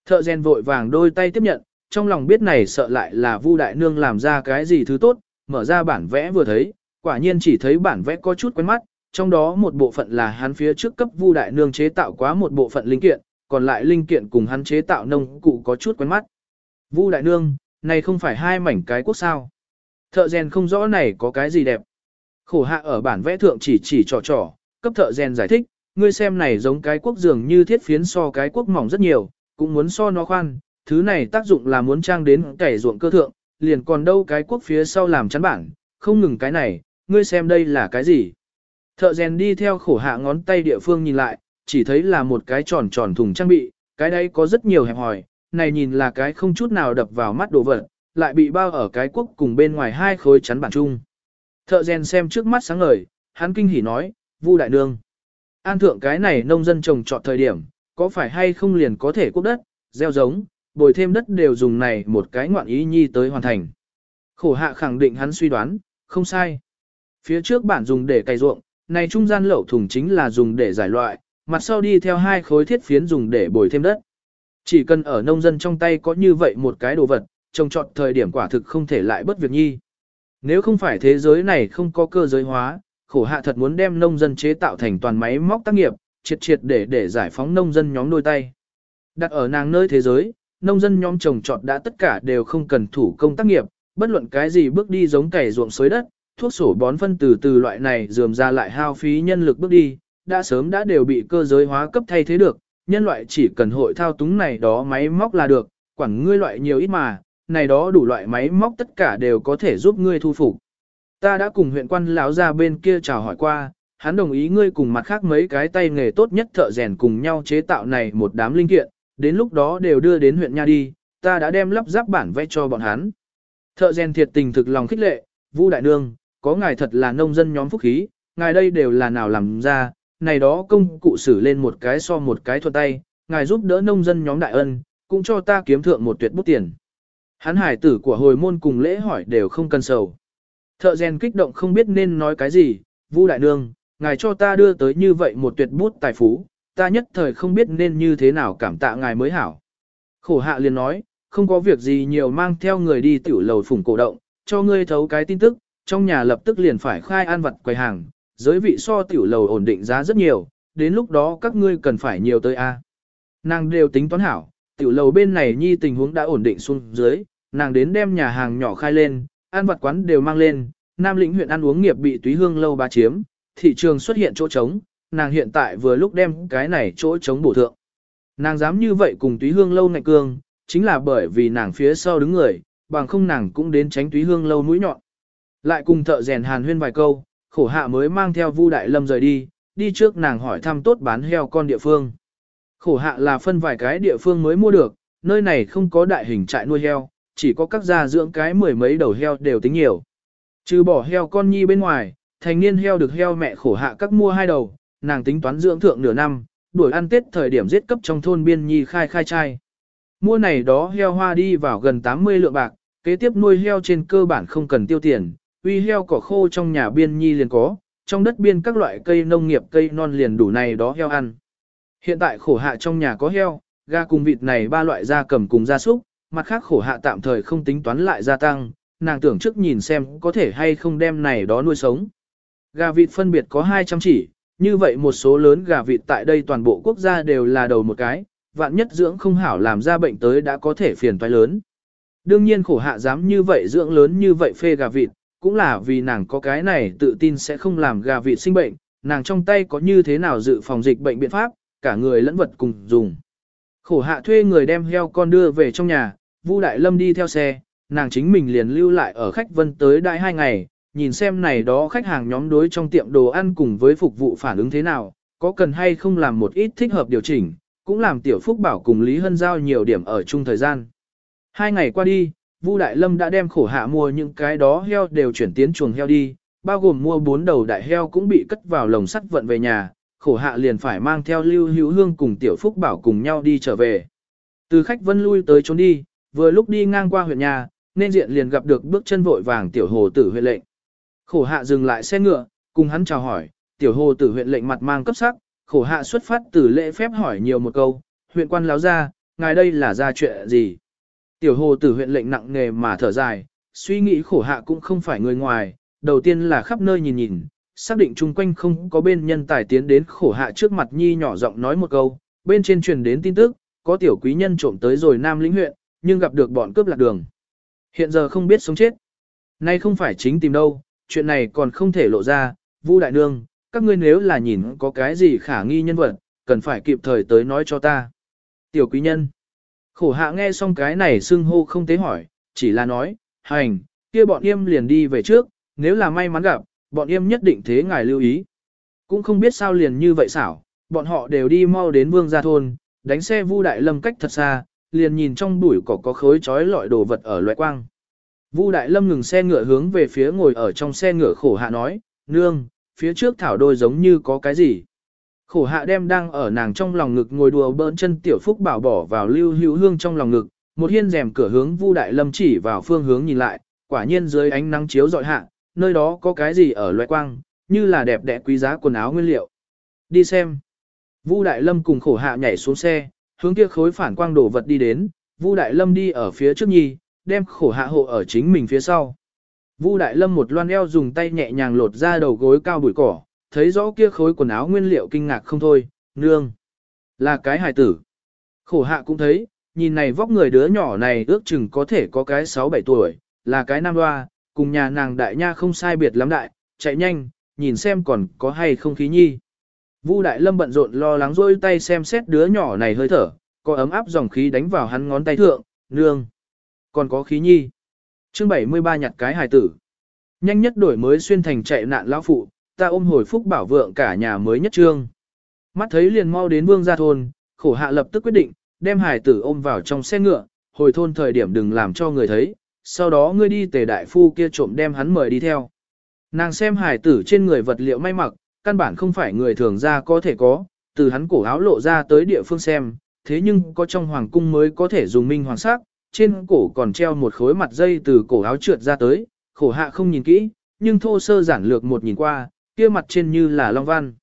Speaker 1: Thợ rèn vội vàng đôi tay tiếp nhận, trong lòng biết này sợ lại là Vu đại nương làm ra cái gì thứ tốt, mở ra bản vẽ vừa thấy, quả nhiên chỉ thấy bản vẽ có chút quen mắt, trong đó một bộ phận là hắn phía trước cấp Vu đại nương chế tạo quá một bộ phận linh kiện, còn lại linh kiện cùng hắn chế tạo nông cụ có chút quen mắt. Vu đại nương, này không phải hai mảnh cái quốc sao? Thợ rèn không rõ này có cái gì đẹp. Khổ hạ ở bản vẽ thượng chỉ chỉ trò trò, cấp thợ rèn giải thích, ngươi xem này giống cái quốc dường như thiết phiến so cái quốc mỏng rất nhiều, cũng muốn so nó khoan, thứ này tác dụng là muốn trang đến cày ruộng cơ thượng, liền còn đâu cái quốc phía sau làm chắn bản, không ngừng cái này, ngươi xem đây là cái gì. Thợ rèn đi theo khổ hạ ngón tay địa phương nhìn lại, chỉ thấy là một cái tròn tròn thùng trang bị, cái đấy có rất nhiều hẹp hòi, này nhìn là cái không chút nào đập vào mắt đồ vật, lại bị bao ở cái quốc cùng bên ngoài hai khối chắn bản chung. Thợ rèn xem trước mắt sáng ngời, hắn kinh hỉ nói, Vu đại nương. An thượng cái này nông dân trồng trọt thời điểm, có phải hay không liền có thể quốc đất, gieo giống, bồi thêm đất đều dùng này một cái ngoạn ý nhi tới hoàn thành. Khổ hạ khẳng định hắn suy đoán, không sai. Phía trước bản dùng để cày ruộng, này trung gian lẩu thùng chính là dùng để giải loại, mặt sau đi theo hai khối thiết phiến dùng để bồi thêm đất. Chỉ cần ở nông dân trong tay có như vậy một cái đồ vật, trồng trọt thời điểm quả thực không thể lại bất việc nhi. Nếu không phải thế giới này không có cơ giới hóa, khổ hạ thật muốn đem nông dân chế tạo thành toàn máy móc tác nghiệp, triệt triệt để để giải phóng nông dân nhóm đôi tay. Đặt ở nàng nơi thế giới, nông dân nhóm trồng trọt đã tất cả đều không cần thủ công tác nghiệp, bất luận cái gì bước đi giống cày ruộng xới đất, thuốc sổ bón phân từ từ loại này dườm ra lại hao phí nhân lực bước đi, đã sớm đã đều bị cơ giới hóa cấp thay thế được, nhân loại chỉ cần hội thao túng này đó máy móc là được, quản ngươi loại nhiều ít mà, này đó đủ loại máy móc tất cả đều có thể giúp ngươi thu phục. Ta đã cùng huyện quan lão ra bên kia chào hỏi qua, hắn đồng ý ngươi cùng mặt khác mấy cái tay nghề tốt nhất thợ rèn cùng nhau chế tạo này một đám linh kiện, đến lúc đó đều đưa đến huyện nha đi, ta đã đem lắp ráp bản vẽ cho bọn hắn. Thợ rèn thiệt tình thực lòng khích lệ, Vu đại nương, có ngài thật là nông dân nhóm phúc khí, ngài đây đều là nào làm ra, này đó công cụ xử lên một cái so một cái thuận tay, ngài giúp đỡ nông dân nhóm đại ân, cũng cho ta kiếm thượng một tuyệt bút tiền. Hắn hải tử của hồi môn cùng lễ hỏi đều không cần sầu. Thợ rèn kích động không biết nên nói cái gì, Vu đại nương, ngài cho ta đưa tới như vậy một tuyệt bút tài phú, ta nhất thời không biết nên như thế nào cảm tạ ngài mới hảo. Khổ hạ liền nói, không có việc gì nhiều mang theo người đi tiểu lầu phủng cổ động, cho ngươi thấu cái tin tức, trong nhà lập tức liền phải khai an vật quầy hàng, giới vị so tiểu lầu ổn định giá rất nhiều, đến lúc đó các ngươi cần phải nhiều tới A. Nàng đều tính toán hảo, tiểu lầu bên này nhi tình huống đã ổn định xuống dưới, nàng đến đem nhà hàng nhỏ khai lên, ăn vật quán đều mang lên, Nam lĩnh huyện ăn uống nghiệp bị túy hương lâu ba chiếm, thị trường xuất hiện chỗ trống, nàng hiện tại vừa lúc đem cái này chỗ trống bổ thượng. Nàng dám như vậy cùng túy hương lâu ngạnh cương, chính là bởi vì nàng phía sau đứng người, bằng không nàng cũng đến tránh túy hương lâu mũi nhọn. Lại cùng thợ rèn hàn huyên vài câu, khổ hạ mới mang theo Vu Đại Lâm rời đi, đi trước nàng hỏi thăm tốt bán heo con địa phương. Khổ hạ là phân vài cái địa phương mới mua được, nơi này không có đại hình trại nuôi heo, chỉ có các gia dưỡng cái mười mấy đầu heo đều tính nhiều. Trừ bỏ heo con nhi bên ngoài, thành niên heo được heo mẹ khổ hạ các mua hai đầu, nàng tính toán dưỡng thượng nửa năm, đuổi ăn tết thời điểm giết cấp trong thôn biên nhi khai khai trai. Mua này đó heo hoa đi vào gần 80 lượng bạc, kế tiếp nuôi heo trên cơ bản không cần tiêu tiền, uy heo cỏ khô trong nhà biên nhi liền có, trong đất biên các loại cây nông nghiệp cây non liền đủ này đó heo ăn. Hiện tại khổ hạ trong nhà có heo, gà cùng vịt này ba loại gia cầm cùng gia súc, mặt khác khổ hạ tạm thời không tính toán lại gia tăng, nàng tưởng trước nhìn xem có thể hay không đem này đó nuôi sống. Gà vịt phân biệt có 200 chỉ, như vậy một số lớn gà vịt tại đây toàn bộ quốc gia đều là đầu một cái, vạn nhất dưỡng không hảo làm ra bệnh tới đã có thể phiền toái lớn. Đương nhiên khổ hạ dám như vậy dưỡng lớn như vậy phê gà vịt, cũng là vì nàng có cái này tự tin sẽ không làm gà vịt sinh bệnh, nàng trong tay có như thế nào dự phòng dịch bệnh biện pháp, cả người lẫn vật cùng dùng. Khổ hạ thuê người đem heo con đưa về trong nhà, Vu Đại Lâm đi theo xe, nàng chính mình liền lưu lại ở khách vân tới đại hai ngày, nhìn xem này đó khách hàng nhóm đối trong tiệm đồ ăn cùng với phục vụ phản ứng thế nào, có cần hay không làm một ít thích hợp điều chỉnh, cũng làm Tiểu Phúc Bảo cùng Lý Hân Giao nhiều điểm ở chung thời gian. Hai ngày qua đi, Vu Đại Lâm đã đem khổ hạ mua những cái đó heo đều chuyển tiến chuồng heo đi, bao gồm mua bốn đầu đại heo cũng bị cất vào lồng sắt vận về nhà, khổ hạ liền phải mang theo Lưu Hữu Hương cùng Tiểu Phúc Bảo cùng nhau đi trở về. Từ khách vân lui tới trốn đi, vừa lúc đi ngang qua huyện nhà, nên diện liền gặp được bước chân vội vàng Tiểu Hồ Tử huyện lệnh. Khổ hạ dừng lại xe ngựa, cùng hắn chào hỏi, Tiểu Hồ Tử huyện lệnh mặt mang cấp sắc, khổ hạ xuất phát từ lễ phép hỏi nhiều một câu, huyện quan láo ra, ngài đây là ra chuyện gì? Tiểu Hồ Tử huyện lệnh nặng nề mà thở dài, suy nghĩ khổ hạ cũng không phải người ngoài, đầu tiên là khắp nơi nhìn nhìn, xác định chung quanh không có bên nhân tài tiến đến khổ hạ trước mặt nhi nhỏ giọng nói một câu, bên trên truyền đến tin tức, có tiểu quý nhân trộm tới rồi Nam lĩnh huyện, nhưng gặp được bọn cướp lạc đường. Hiện giờ không biết sống chết. Nay không phải chính tìm đâu, chuyện này còn không thể lộ ra, Vu đại nương, các ngươi nếu là nhìn có cái gì khả nghi nhân vật, cần phải kịp thời tới nói cho ta. Tiểu quý nhân. Khổ hạ nghe xong cái này xưng hô không tế hỏi, chỉ là nói, hành, kia bọn yêm liền đi về trước, nếu là may mắn gặp, bọn yêm nhất định thế ngài lưu ý. Cũng không biết sao liền như vậy xảo, bọn họ đều đi mau đến vương gia thôn, đánh xe Vu Đại Lâm cách thật xa, liền nhìn trong bụi cỏ có khối chói lọi đồ vật ở loại quang. Vu Đại Lâm ngừng xe ngựa hướng về phía ngồi ở trong xe ngựa khổ hạ nói, nương, phía trước thảo đôi giống như có cái gì. Khổ hạ đem đang ở nàng trong lòng ngực ngồi đùa bỡn chân tiểu phúc bảo bỏ vào lưu hữu hương trong lòng ngực, một hiên rèm cửa hướng Vu Đại Lâm chỉ vào phương hướng nhìn lại, quả nhiên dưới ánh nắng chiếu dọi hạ, nơi đó có cái gì ở loại quang, như là đẹp đẽ quý giá quần áo nguyên liệu. Đi xem. Vu Đại Lâm cùng khổ hạ nhảy xuống xe, hướng kia khối phản quang đổ vật đi đến, Vu Đại Lâm đi ở phía trước nhi, đem khổ hạ hộ ở chính mình phía sau. Vu Đại Lâm một loan eo dùng tay nhẹ nhàng lột ra đầu gối cao bụi cỏ, thấy rõ kia khối quần áo nguyên liệu kinh ngạc không thôi, nương. Là cái hài tử. Khổ hạ cũng thấy, nhìn này vóc người đứa nhỏ này ước chừng có thể có cái 6-7 tuổi, là cái nam hoa, cùng nhà nàng đại nha không sai biệt lắm đại, chạy nhanh, nhìn xem còn có hay không khí nhi. Vu Đại Lâm bận rộn lo lắng rôi tay xem xét đứa nhỏ này hơi thở, có ấm áp dòng khí đánh vào hắn ngón tay thượng, nương. Còn có khí nhi. chương 73 nhặt cái hài tử. Nhanh nhất đổi mới xuyên thành chạy nạn lão phụ, ta ôm hồi phúc bảo vượng cả nhà mới nhất trương. Mắt thấy liền mau đến vương gia thôn, khổ hạ lập tức quyết định, đem hài tử ôm vào trong xe ngựa, hồi thôn thời điểm đừng làm cho người thấy, sau đó ngươi đi tề đại phu kia trộm đem hắn mời đi theo. Nàng xem hài tử trên người vật liệu may mặc, căn bản không phải người thường ra có thể có, từ hắn cổ áo lộ ra tới địa phương xem, thế nhưng có trong hoàng cung mới có thể dùng minh hoàng sắc, trên cổ còn treo một khối mặt dây từ cổ áo trượt ra tới, khổ hạ không nhìn kỹ, nhưng thô sơ giản lược một nhìn qua, kia mặt trên như là long văn.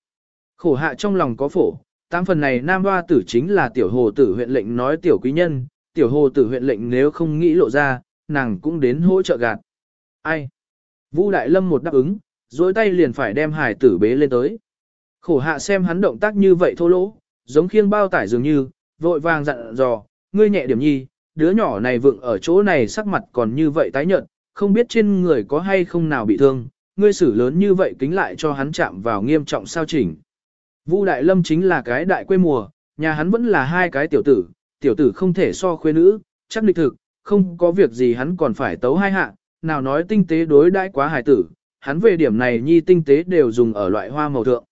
Speaker 1: Khổ hạ trong lòng có phổ, tám phần này nam hoa tử chính là tiểu hồ tử huyện lệnh nói tiểu quý nhân, tiểu hồ tử huyện lệnh nếu không nghĩ lộ ra, nàng cũng đến hỗ trợ gạt. Ai? Vũ Đại Lâm một đáp ứng, dối tay liền phải đem hải tử bế lên tới. Khổ hạ xem hắn động tác như vậy thô lỗ, giống khiêng bao tải dường như, vội vàng dặn dò, ngươi nhẹ điểm nhi, đứa nhỏ này vượng ở chỗ này sắc mặt còn như vậy tái nhợt, không biết trên người có hay không nào bị thương, ngươi xử lớn như vậy kính lại cho hắn chạm vào nghiêm trọng sao chỉnh. Vu Đại Lâm chính là cái đại quê mùa, nhà hắn vẫn là hai cái tiểu tử, tiểu tử không thể so khuê nữ, chắc lịch thực, không có việc gì hắn còn phải tấu hai hạ, nào nói tinh tế đối đãi quá hài tử, hắn về điểm này nhi tinh tế đều dùng ở loại hoa màu thượng.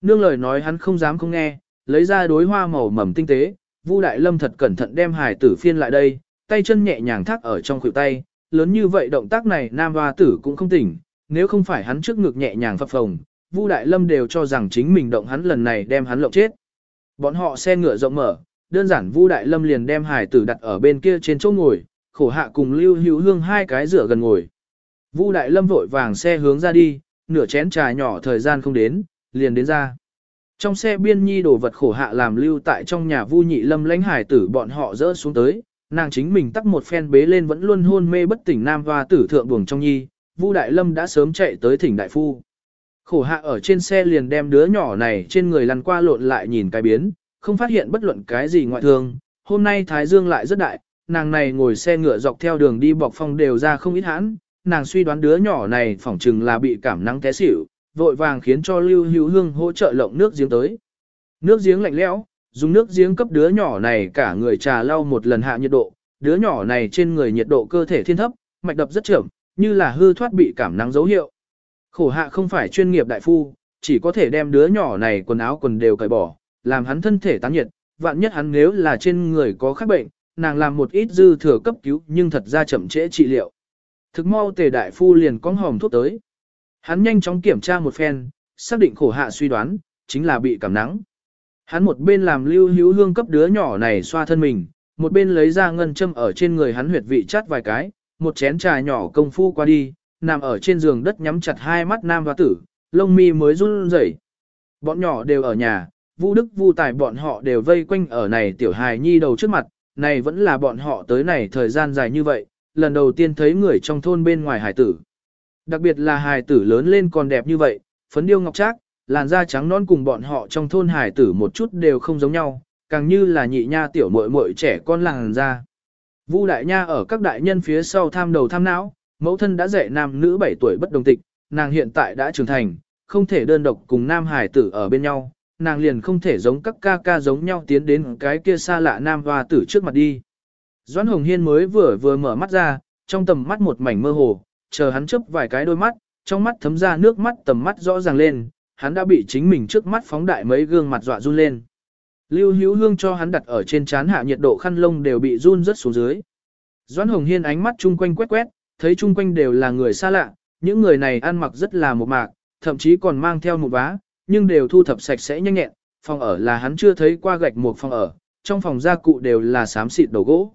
Speaker 1: Nương lời nói hắn không dám không nghe, lấy ra đối hoa màu mầm tinh tế, Vu Đại Lâm thật cẩn thận đem hài tử phiên lại đây, tay chân nhẹ nhàng thắt ở trong khuỷu tay, lớn như vậy động tác này nam hoa tử cũng không tỉnh, nếu không phải hắn trước ngực nhẹ nhàng phập phồng, Vu Đại Lâm đều cho rằng chính mình động hắn lần này đem hắn lộng chết. Bọn họ xe ngựa rộng mở, đơn giản Vu Đại Lâm liền đem hài tử đặt ở bên kia trên chỗ ngồi, khổ hạ cùng Lưu Hữu Hương hai cái rửa gần ngồi. Vu Đại Lâm vội vàng xe hướng ra đi, nửa chén trà nhỏ thời gian không đến, liền đến ra. Trong xe biên nhi đồ vật khổ hạ làm lưu tại trong nhà vu nhị lâm lãnh hải tử bọn họ dỡ xuống tới, nàng chính mình tắt một phen bế lên vẫn luôn hôn mê bất tỉnh nam hoa tử thượng buồng trong nhi, vu đại lâm đã sớm chạy tới thỉnh đại phu. Khổ hạ ở trên xe liền đem đứa nhỏ này trên người lăn qua lộn lại nhìn cái biến, không phát hiện bất luận cái gì ngoại thương, hôm nay thái dương lại rất đại, nàng này ngồi xe ngựa dọc theo đường đi bọc phong đều ra không ít hãn, nàng suy đoán đứa nhỏ này phỏng chừng là bị cảm nắng té xỉu, vội vàng khiến cho Lưu Hữu Hương hỗ trợ lộng nước giếng tới. Nước giếng lạnh lẽo, dùng nước giếng cấp đứa nhỏ này cả người trà lau một lần hạ nhiệt độ, đứa nhỏ này trên người nhiệt độ cơ thể thiên thấp, mạch đập rất chậm, như là hư thoát bị cảm nắng dấu hiệu. Khổ hạ không phải chuyên nghiệp đại phu, chỉ có thể đem đứa nhỏ này quần áo quần đều cởi bỏ, làm hắn thân thể tán nhiệt, vạn nhất hắn nếu là trên người có khác bệnh, nàng làm một ít dư thừa cấp cứu nhưng thật ra chậm trễ trị liệu. Thực mau tề đại phu liền cong hòm thuốc tới. Hắn nhanh chóng kiểm tra một phen, xác định khổ hạ suy đoán, chính là bị cảm nắng. Hắn một bên làm lưu hữu hương cấp đứa nhỏ này xoa thân mình, một bên lấy ra ngân châm ở trên người hắn huyệt vị chát vài cái, một chén trà nhỏ công phu qua đi, nằm ở trên giường đất nhắm chặt hai mắt nam và tử, lông mi mới run rẩy. Bọn nhỏ đều ở nhà, Vu Đức Vu Tài bọn họ đều vây quanh ở này tiểu hài nhi đầu trước mặt, này vẫn là bọn họ tới này thời gian dài như vậy, lần đầu tiên thấy người trong thôn bên ngoài hải tử. Đặc biệt là hài tử lớn lên còn đẹp như vậy, phấn điêu ngọc trác, làn da trắng non cùng bọn họ trong thôn hài tử một chút đều không giống nhau, càng như là nhị nha tiểu muội muội trẻ con làn da. Vu đại nha ở các đại nhân phía sau tham đầu tham não, mẫu thân đã dạy nam nữ 7 tuổi bất đồng tịch, nàng hiện tại đã trưởng thành, không thể đơn độc cùng nam hài tử ở bên nhau, nàng liền không thể giống các ca ca giống nhau tiến đến cái kia xa lạ nam hoa tử trước mặt đi. Doãn Hồng Hiên mới vừa vừa mở mắt ra, trong tầm mắt một mảnh mơ hồ, chờ hắn chớp vài cái đôi mắt, trong mắt thấm ra nước mắt tầm mắt rõ ràng lên, hắn đã bị chính mình trước mắt phóng đại mấy gương mặt dọa run lên. Lưu Hữu Hương cho hắn đặt ở trên trán hạ nhiệt độ khăn lông đều bị run rất xuống dưới. Doãn Hồng Hiên ánh mắt chung quanh quét quét, thấy chung quanh đều là người xa lạ, những người này ăn mặc rất là một mạc, thậm chí còn mang theo một vá, nhưng đều thu thập sạch sẽ nhanh nhẹn, phòng ở là hắn chưa thấy qua gạch một phòng ở, trong phòng gia cụ đều là xám xịt đầu gỗ.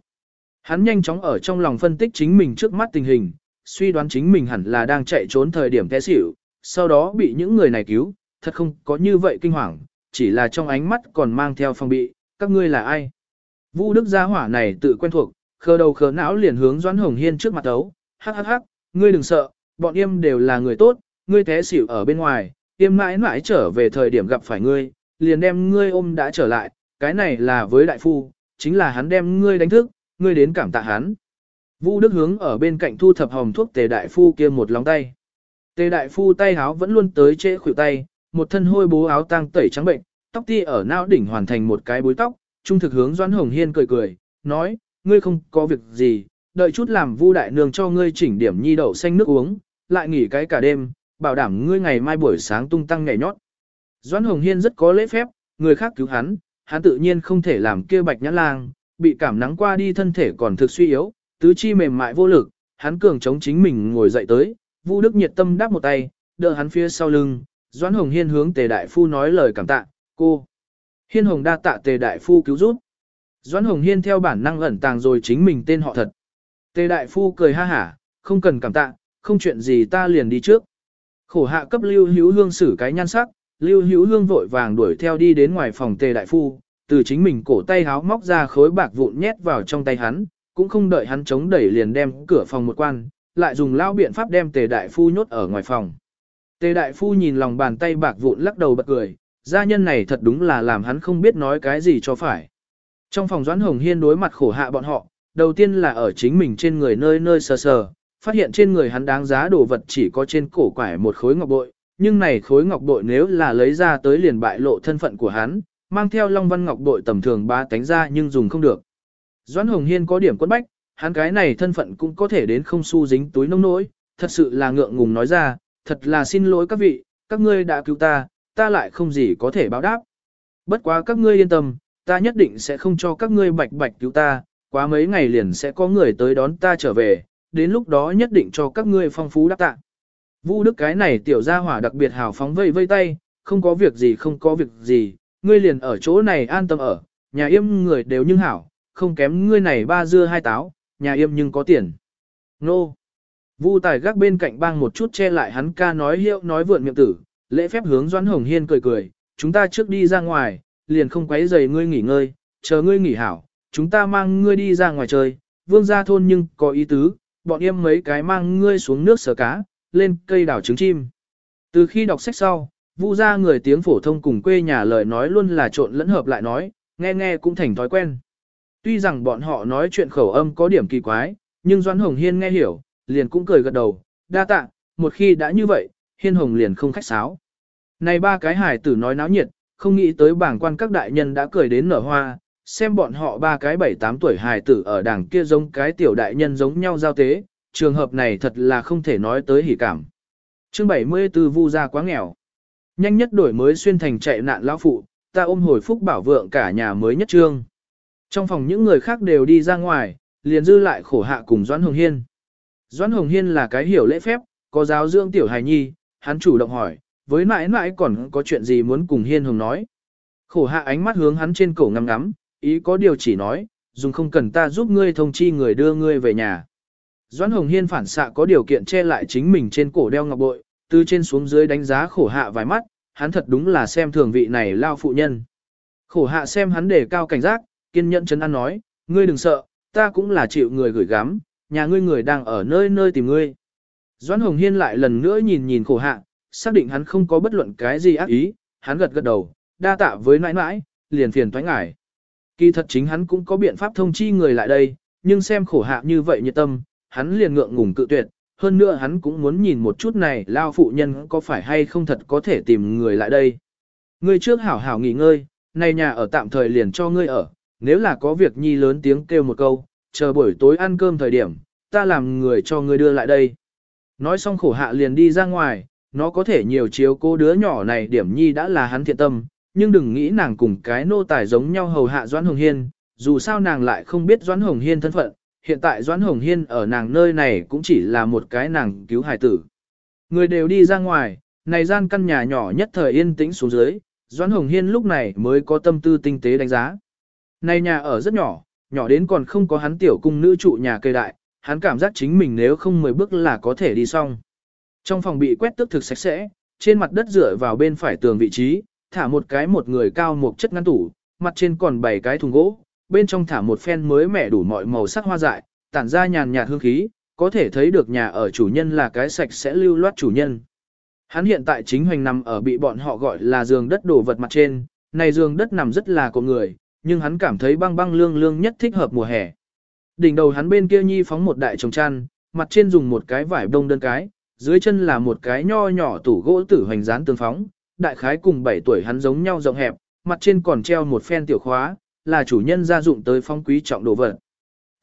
Speaker 1: Hắn nhanh chóng ở trong lòng phân tích chính mình trước mắt tình hình, suy đoán chính mình hẳn là đang chạy trốn thời điểm té xỉu, sau đó bị những người này cứu, thật không có như vậy kinh hoàng, chỉ là trong ánh mắt còn mang theo phong bị, các ngươi là ai? Vũ Đức gia hỏa này tự quen thuộc, khờ đầu khờ não liền hướng Doãn Hồng Hiên trước mặt ấu, hắc hắc hắc, ngươi đừng sợ, bọn em đều là người tốt, ngươi té xỉu ở bên ngoài, yêm mãi mãi trở về thời điểm gặp phải ngươi, liền đem ngươi ôm đã trở lại, cái này là với đại phu, chính là hắn đem ngươi đánh thức, ngươi đến cảm tạ hắn. Vũ Đức hướng ở bên cạnh thu thập hồng thuốc tề đại phu kia một lòng tay. Tề đại phu tay háo vẫn luôn tới trễ khuỷu tay, một thân hôi bố áo tang tẩy trắng bệnh, tóc ti ở não đỉnh hoàn thành một cái búi tóc, trung thực hướng Doãn Hồng Hiên cười cười, nói, ngươi không có việc gì, đợi chút làm Vu đại nương cho ngươi chỉnh điểm nhi đậu xanh nước uống, lại nghỉ cái cả đêm, bảo đảm ngươi ngày mai buổi sáng tung tăng nhảy nhót. Doãn Hồng Hiên rất có lễ phép, người khác cứu hắn, hắn tự nhiên không thể làm kia bạch nhã lang, bị cảm nắng qua đi thân thể còn thực suy yếu, tứ chi mềm mại vô lực, hắn cường chống chính mình ngồi dậy tới, Vu Đức nhiệt tâm đáp một tay, đỡ hắn phía sau lưng, Doãn Hồng Hiên hướng Tề đại phu nói lời cảm tạ, "Cô." Hiên Hồng đa tạ Tề đại phu cứu giúp. Doãn Hồng Hiên theo bản năng ẩn tàng rồi chính mình tên họ thật. Tề đại phu cười ha hả, "Không cần cảm tạ, không chuyện gì ta liền đi trước." Khổ hạ cấp Lưu Hữu Hương xử cái nhan sắc, Lưu Hữu Hương vội vàng đuổi theo đi đến ngoài phòng Tề đại phu, từ chính mình cổ tay háo móc ra khối bạc vụn nhét vào trong tay hắn, cũng không đợi hắn chống đẩy liền đem cửa phòng một quan, lại dùng lao biện pháp đem tề đại phu nhốt ở ngoài phòng. Tề đại phu nhìn lòng bàn tay bạc vụn lắc đầu bật cười, gia nhân này thật đúng là làm hắn không biết nói cái gì cho phải. Trong phòng Doãn Hồng Hiên đối mặt khổ hạ bọn họ, đầu tiên là ở chính mình trên người nơi nơi sờ sờ, phát hiện trên người hắn đáng giá đồ vật chỉ có trên cổ quải một khối ngọc bội, nhưng này khối ngọc bội nếu là lấy ra tới liền bại lộ thân phận của hắn, mang theo long văn ngọc bội tầm thường ba tánh ra nhưng dùng không được. Doãn Hồng Hiên có điểm quân bách, hắn cái này thân phận cũng có thể đến không xu dính túi nông nỗi, thật sự là ngượng ngùng nói ra, thật là xin lỗi các vị, các ngươi đã cứu ta, ta lại không gì có thể báo đáp. Bất quá các ngươi yên tâm, ta nhất định sẽ không cho các ngươi bạch bạch cứu ta, quá mấy ngày liền sẽ có người tới đón ta trở về, đến lúc đó nhất định cho các ngươi phong phú đáp tạ. Vu Đức cái này tiểu gia hỏa đặc biệt hào phóng vây vây tay, không có việc gì không có việc gì, ngươi liền ở chỗ này an tâm ở, nhà im người đều nhưng hảo, không kém ngươi này ba dưa hai táo, nhà im nhưng có tiền. Nô! Vu tài gác bên cạnh bang một chút che lại hắn ca nói hiệu nói vượn miệng tử, lễ phép hướng Doãn Hồng Hiên cười cười, chúng ta trước đi ra ngoài, liền không quấy rầy ngươi nghỉ ngơi, chờ ngươi nghỉ hảo, chúng ta mang ngươi đi ra ngoài chơi, vương gia thôn nhưng có ý tứ, bọn em mấy cái mang ngươi xuống nước sờ cá, lên cây đảo trứng chim. Từ khi đọc sách sau, vu gia người tiếng phổ thông cùng quê nhà lời nói luôn là trộn lẫn hợp lại nói, nghe nghe cũng thành thói quen. Tuy rằng bọn họ nói chuyện khẩu âm có điểm kỳ quái, nhưng Doãn Hồng Hiên nghe hiểu, liền cũng cười gật đầu, đa tạ, một khi đã như vậy, Hiên Hồng liền không khách sáo. Này ba cái hải tử nói náo nhiệt, không nghĩ tới bảng quan các đại nhân đã cười đến nở hoa, xem bọn họ ba cái bảy tám tuổi hài tử ở đảng kia giống cái tiểu đại nhân giống nhau giao tế, trường hợp này thật là không thể nói tới hỉ cảm. Chương 74 Vu gia quá nghèo. Nhanh nhất đổi mới xuyên thành chạy nạn lão phụ, ta ôm hồi phúc bảo vượng cả nhà mới nhất trương. Trong phòng những người khác đều đi ra ngoài, liền dư lại khổ hạ cùng Doãn Hồng Hiên. Doãn Hồng Hiên là cái hiểu lễ phép, có giáo dưỡng tiểu hài nhi, hắn chủ động hỏi, với mãi mãi còn có chuyện gì muốn cùng Hiên Hồng nói. Khổ hạ ánh mắt hướng hắn trên cổ ngắm ngắm, ý có điều chỉ nói, dùng không cần ta giúp ngươi thông chi người đưa ngươi về nhà. Doãn Hồng Hiên phản xạ có điều kiện che lại chính mình trên cổ đeo ngọc bội, từ trên xuống dưới đánh giá khổ hạ vài mắt, hắn thật đúng là xem thường vị này lao phụ nhân. Khổ hạ xem hắn để cao cảnh giác, kiên nhẫn chấn an nói, ngươi đừng sợ, ta cũng là chịu người gửi gắm, nhà ngươi người đang ở nơi nơi tìm ngươi. Doãn Hồng Hiên lại lần nữa nhìn nhìn khổ hạ, xác định hắn không có bất luận cái gì ác ý, hắn gật gật đầu, đa tạ với nãi nãi, liền phiền thoái ngải. Kỳ thật chính hắn cũng có biện pháp thông chi người lại đây, nhưng xem khổ hạ như vậy nhiệt tâm, hắn liền ngượng ngùng cự tuyệt, hơn nữa hắn cũng muốn nhìn một chút này lao phụ nhân có phải hay không thật có thể tìm người lại đây. Ngươi trước hảo hảo nghỉ ngơi, này nhà ở tạm thời liền cho ngươi ở, nếu là có việc nhi lớn tiếng kêu một câu, chờ buổi tối ăn cơm thời điểm, ta làm người cho ngươi đưa lại đây. Nói xong khổ hạ liền đi ra ngoài, nó có thể nhiều chiếu cô đứa nhỏ này điểm nhi đã là hắn thiện tâm, nhưng đừng nghĩ nàng cùng cái nô tài giống nhau hầu hạ Doãn Hồng Hiên, dù sao nàng lại không biết Doãn Hồng Hiên thân phận, hiện tại Doãn Hồng Hiên ở nàng nơi này cũng chỉ là một cái nàng cứu hài tử. Người đều đi ra ngoài, này gian căn nhà nhỏ nhất thời yên tĩnh xuống dưới, Doãn Hồng Hiên lúc này mới có tâm tư tinh tế đánh giá. Này nhà ở rất nhỏ, nhỏ đến còn không có hắn tiểu cung nữ trụ nhà cây đại, hắn cảm giác chính mình nếu không mười bước là có thể đi xong. Trong phòng bị quét tước thực sạch sẽ, trên mặt đất dựa vào bên phải tường vị trí, thả một cái một người cao một chất ngăn tủ, mặt trên còn bảy cái thùng gỗ, bên trong thả một phen mới mẻ đủ mọi màu sắc hoa dại, tản ra nhàn nhạt hương khí, có thể thấy được nhà ở chủ nhân là cái sạch sẽ lưu loát chủ nhân. Hắn hiện tại chính hoành nằm ở bị bọn họ gọi là giường đất đổ vật mặt trên, này giường đất nằm rất là của người, nhưng hắn cảm thấy băng băng lương lương nhất thích hợp mùa hè. Đỉnh đầu hắn bên kia nhi phóng một đại trồng chăn, mặt trên dùng một cái vải đông đơn cái, dưới chân là một cái nho nhỏ tủ gỗ tử hoành dán tương phóng, đại khái cùng 7 tuổi hắn giống nhau rộng hẹp, mặt trên còn treo một phen tiểu khóa, là chủ nhân gia dụng tới phong quý trọng đồ vật.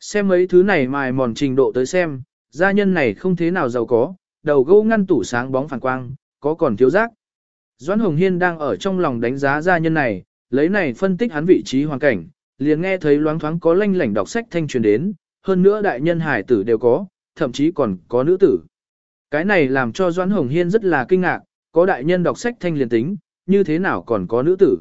Speaker 1: Xem mấy thứ này mài mòn trình độ tới xem, gia nhân này không thế nào giàu có, đầu gỗ ngăn tủ sáng bóng phản quang, có còn thiếu rác Doãn Hồng Hiên đang ở trong lòng đánh giá gia nhân này, lấy này phân tích hắn vị trí hoàn cảnh, liền nghe thấy loáng thoáng có lanh lảnh đọc sách thanh truyền đến, hơn nữa đại nhân hải tử đều có, thậm chí còn có nữ tử. Cái này làm cho Doãn Hồng Hiên rất là kinh ngạc, có đại nhân đọc sách thanh liền tính, như thế nào còn có nữ tử.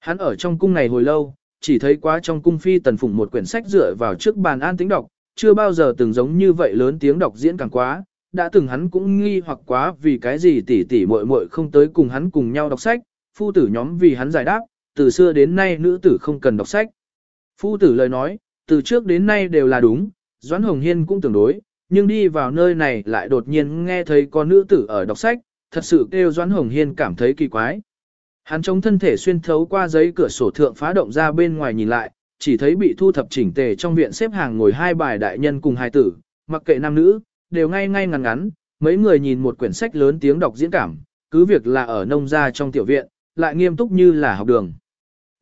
Speaker 1: Hắn ở trong cung này hồi lâu, chỉ thấy quá trong cung phi tần phụng một quyển sách dựa vào trước bàn an tính đọc, chưa bao giờ từng giống như vậy lớn tiếng đọc diễn càng quá, đã từng hắn cũng nghi hoặc quá vì cái gì tỷ tỷ muội muội không tới cùng hắn cùng nhau đọc sách, phu tử nhóm vì hắn giải đáp, từ xưa đến nay nữ tử không cần đọc sách. Phu tử lời nói, từ trước đến nay đều là đúng, Doãn Hồng Hiên cũng tưởng đối, nhưng đi vào nơi này lại đột nhiên nghe thấy có nữ tử ở đọc sách, thật sự kêu Doãn Hồng Hiên cảm thấy kỳ quái. Hắn chống thân thể xuyên thấu qua giấy cửa sổ thượng phá động ra bên ngoài nhìn lại, chỉ thấy bị thu thập chỉnh tề trong viện xếp hàng ngồi hai bài đại nhân cùng hai tử, mặc kệ nam nữ, đều ngay ngay ngắn ngắn, mấy người nhìn một quyển sách lớn tiếng đọc diễn cảm, cứ việc là ở nông gia trong tiểu viện, lại nghiêm túc như là học đường.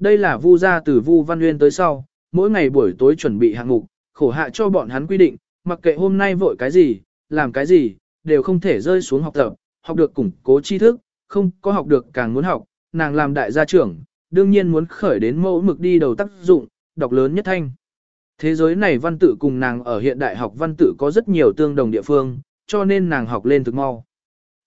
Speaker 1: Đây là vu gia từ vu văn nguyên tới sau, mỗi ngày buổi tối chuẩn bị hạng mục, khổ hạ cho bọn hắn quy định, mặc kệ hôm nay vội cái gì, làm cái gì, đều không thể rơi xuống học tập, học được củng cố tri thức, không có học được càng muốn học, nàng làm đại gia trưởng, đương nhiên muốn khởi đến mẫu mực đi đầu tác dụng, đọc lớn nhất thanh. Thế giới này văn tự cùng nàng ở hiện đại học văn tự có rất nhiều tương đồng địa phương, cho nên nàng học lên thực mau.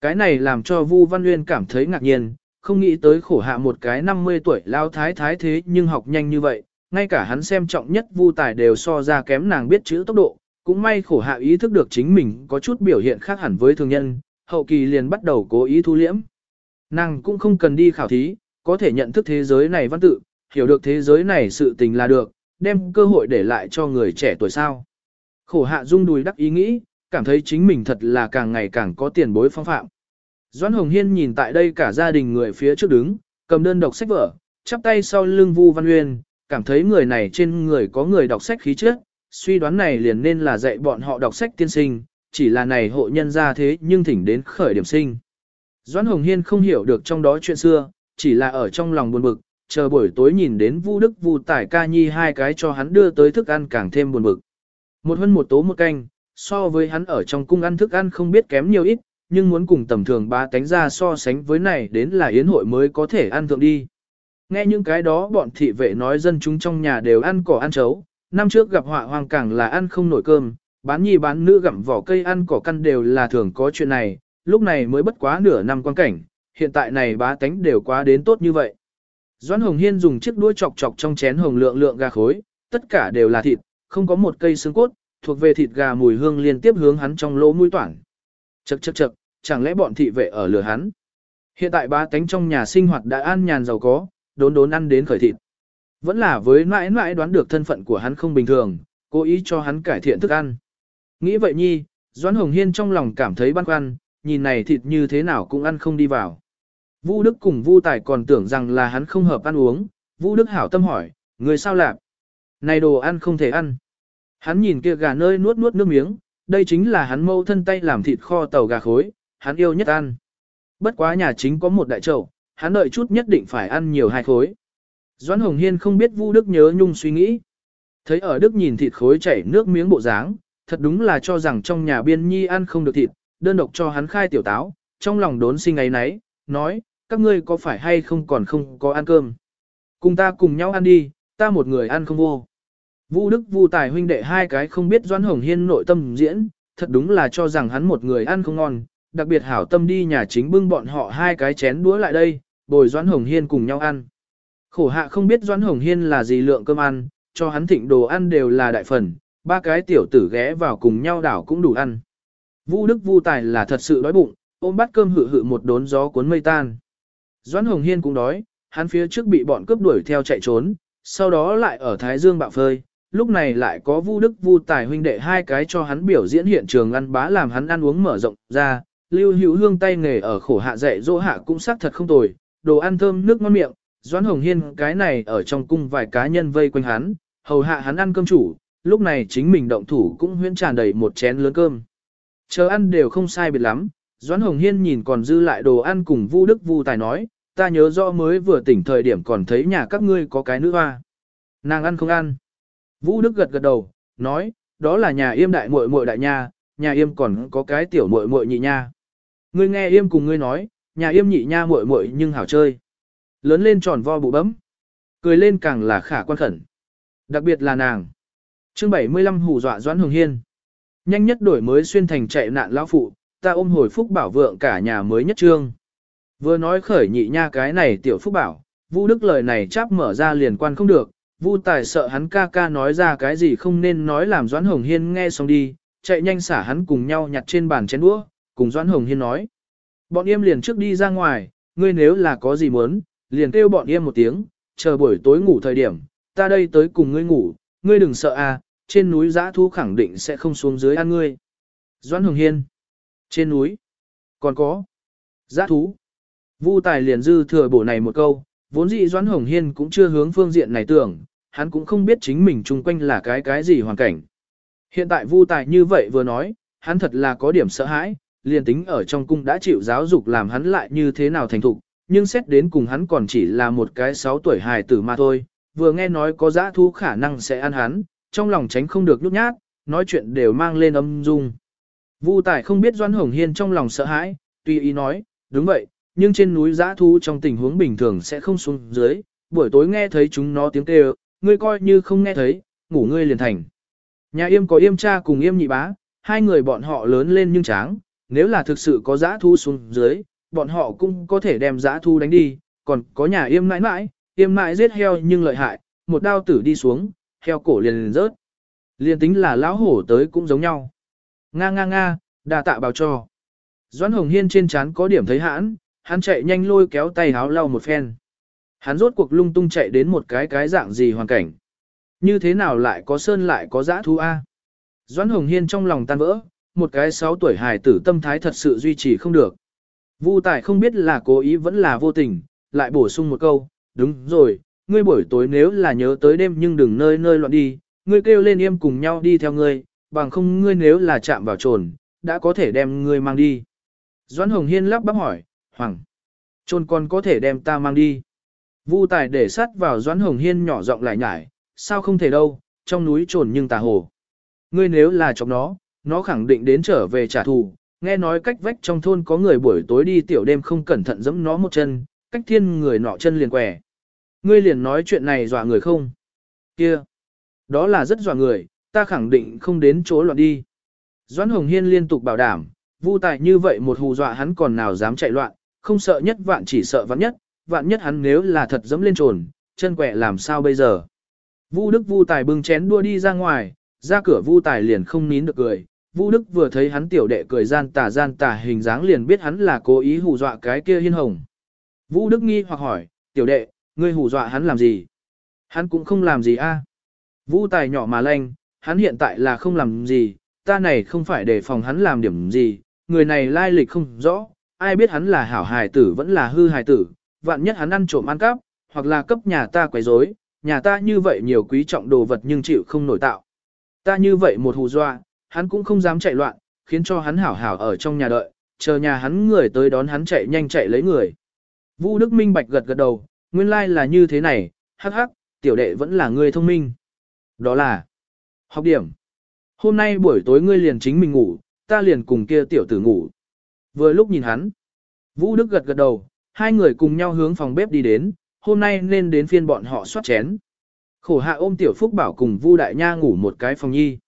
Speaker 1: Cái này làm cho Vu Văn Nguyên cảm thấy ngạc nhiên, không nghĩ tới khổ hạ một cái 50 tuổi lao thái thái thế nhưng học nhanh như vậy, ngay cả hắn xem trọng nhất Vu Tài đều so ra kém nàng biết chữ tốc độ, cũng may khổ hạ ý thức được chính mình có chút biểu hiện khác hẳn với thường nhân, hậu kỳ liền bắt đầu cố ý thu liễm. Nàng cũng không cần đi khảo thí, có thể nhận thức thế giới này văn tự, hiểu được thế giới này sự tình là được, đem cơ hội để lại cho người trẻ tuổi sao. Khổ hạ rung đùi đắc ý nghĩ, cảm thấy chính mình thật là càng ngày càng có tiền bối phong phạm. Doãn Hồng Hiên nhìn tại đây cả gia đình người phía trước đứng, cầm đơn đọc sách vở, chắp tay sau lưng Vu Văn Uyên, cảm thấy người này trên người có người đọc sách khí chất, suy đoán này liền nên là dạy bọn họ đọc sách tiên sinh, chỉ là này hộ nhân ra thế nhưng thỉnh đến khởi điểm sinh. Doãn Hồng Hiên không hiểu được trong đó chuyện xưa, chỉ là ở trong lòng buồn bực, chờ buổi tối nhìn đến Vu Đức Vu Tải Ca Nhi hai cái cho hắn đưa tới thức ăn càng thêm buồn bực. Một hơn một tố một canh, so với hắn ở trong cung ăn thức ăn không biết kém nhiều ít, nhưng muốn cùng tầm thường ba tánh ra so sánh với này đến là yến hội mới có thể ăn thượng đi. Nghe những cái đó bọn thị vệ nói dân chúng trong nhà đều ăn cỏ ăn chấu, năm trước gặp họa hoang càng là ăn không nổi cơm, bán nhi bán nữ gặm vỏ cây ăn cỏ căn đều là thường có chuyện này, lúc này mới bất quá nửa năm quan cảnh, hiện tại này bá tánh đều quá đến tốt như vậy. Doãn Hồng Hiên dùng chiếc đuôi chọc chọc trong chén hồng lượng lượng gà khối, tất cả đều là thịt, không có một cây xương cốt, thuộc về thịt gà mùi hương liên tiếp hướng hắn trong lỗ mũi toản. Chậc chậc chậc, chẳng lẽ bọn thị vệ ở lừa hắn? Hiện tại bá tánh trong nhà sinh hoạt đã an nhàn giàu có, đốn đốn ăn đến khởi thịt. Vẫn là với mãi mãi đoán được thân phận của hắn không bình thường, cố ý cho hắn cải thiện thức ăn. Nghĩ vậy nhi, Doãn Hồng Hiên trong lòng cảm thấy băn khoăn, nhìn này thịt như thế nào cũng ăn không đi vào. Vu Đức cùng Vu Tài còn tưởng rằng là hắn không hợp ăn uống, Vu Đức hảo tâm hỏi, người sao lạp? Này đồ ăn không thể ăn. Hắn nhìn kia gà nơi nuốt nuốt nước miếng, đây chính là hắn mâu thân tay làm thịt kho tàu gà khối, hắn yêu nhất ăn. Bất quá nhà chính có một đại chậu, hắn đợi chút nhất định phải ăn nhiều hai khối. Doãn Hồng Hiên không biết Vu Đức nhớ nhung suy nghĩ. Thấy ở Đức nhìn thịt khối chảy nước miếng bộ dáng, thật đúng là cho rằng trong nhà biên nhi ăn không được thịt, đơn độc cho hắn khai tiểu táo, trong lòng đốn sinh ấy nấy, nói, các ngươi có phải hay không còn không có ăn cơm. Cùng ta cùng nhau ăn đi, ta một người ăn không vô. Vu Đức Vu Tài huynh đệ hai cái không biết Doãn Hồng Hiên nội tâm diễn, thật đúng là cho rằng hắn một người ăn không ngon, đặc biệt hảo tâm đi nhà chính bưng bọn họ hai cái chén đũa lại đây, bồi Doãn Hồng Hiên cùng nhau ăn. Khổ hạ không biết Doãn Hồng Hiên là gì lượng cơm ăn, cho hắn thịnh đồ ăn đều là đại phần, ba cái tiểu tử ghé vào cùng nhau đảo cũng đủ ăn. Vu Đức Vu Tài là thật sự đói bụng, ôm bát cơm hự hự một đốn gió cuốn mây tan. Doãn Hồng Hiên cũng đói, hắn phía trước bị bọn cướp đuổi theo chạy trốn, sau đó lại ở Thái Dương bạo phơi, lúc này lại có Vu Đức Vu Tài huynh đệ hai cái cho hắn biểu diễn hiện trường ăn bá làm hắn ăn uống mở rộng ra, Lưu Hữu Hương tay nghề ở khổ hạ dạy dỗ hạ cũng sắc thật không tồi, đồ ăn thơm nước ngon miệng, Doãn Hồng Hiên cái này ở trong cung vài cá nhân vây quanh hắn, hầu hạ hắn ăn cơm chủ, lúc này chính mình động thủ cũng huyễn tràn đầy một chén lớn cơm. Chờ ăn đều không sai biệt lắm, Doãn Hồng Hiên nhìn còn dư lại đồ ăn cùng Vu Đức Vu Tài nói, ta nhớ rõ mới vừa tỉnh thời điểm còn thấy nhà các ngươi có cái nữ hoa. Nàng ăn không ăn. Vũ Đức gật gật đầu, nói, đó là nhà yêm đại muội muội đại nha, nhà yêm còn có cái tiểu muội muội nhị nha. Ngươi nghe yêm cùng ngươi nói, nhà yêm nhị nha muội muội nhưng hảo chơi. Lớn lên tròn vo bụ bấm. Cười lên càng là khả quan khẩn. Đặc biệt là nàng. chương 75 hù dọa Doãn Hồng Hiên. Nhanh nhất đổi mới xuyên thành chạy nạn lão phụ, ta ôm hồi phúc bảo vượng cả nhà mới nhất trương. Vừa nói khởi nhị nha cái này tiểu phúc bảo, Vũ Đức lời này chắp mở ra liền quan không được, Vu Tài sợ hắn ca ca nói ra cái gì không nên nói làm Doãn Hồng Hiên nghe xong đi, chạy nhanh xả hắn cùng nhau nhặt trên bàn chén đũa, cùng Doãn Hồng Hiên nói. Bọn em liền trước đi ra ngoài, ngươi nếu là có gì muốn, liền kêu bọn em một tiếng, chờ buổi tối ngủ thời điểm, ta đây tới cùng ngươi ngủ, ngươi đừng sợ à, trên núi giã thu khẳng định sẽ không xuống dưới ăn ngươi. Doãn Hồng Hiên. Trên núi. Còn có. Giã thú. Vu Tài liền dư thừa bổ này một câu, vốn dĩ Doãn Hồng Hiên cũng chưa hướng phương diện này tưởng, hắn cũng không biết chính mình chung quanh là cái cái gì hoàn cảnh. Hiện tại Vu Tài như vậy vừa nói, hắn thật là có điểm sợ hãi, liền tính ở trong cung đã chịu giáo dục làm hắn lại như thế nào thành thục, nhưng xét đến cùng hắn còn chỉ là một cái 6 tuổi hài tử mà thôi, vừa nghe nói có giã thú khả năng sẽ ăn hắn, trong lòng tránh không được nhút nhát, nói chuyện đều mang lên âm dung. Vu Tài không biết Doãn Hồng Hiên trong lòng sợ hãi, tuy ý nói, đúng vậy, nhưng trên núi giã thú trong tình huống bình thường sẽ không xuống dưới, buổi tối nghe thấy chúng nó tiếng kêu, ngươi coi như không nghe thấy, ngủ ngươi liền thành. Nhà yêm có yêm cha cùng yêm nhị bá, hai người bọn họ lớn lên nhưng tráng, nếu là thực sự có giã thú xuống dưới, bọn họ cũng có thể đem giã thú đánh đi, còn có nhà yêm mãi mãi, yêm mãi giết heo nhưng lợi hại, một đao tử đi xuống, heo cổ liền liền rớt. Liền tính là lão hổ tới cũng giống nhau. Nga nga nga, đà tạ bào cho. Doãn Hồng Hiên trên trán có điểm thấy hãn, hắn chạy nhanh lôi kéo tay háo lau một phen. Hắn rốt cuộc lung tung chạy đến một cái cái dạng gì hoàn cảnh. Như thế nào lại có sơn lại có dã thú A. Doãn Hồng Hiên trong lòng tan vỡ, một cái 6 tuổi hài tử tâm thái thật sự duy trì không được. Vu Tài không biết là cố ý vẫn là vô tình, lại bổ sung một câu, đúng rồi, ngươi buổi tối nếu là nhớ tới đêm nhưng đừng nơi nơi loạn đi, ngươi kêu lên im cùng nhau đi theo ngươi, bằng không ngươi nếu là chạm vào trồn, đã có thể đem ngươi mang đi. Doãn Hồng Hiên lắp bắp hỏi, Hoàng, trôn còn có thể đem ta mang đi. Vu Tài để sát vào Doãn Hồng Hiên nhỏ giọng lại nhải, sao không thể đâu, trong núi trồn nhưng tà hồ. Ngươi nếu là chọc nó, nó khẳng định đến trở về trả thù, nghe nói cách vách trong thôn có người buổi tối đi tiểu đêm không cẩn thận giẫm nó một chân, cách thiên người nọ chân liền quẻ. Ngươi liền nói chuyện này dọa người không? Kia, đó là rất dọa người, ta khẳng định không đến chỗ loạn đi. Doãn Hồng Hiên liên tục bảo đảm, vu tài như vậy một hù dọa hắn còn nào dám chạy loạn, không sợ nhất vạn chỉ sợ vạn nhất, vạn nhất hắn nếu là thật dẫm lên trồn, chân quẹ làm sao bây giờ. Vu Đức Vu Tài bưng chén đua đi ra ngoài, ra cửa Vu Tài liền không nín được cười. Vu Đức vừa thấy hắn tiểu đệ cười gian tà gian tà hình dáng liền biết hắn là cố ý hù dọa cái kia hiên hồng. Vu Đức nghi hoặc hỏi, tiểu đệ, ngươi hù dọa hắn làm gì? Hắn cũng không làm gì a. Vu Tài nhỏ mà lanh, hắn hiện tại là không làm gì, ta này không phải để phòng hắn làm điểm gì, người này lai lịch không rõ, ai biết hắn là hảo hài tử vẫn là hư hài tử, vạn nhất hắn ăn trộm ăn cắp, hoặc là cấp nhà ta quấy rối, nhà ta như vậy nhiều quý trọng đồ vật nhưng chịu không nổi tạo. Ta như vậy một hù dọa, hắn cũng không dám chạy loạn, khiến cho hắn hảo hảo ở trong nhà đợi, chờ nhà hắn người tới đón hắn chạy nhanh chạy lấy người. Vũ Đức Minh Bạch gật gật đầu, nguyên lai like là như thế này, hắc hắc, tiểu đệ vẫn là người thông minh. Đó là học điểm. Hôm nay buổi tối ngươi liền chính mình ngủ, ta liền cùng kia tiểu tử ngủ. Vừa lúc nhìn hắn, Vũ Đức gật gật đầu, hai người cùng nhau hướng phòng bếp đi đến, hôm nay nên đến phiên bọn họ soát chén. Khổ hạ ôm Tiểu Phúc Bảo cùng Vu Đại Nha ngủ một cái phòng nhi.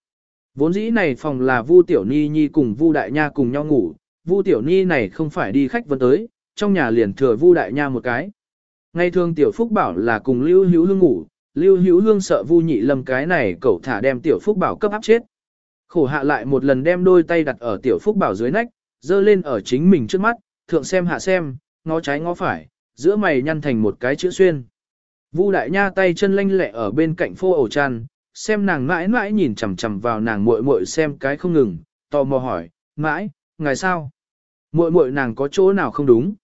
Speaker 1: Vốn dĩ này phòng là Vu Tiểu Ni Nhi cùng Vu Đại Nha cùng nhau ngủ, Vu Tiểu Ni này không phải đi khách vấn tới, trong nhà liền thừa Vu Đại Nha một cái. Ngày thường Tiểu Phúc Bảo là cùng Lưu Hữu Hương ngủ, Lưu Hữu Hương sợ Vu Nhị Lâm cái này cậu thả đem Tiểu Phúc Bảo cấp áp chết. Khổ hạ lại một lần đem đôi tay đặt ở Tiểu Phúc Bảo dưới nách, dơ lên ở chính mình trước mắt, thượng xem hạ xem, ngó trái ngó phải, giữa mày nhăn thành một cái chữ xuyên. Vu đại nha tay chân lanh lẹ ở bên cạnh phô ổ chăn, xem nàng mãi mãi nhìn chằm chằm vào nàng muội muội xem cái không ngừng, tò mò hỏi, mãi, ngài sao? Muội muội nàng có chỗ nào không đúng?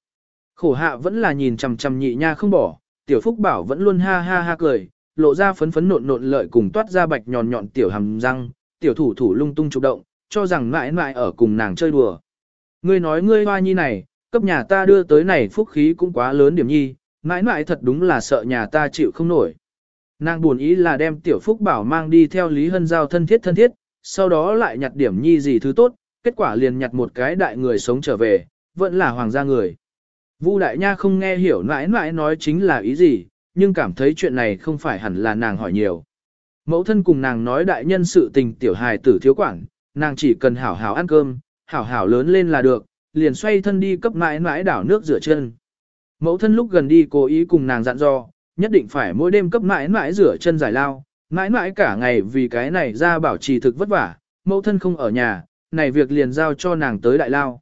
Speaker 1: Khổ hạ vẫn là nhìn chằm chằm nhị nha không bỏ, tiểu phúc bảo vẫn luôn ha ha ha cười, lộ ra phấn phấn nộn nộn lợi cùng toát ra bạch nhòn nhọn tiểu hàm răng, tiểu thủ thủ lung tung chụp động, cho rằng mãi mãi ở cùng nàng chơi đùa. Ngươi nói ngươi hoa nhi này, cấp nhà ta đưa tới này phúc khí cũng quá lớn điểm nhi, mãi mãi thật đúng là sợ nhà ta chịu không nổi. Nàng buồn ý là đem tiểu phúc bảo mang đi theo Lý Hân Giao thân thiết thân thiết, sau đó lại nhặt điểm nhi gì thứ tốt, kết quả liền nhặt một cái đại người sống trở về, vẫn là hoàng gia người. Vu đại nha không nghe hiểu mãi mãi nói chính là ý gì, nhưng cảm thấy chuyện này không phải hẳn là nàng hỏi nhiều. Mẫu thân cùng nàng nói đại nhân sự tình tiểu hài tử thiếu quản, nàng chỉ cần hảo hảo ăn cơm, hảo hảo lớn lên là được, liền xoay thân đi cấp mãi mãi đảo nước rửa chân. Mẫu thân lúc gần đi cố ý cùng nàng dặn dò, nhất định phải mỗi đêm cấp mãi mãi rửa chân giải lao, mãi mãi cả ngày vì cái này ra bảo trì thực vất vả, mẫu thân không ở nhà, này việc liền giao cho nàng tới đại lao.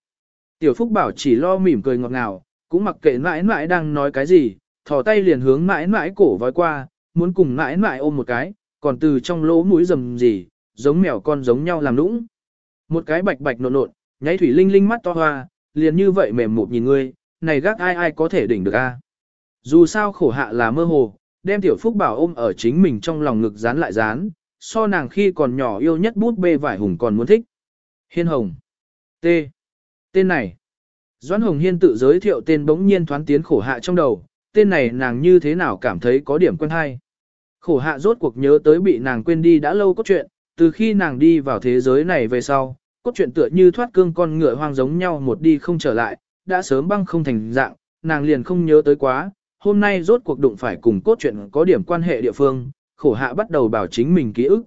Speaker 1: Tiểu Phúc bảo chỉ lo mỉm cười ngọt ngào, cũng mặc kệ mãi mãi đang nói cái gì, thò tay liền hướng mãi mãi cổ vói qua, muốn cùng mãi mãi ôm một cái, còn từ trong lỗ mũi rầm gì, giống mèo con giống nhau làm nũng. Một cái bạch bạch nộn nộn, nháy thủy linh linh mắt to hoa, liền như vậy mềm mụt nhìn ngươi, này gác ai ai có thể đỉnh được a? Dù sao khổ hạ là mơ hồ, đem tiểu phúc bảo ôm ở chính mình trong lòng ngực dán lại dán, so nàng khi còn nhỏ yêu nhất bút bê vải hùng còn muốn thích. Hiên Hồng. T. Tên này. Doãn Hồng Hiên tự giới thiệu tên bỗng nhiên thoáng tiến khổ hạ trong đầu, tên này nàng như thế nào cảm thấy có điểm quen hay. Khổ hạ rốt cuộc nhớ tới bị nàng quên đi đã lâu có chuyện, từ khi nàng đi vào thế giới này về sau, cốt truyện tựa như thoát cương con ngựa hoang giống nhau một đi không trở lại, đã sớm băng không thành dạng, nàng liền không nhớ tới quá, hôm nay rốt cuộc đụng phải cùng cốt truyện có điểm quan hệ địa phương, khổ hạ bắt đầu bảo chính mình ký ức.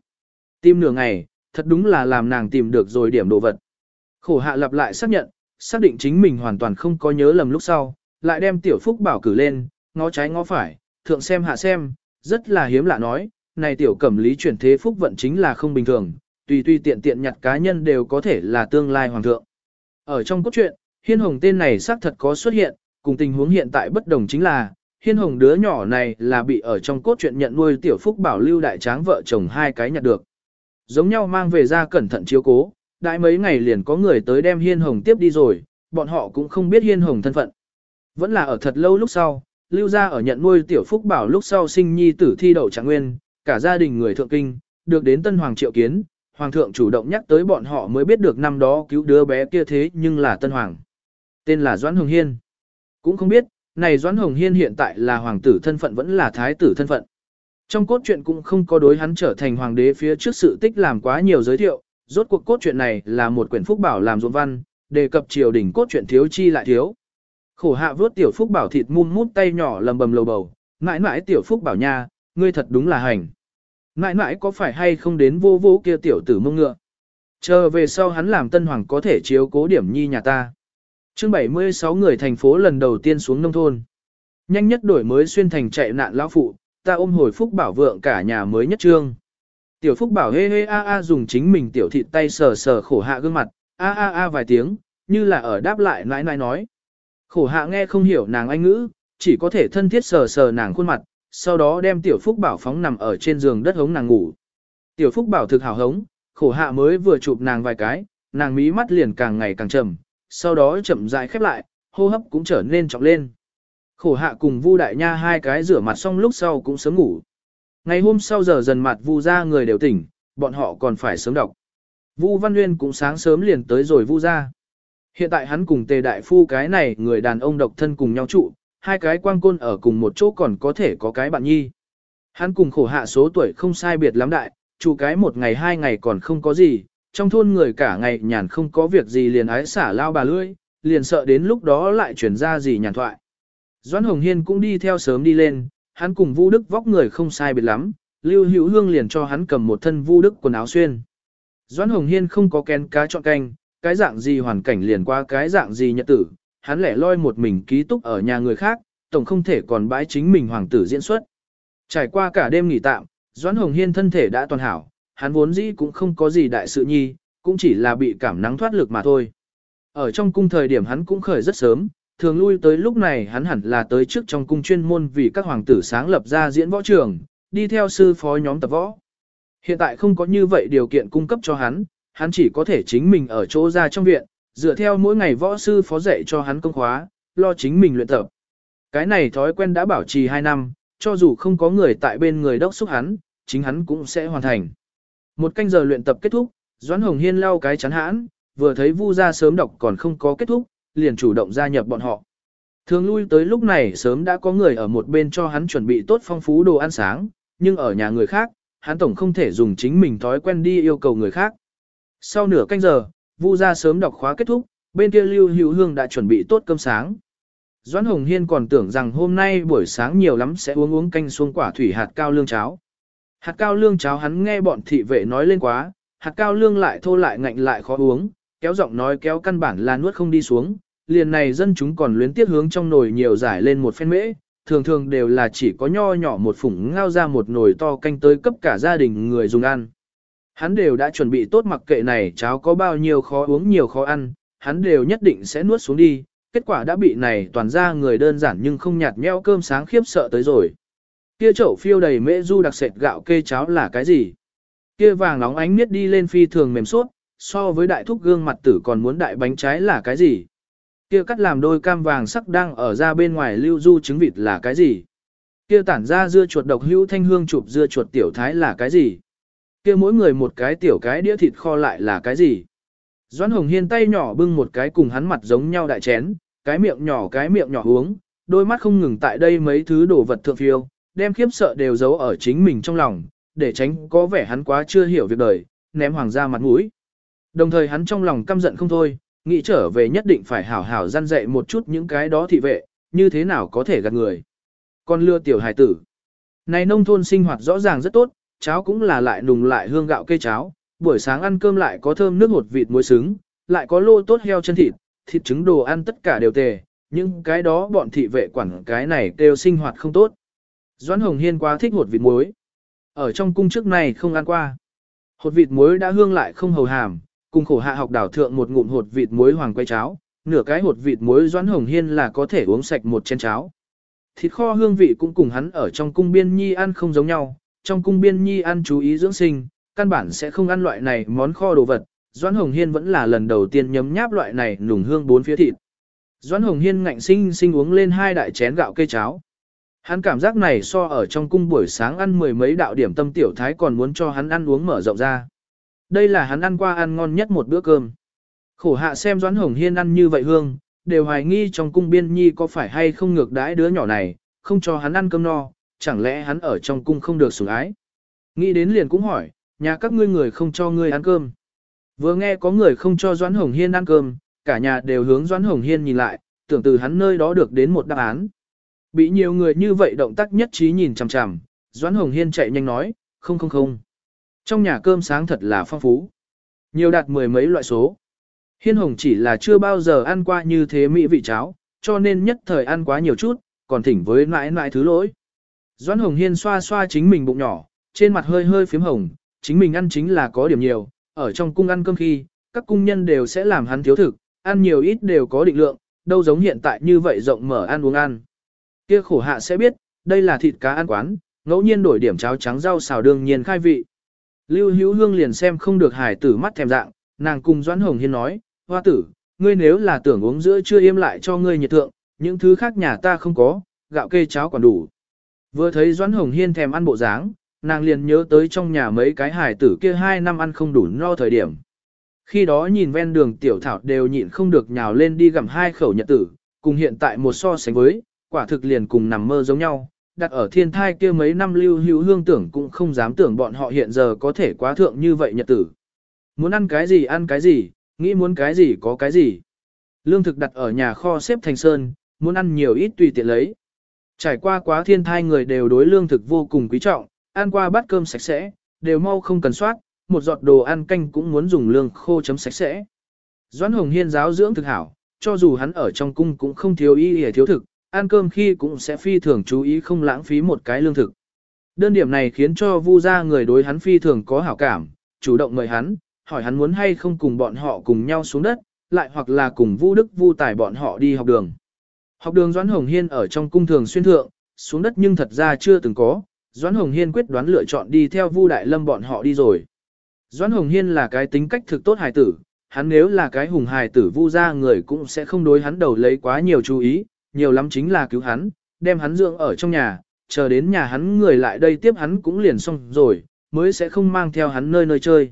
Speaker 1: Tìm nửa ngày, thật đúng là làm nàng tìm được rồi điểm đồ vật. Khổ hạ lặp lại xác nhận, xác định chính mình hoàn toàn không có nhớ lầm lúc sau, lại đem tiểu phúc bảo cử lên, ngó trái ngó phải, thượng xem hạ xem, rất là hiếm lạ nói, này tiểu cẩm lý chuyển thế phúc vận chính là không bình thường, tùy tùy tiện tiện nhặt cá nhân đều có thể là tương lai hoàng thượng. Ở trong cốt truyện, Hiên Hồng tên này xác thật có xuất hiện, cùng tình huống hiện tại bất đồng chính là, Hiên hồng đứa nhỏ này là bị ở trong cốt truyện nhận nuôi tiểu phúc bảo lưu đại tráng vợ chồng hai cái nhặt được. Giống nhau mang về ra cẩn thận chiếu cố, đại mấy ngày liền có người tới đem hiên hồng tiếp đi rồi, bọn họ cũng không biết hiên hồng thân phận. Vẫn là ở thật lâu lúc sau, lưu ra ở nhận nuôi tiểu phúc bảo lúc sau sinh nhi tử thi đậu trạng nguyên, cả gia đình người thượng kinh, được đến tân hoàng triệu kiến, hoàng thượng chủ động nhắc tới bọn họ mới biết được năm đó cứu đứa bé kia thế nhưng là tân hoàng. Tên là Doãn Hồng Hiên. Cũng không biết, này Doãn Hồng Hiên hiện tại là hoàng tử thân phận vẫn là thái tử thân phận. Trong cốt truyện cũng không có đối hắn trở thành hoàng đế phía trước sự tích làm quá nhiều giới thiệu, rốt cuộc cốt truyện này là một quyển phúc bảo làm ruộng văn, đề cập triều đình cốt truyện thiếu chi lại thiếu. Khổ hạ vớt tiểu phúc bảo thịt mum mút tay nhỏ lầm bầm lầu bầu, mãi mãi tiểu phúc bảo nha, ngươi thật đúng là hành. Mãi mãi có phải hay không đến vô vô kia tiểu tử mông ngựa. Chờ về sau hắn làm tân hoàng có thể chiếu cố điểm nhi nhà ta. chương 76 người thành phố lần đầu tiên xuống nông thôn. Nhanh nhất đổi mới xuyên thành chạy nạn lão phụ, ta ôm hồi phúc bảo vượng cả nhà mới nhất trương. Tiểu phúc bảo hê hê a a dùng chính mình tiểu thịt tay sờ sờ khổ hạ gương mặt, a a a vài tiếng, như là ở đáp lại nãi nãi nói. Khổ hạ nghe không hiểu nàng anh ngữ, chỉ có thể thân thiết sờ sờ nàng khuôn mặt, sau đó đem tiểu phúc bảo phóng nằm ở trên giường đất hống nàng ngủ. Tiểu phúc bảo thực hào hống, khổ hạ mới vừa chụp nàng vài cái, nàng mí mắt liền càng ngày càng trầm, sau đó chậm rãi khép lại, hô hấp cũng trở nên trọng lên. Khổ hạ cùng Vu Đại Nha hai cái rửa mặt xong lúc sau cũng sớm ngủ. Ngày hôm sau giờ dần mặt Vu ra người đều tỉnh, bọn họ còn phải sớm đọc. Vu Văn Nguyên cũng sáng sớm liền tới rồi Vu ra. Hiện tại hắn cùng Tề Đại Phu cái này người đàn ông độc thân cùng nhau trụ, hai cái quang côn ở cùng một chỗ còn có thể có cái bạn nhi. Hắn cùng khổ hạ số tuổi không sai biệt lắm đại, trụ cái một ngày hai ngày còn không có gì, trong thôn người cả ngày nhàn không có việc gì liền ái xả lao bà lưỡi, liền sợ đến lúc đó lại chuyển ra gì nhàn thoại. Doãn Hồng Hiên cũng đi theo sớm đi lên, hắn cùng Vu Đức vóc người không sai biệt lắm, Lưu Hữu Hương liền cho hắn cầm một thân Vu Đức quần áo xuyên. Doãn Hồng Hiên không có kén cá chọn canh, cái dạng gì hoàn cảnh liền qua cái dạng gì nhật tử, hắn lẻ loi một mình ký túc ở nhà người khác, tổng không thể còn bãi chính mình hoàng tử diễn xuất. Trải qua cả đêm nghỉ tạm, Doãn Hồng Hiên thân thể đã toàn hảo, hắn vốn dĩ cũng không có gì đại sự nhi, cũng chỉ là bị cảm nắng thoát lực mà thôi. Ở trong cung thời điểm hắn cũng khởi rất sớm, thường lui tới lúc này hắn hẳn là tới trước trong cung chuyên môn vì các hoàng tử sáng lập ra diễn võ trường, đi theo sư phó nhóm tập võ. Hiện tại không có như vậy điều kiện cung cấp cho hắn, hắn chỉ có thể chính mình ở chỗ ra trong viện, dựa theo mỗi ngày võ sư phó dạy cho hắn công khóa, lo chính mình luyện tập. Cái này thói quen đã bảo trì 2 năm, cho dù không có người tại bên người đốc xúc hắn, chính hắn cũng sẽ hoàn thành. Một canh giờ luyện tập kết thúc, Doãn Hồng Hiên lau cái chắn hãn, vừa thấy Vu gia sớm đọc còn không có kết thúc, liền chủ động gia nhập bọn họ. Thường lui tới lúc này sớm đã có người ở một bên cho hắn chuẩn bị tốt phong phú đồ ăn sáng, nhưng ở nhà người khác, hắn tổng không thể dùng chính mình thói quen đi yêu cầu người khác. Sau nửa canh giờ, Vu gia sớm đọc khóa kết thúc, bên kia Lưu Hữu Hương đã chuẩn bị tốt cơm sáng. Doãn Hồng Hiên còn tưởng rằng hôm nay buổi sáng nhiều lắm sẽ uống uống canh xuống quả thủy hạt cao lương cháo. Hạt cao lương cháo hắn nghe bọn thị vệ nói lên quá, hạt cao lương lại thô lại ngạnh lại khó uống, kéo giọng nói kéo căn bản là nuốt không đi xuống, liền này dân chúng còn luyến tiếc hướng trong nồi nhiều giải lên một phen mễ, thường thường đều là chỉ có nho nhỏ một phủng ngao ra một nồi to canh tới cấp cả gia đình người dùng ăn. Hắn đều đã chuẩn bị tốt mặc kệ này cháo có bao nhiêu khó uống nhiều khó ăn, hắn đều nhất định sẽ nuốt xuống đi, kết quả đã bị này toàn ra người đơn giản nhưng không nhạt nhẽo cơm sáng khiếp sợ tới rồi. Kia chậu phiêu đầy mễ du đặc sệt gạo kê cháo là cái gì? Kia vàng nóng ánh miết đi lên phi thường mềm suốt, so với đại thúc gương mặt tử còn muốn đại bánh trái là cái gì? Kia cắt làm đôi cam vàng sắc đang ở ra bên ngoài lưu du trứng vịt là cái gì? Kia tản ra dưa chuột độc hữu thanh hương chụp dưa chuột tiểu thái là cái gì? Kia mỗi người một cái tiểu cái đĩa thịt kho lại là cái gì? Doãn Hồng Hiên tay nhỏ bưng một cái cùng hắn mặt giống nhau đại chén, cái miệng nhỏ cái miệng nhỏ uống, đôi mắt không ngừng tại đây mấy thứ đồ vật thượng phiêu, đem khiếp sợ đều giấu ở chính mình trong lòng, để tránh có vẻ hắn quá chưa hiểu việc đời, ném hoàng gia mặt mũi. Đồng thời hắn trong lòng căm giận không thôi, nghĩ trở về nhất định phải hảo hảo gian dạy một chút những cái đó thị vệ, như thế nào có thể gạt người. Còn lừa tiểu hài tử. Này nông thôn sinh hoạt rõ ràng rất tốt, cháo cũng là lại nùng lại hương gạo cây cháo, buổi sáng ăn cơm lại có thơm nước hột vịt muối xứng, lại có lô tốt heo chân thịt, thịt trứng đồ ăn tất cả đều tề, nhưng cái đó bọn thị vệ quản cái này đều sinh hoạt không tốt. Doãn Hồng Hiên quá thích hột vịt muối. Ở trong cung trước này không ăn qua. Hột vịt muối đã hương lại không hầu hàm, cùng khổ hạ học đảo thượng một ngụm hột vịt muối hoàng quay cháo, nửa cái hột vịt muối Doãn Hồng Hiên là có thể uống sạch một chén cháo. thịt kho hương vị cũng cùng hắn ở trong cung biên nhi ăn không giống nhau, trong cung biên nhi ăn chú ý dưỡng sinh, căn bản sẽ không ăn loại này món kho đồ vật. Doãn Hồng Hiên vẫn là lần đầu tiên nhấm nháp loại này nùng hương bốn phía thịt. Doãn Hồng Hiên ngạnh sinh sinh uống lên hai đại chén gạo cây cháo. Hắn cảm giác này so ở trong cung buổi sáng ăn mười mấy đạo điểm tâm tiểu thái còn muốn cho hắn ăn uống mở rộng ra. Đây là hắn ăn qua ăn ngon nhất một bữa cơm. Khổ hạ xem Doãn Hồng Hiên ăn như vậy hương, đều hoài nghi trong cung biên nhi có phải hay không ngược đãi đứa nhỏ này, không cho hắn ăn cơm no, chẳng lẽ hắn ở trong cung không được sủng ái. Nghĩ đến liền cũng hỏi, nhà các ngươi người không cho ngươi ăn cơm. Vừa nghe có người không cho Doãn Hồng Hiên ăn cơm, cả nhà đều hướng Doãn Hồng Hiên nhìn lại, tưởng từ hắn nơi đó được đến một đáp án. Bị nhiều người như vậy động tác nhất trí nhìn chằm chằm, Doãn Hồng Hiên chạy nhanh nói, không không không. Trong nhà cơm sáng thật là phong phú. Nhiều đạt mười mấy loại số. Hiên Hồng chỉ là chưa bao giờ ăn qua như thế mỹ vị cháo, cho nên nhất thời ăn quá nhiều chút, còn thỉnh với mãi mãi thứ lỗi. Doãn Hồng Hiên xoa xoa chính mình bụng nhỏ, trên mặt hơi hơi phím hồng, chính mình ăn chính là có điểm nhiều, ở trong cung ăn cơm khi, các cung nhân đều sẽ làm hắn thiếu thực, ăn nhiều ít đều có định lượng, đâu giống hiện tại như vậy rộng mở ăn uống ăn. Kia khổ hạ sẽ biết, đây là thịt cá ăn quán, ngẫu nhiên đổi điểm cháo trắng rau xào đương nhiên khai vị. Lưu Hữu Hương liền xem không được hải tử mắt thèm dạng, nàng cùng Doãn Hồng Hiên nói, hoa tử, ngươi nếu là tưởng uống giữa chưa im lại cho ngươi nhiệt thượng, những thứ khác nhà ta không có, gạo kê cháo còn đủ. Vừa thấy Doãn Hồng Hiên thèm ăn bộ dáng, nàng liền nhớ tới trong nhà mấy cái hải tử kia hai năm ăn không đủ no thời điểm. Khi đó nhìn ven đường tiểu thảo đều nhịn không được nhào lên đi gặm hai khẩu nhật tử, cùng hiện tại một so sánh với, quả thực liền cùng nằm mơ giống nhau. Đặt ở thiên thai kia mấy năm lưu hữu hương tưởng cũng không dám tưởng bọn họ hiện giờ có thể quá thượng như vậy nhật tử. Muốn ăn cái gì ăn cái gì, nghĩ muốn cái gì có cái gì. Lương thực đặt ở nhà kho xếp thành sơn, muốn ăn nhiều ít tùy tiện lấy. Trải qua quá thiên thai người đều đối lương thực vô cùng quý trọng, ăn qua bát cơm sạch sẽ, đều mau không cần soát, một giọt đồ ăn canh cũng muốn dùng lương khô chấm sạch sẽ. Doãn Hồng Hiên giáo dưỡng thực hảo, cho dù hắn ở trong cung cũng không thiếu y hề thiếu thực, ăn cơm khi cũng sẽ phi thường chú ý không lãng phí một cái lương thực. Đơn điểm này khiến cho vu gia người đối hắn phi thường có hảo cảm, chủ động mời hắn, hỏi hắn muốn hay không cùng bọn họ cùng nhau xuống đất, lại hoặc là cùng vu đức vu tài bọn họ đi học đường. Học đường Doãn Hồng Hiên ở trong cung thường xuyên thượng, xuống đất nhưng thật ra chưa từng có, Doãn Hồng Hiên quyết đoán lựa chọn đi theo Vu Đại Lâm bọn họ đi rồi. Doãn Hồng Hiên là cái tính cách thực tốt hài tử, hắn nếu là cái hùng hài tử Vu gia người cũng sẽ không đối hắn đầu lấy quá nhiều chú ý, nhiều lắm chính là cứu hắn, đem hắn dưỡng ở trong nhà, chờ đến nhà hắn người lại đây tiếp hắn cũng liền xong rồi, mới sẽ không mang theo hắn nơi nơi chơi.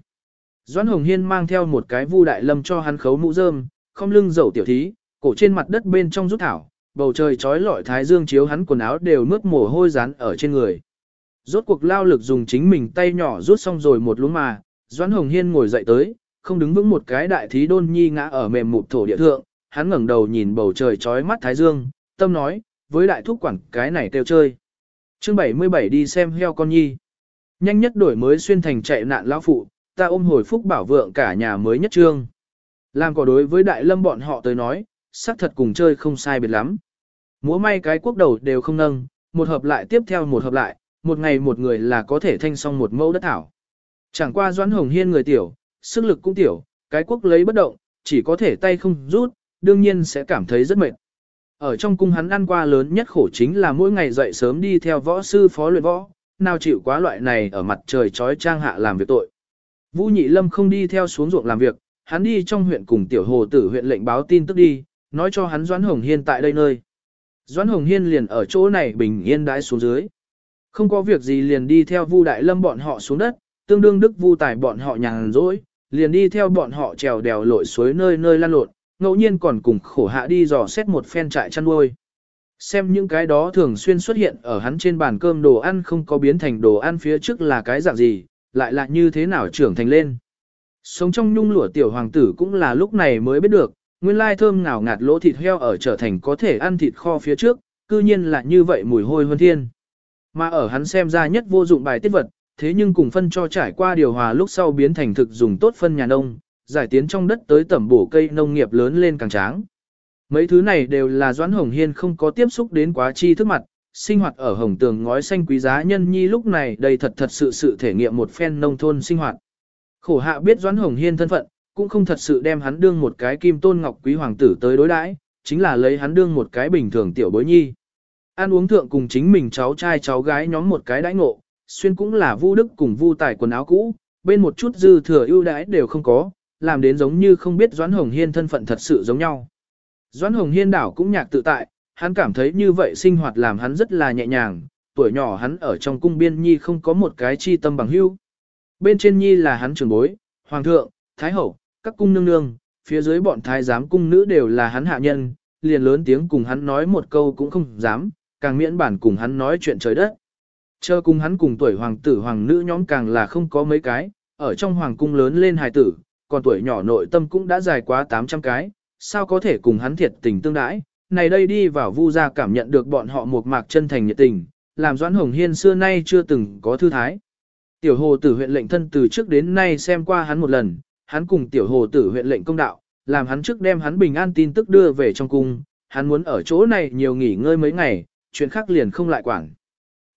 Speaker 1: Doãn Hồng Hiên mang theo một cái Vu Đại Lâm cho hắn khấu mũ rơm, không lưng dầu tiểu thí, cổ trên mặt đất bên trong rút thảo, bầu trời trói lọi thái dương chiếu hắn quần áo đều mướt mồ hôi rán ở trên người. Rốt cuộc lao lực dùng chính mình tay nhỏ rút xong rồi một lúc mà, Doãn Hồng Hiên ngồi dậy tới, không đứng vững một cái đại thí đôn nhi ngã ở mềm mụt thổ địa thượng, hắn ngẩng đầu nhìn bầu trời trói mắt thái dương, tâm nói, với đại thúc quản cái này tiêu chơi. Chương 77 đi xem heo con nhi. Nhanh nhất đổi mới xuyên thành chạy nạn lão phụ, ta ôm hồi phúc bảo vượng cả nhà mới nhất trương. Làm có đối với đại lâm bọn họ tới nói, xác thật cùng chơi không sai biệt lắm. Múa may cái quốc đầu đều không nâng, một hợp lại tiếp theo một hợp lại, một ngày một người là có thể thanh xong một mẫu đất thảo. Chẳng qua Doãn Hồng Hiên người tiểu, sức lực cũng tiểu, cái quốc lấy bất động, chỉ có thể tay không rút, đương nhiên sẽ cảm thấy rất mệt. Ở trong cung hắn ăn qua lớn nhất khổ chính là mỗi ngày dậy sớm đi theo võ sư phó luyện võ, nào chịu quá loại này ở mặt trời trói trang hạ làm việc tội. Vũ Nhị Lâm không đi theo xuống ruộng làm việc, hắn đi trong huyện cùng tiểu hồ tử huyện lệnh báo tin tức đi, nói cho hắn Doãn Hồng Hiên tại đây nơi. Doãn Hồng Hiên liền ở chỗ này bình yên đãi xuống dưới. Không có việc gì liền đi theo Vu Đại Lâm bọn họ xuống đất, tương đương Đức Vu Tài bọn họ nhàn rỗi, liền đi theo bọn họ trèo đèo lội suối nơi nơi lan lộn, ngẫu nhiên còn cùng khổ hạ đi dò xét một phen trại chăn nuôi. Xem những cái đó thường xuyên xuất hiện ở hắn trên bàn cơm đồ ăn không có biến thành đồ ăn phía trước là cái dạng gì, lại là như thế nào trưởng thành lên. Sống trong nhung lụa tiểu hoàng tử cũng là lúc này mới biết được, nguyên lai thơm ngào ngạt lỗ thịt heo ở trở thành có thể ăn thịt kho phía trước, cư nhiên là như vậy mùi hôi hơn thiên. Mà ở hắn xem ra nhất vô dụng bài tiết vật, thế nhưng cùng phân cho trải qua điều hòa lúc sau biến thành thực dùng tốt phân nhà nông, giải tiến trong đất tới tẩm bổ cây nông nghiệp lớn lên càng tráng. Mấy thứ này đều là Doãn Hồng Hiên không có tiếp xúc đến quá chi thức mặt, sinh hoạt ở hồng tường ngói xanh quý giá nhân nhi lúc này đây thật thật sự sự thể nghiệm một phen nông thôn sinh hoạt. Khổ hạ biết Doãn Hồng Hiên thân phận, cũng không thật sự đem hắn đương một cái kim tôn ngọc quý hoàng tử tới đối đãi, chính là lấy hắn đương một cái bình thường tiểu bối nhi. Ăn uống thượng cùng chính mình cháu trai cháu gái nhóm một cái đãi ngộ, xuyên cũng là vu đức cùng vu tài quần áo cũ, bên một chút dư thừa ưu đãi đều không có, làm đến giống như không biết Doãn Hồng Hiên thân phận thật sự giống nhau. Doãn Hồng Hiên đảo cũng nhạc tự tại, hắn cảm thấy như vậy sinh hoạt làm hắn rất là nhẹ nhàng, tuổi nhỏ hắn ở trong cung biên nhi không có một cái chi tâm bằng hữu. Bên trên nhi là hắn trưởng bối, hoàng thượng, thái hậu, các cung nương nương, phía dưới bọn thái giám cung nữ đều là hắn hạ nhân, liền lớn tiếng cùng hắn nói một câu cũng không dám, càng miễn bản cùng hắn nói chuyện trời đất. Chờ cùng hắn cùng tuổi hoàng tử hoàng nữ nhóm càng là không có mấy cái, ở trong hoàng cung lớn lên hài tử, còn tuổi nhỏ nội tâm cũng đã dài quá 800 cái, sao có thể cùng hắn thiệt tình tương đãi. Này đây đi vào vu gia cảm nhận được bọn họ một mạc chân thành nhiệt tình, làm Doãn Hồng Hiên xưa nay chưa từng có thư thái. Tiểu hồ tử huyện lệnh thân từ trước đến nay xem qua hắn một lần, hắn cùng tiểu hồ tử huyện lệnh công đạo, làm hắn trước đem hắn bình an tin tức đưa về trong cung, hắn muốn ở chỗ này nhiều nghỉ ngơi mấy ngày, chuyện khác liền không lại quản.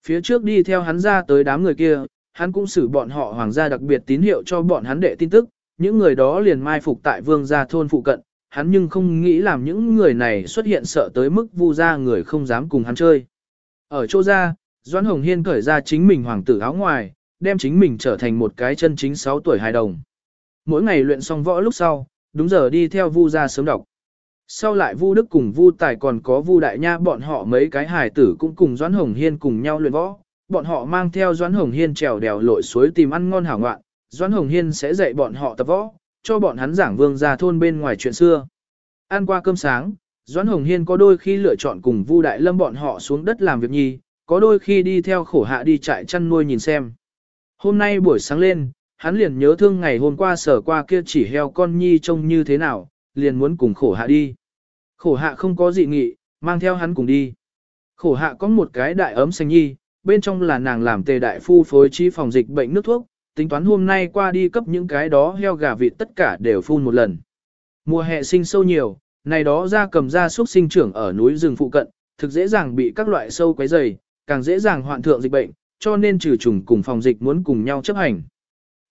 Speaker 1: Phía trước đi theo hắn ra tới đám người kia, hắn cũng xử bọn họ hoàng gia đặc biệt tín hiệu cho bọn hắn đệ tin tức, những người đó liền mai phục tại vương gia thôn phụ cận, hắn nhưng không nghĩ làm những người này xuất hiện sợ tới mức vu gia người không dám cùng hắn chơi. Ở chỗ ra, Doãn Hồng Hiên cởi ra chính mình hoàng tử áo ngoài, đem chính mình trở thành một cái chân chính 6 tuổi hài đồng. Mỗi ngày luyện xong võ lúc sau, đúng giờ đi theo Vu gia sớm đọc. Sau lại Vu Đức cùng Vu Tài còn có Vu Đại Nha bọn họ mấy cái hài tử cũng cùng Doãn Hồng Hiên cùng nhau luyện võ. Bọn họ mang theo Doãn Hồng Hiên trèo đèo lội suối tìm ăn ngon hảo ngoạn. Doãn Hồng Hiên sẽ dạy bọn họ tập võ, cho bọn hắn giảng vương gia thôn bên ngoài chuyện xưa. Ăn qua cơm sáng, Doãn Hồng Hiên có đôi khi lựa chọn cùng Vu Đại Lâm bọn họ xuống đất làm việc nhi, có đôi khi đi theo khổ hạ đi trại chăn nuôi nhìn xem. Hôm nay buổi sáng lên, hắn liền nhớ thương ngày hôm qua sở qua kia chỉ heo con nhi trông như thế nào, liền muốn cùng khổ hạ đi. Khổ hạ không có dị nghị, mang theo hắn cùng đi. Khổ hạ có một cái đại ấm xanh nhi, bên trong là nàng làm tề đại phu phối trí phòng dịch bệnh nước thuốc, tính toán hôm nay qua đi cấp những cái đó heo gà vịt tất cả đều phun một lần. Mùa hè sinh sâu nhiều, này đó ra cầm ra xúc sinh trưởng ở núi rừng phụ cận, thực dễ dàng bị các loại sâu quấy dày, càng dễ dàng hoạn thượng dịch bệnh, cho nên trừ trùng cùng phòng dịch muốn cùng nhau chấp hành.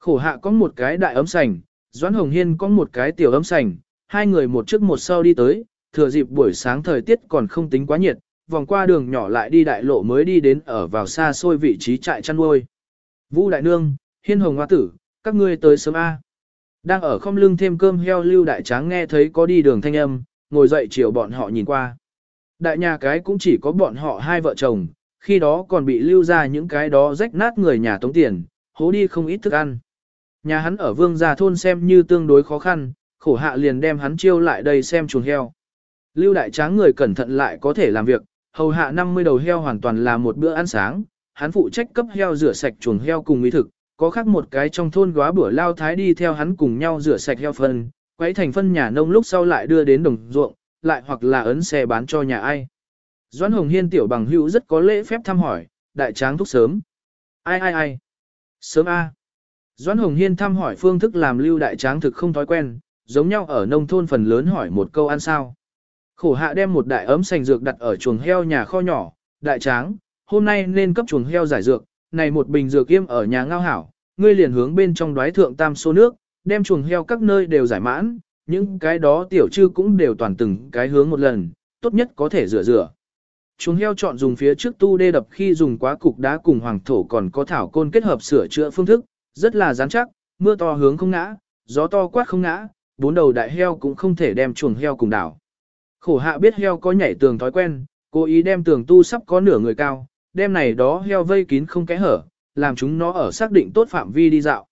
Speaker 1: Khổ hạ có một cái đại ấm sành, Doãn Hồng Hiên có một cái tiểu ấm sành, hai người một trước một sau đi tới, thừa dịp buổi sáng thời tiết còn không tính quá nhiệt, vòng qua đường nhỏ lại đi đại lộ mới đi đến ở vào xa xôi vị trí trại chăn nuôi. Vũ Đại Nương, Hiên Hồng Hoa Tử, các ngươi tới sớm A. Đang ở không lưng thêm cơm heo lưu đại tráng nghe thấy có đi đường thanh âm, ngồi dậy chiều bọn họ nhìn qua. Đại nhà cái cũng chỉ có bọn họ hai vợ chồng, khi đó còn bị lưu ra những cái đó rách nát người nhà tống tiền, hố đi không ít thức ăn. Nhà hắn ở vương gia thôn xem như tương đối khó khăn, khổ hạ liền đem hắn chiêu lại đây xem chuồng heo. Lưu đại tráng người cẩn thận lại có thể làm việc, hầu hạ 50 đầu heo hoàn toàn là một bữa ăn sáng, hắn phụ trách cấp heo rửa sạch chuồng heo cùng mỹ thực, có khác một cái trong thôn góa bữa lao thái đi theo hắn cùng nhau rửa sạch heo phân, quấy thành phân nhà nông lúc sau lại đưa đến đồng ruộng, lại hoặc là ấn xe bán cho nhà ai. Doãn Hồng Hiên tiểu bằng hữu rất có lễ phép thăm hỏi, đại tráng thúc sớm. Ai ai ai? Sớm A. Doãn Hồng Hiên thăm hỏi phương thức làm lưu đại tráng thực không thói quen, giống nhau ở nông thôn phần lớn hỏi một câu ăn sao. Khổ hạ đem một đại ấm sành dược đặt ở chuồng heo nhà kho nhỏ, đại tráng, hôm nay nên cấp chuồng heo giải dược, này một bình dược yêm ở nhà ngao hảo, ngươi liền hướng bên trong đoái thượng tam số nước, đem chuồng heo các nơi đều giải mãn, những cái đó tiểu trư cũng đều toàn từng cái hướng một lần, tốt nhất có thể rửa rửa. Chuồng heo chọn dùng phía trước tu đê đập khi dùng quá cục đá cùng hoàng thổ còn có thảo côn kết hợp sửa chữa phương thức, rất là rắn chắc, mưa to hướng không ngã, gió to quát không ngã, bốn đầu đại heo cũng không thể đem chuồng heo cùng đảo. Khổ hạ biết heo có nhảy tường thói quen, cố ý đem tường tu sắp có nửa người cao, đem này đó heo vây kín không kẽ hở, làm chúng nó ở xác định tốt phạm vi đi dạo.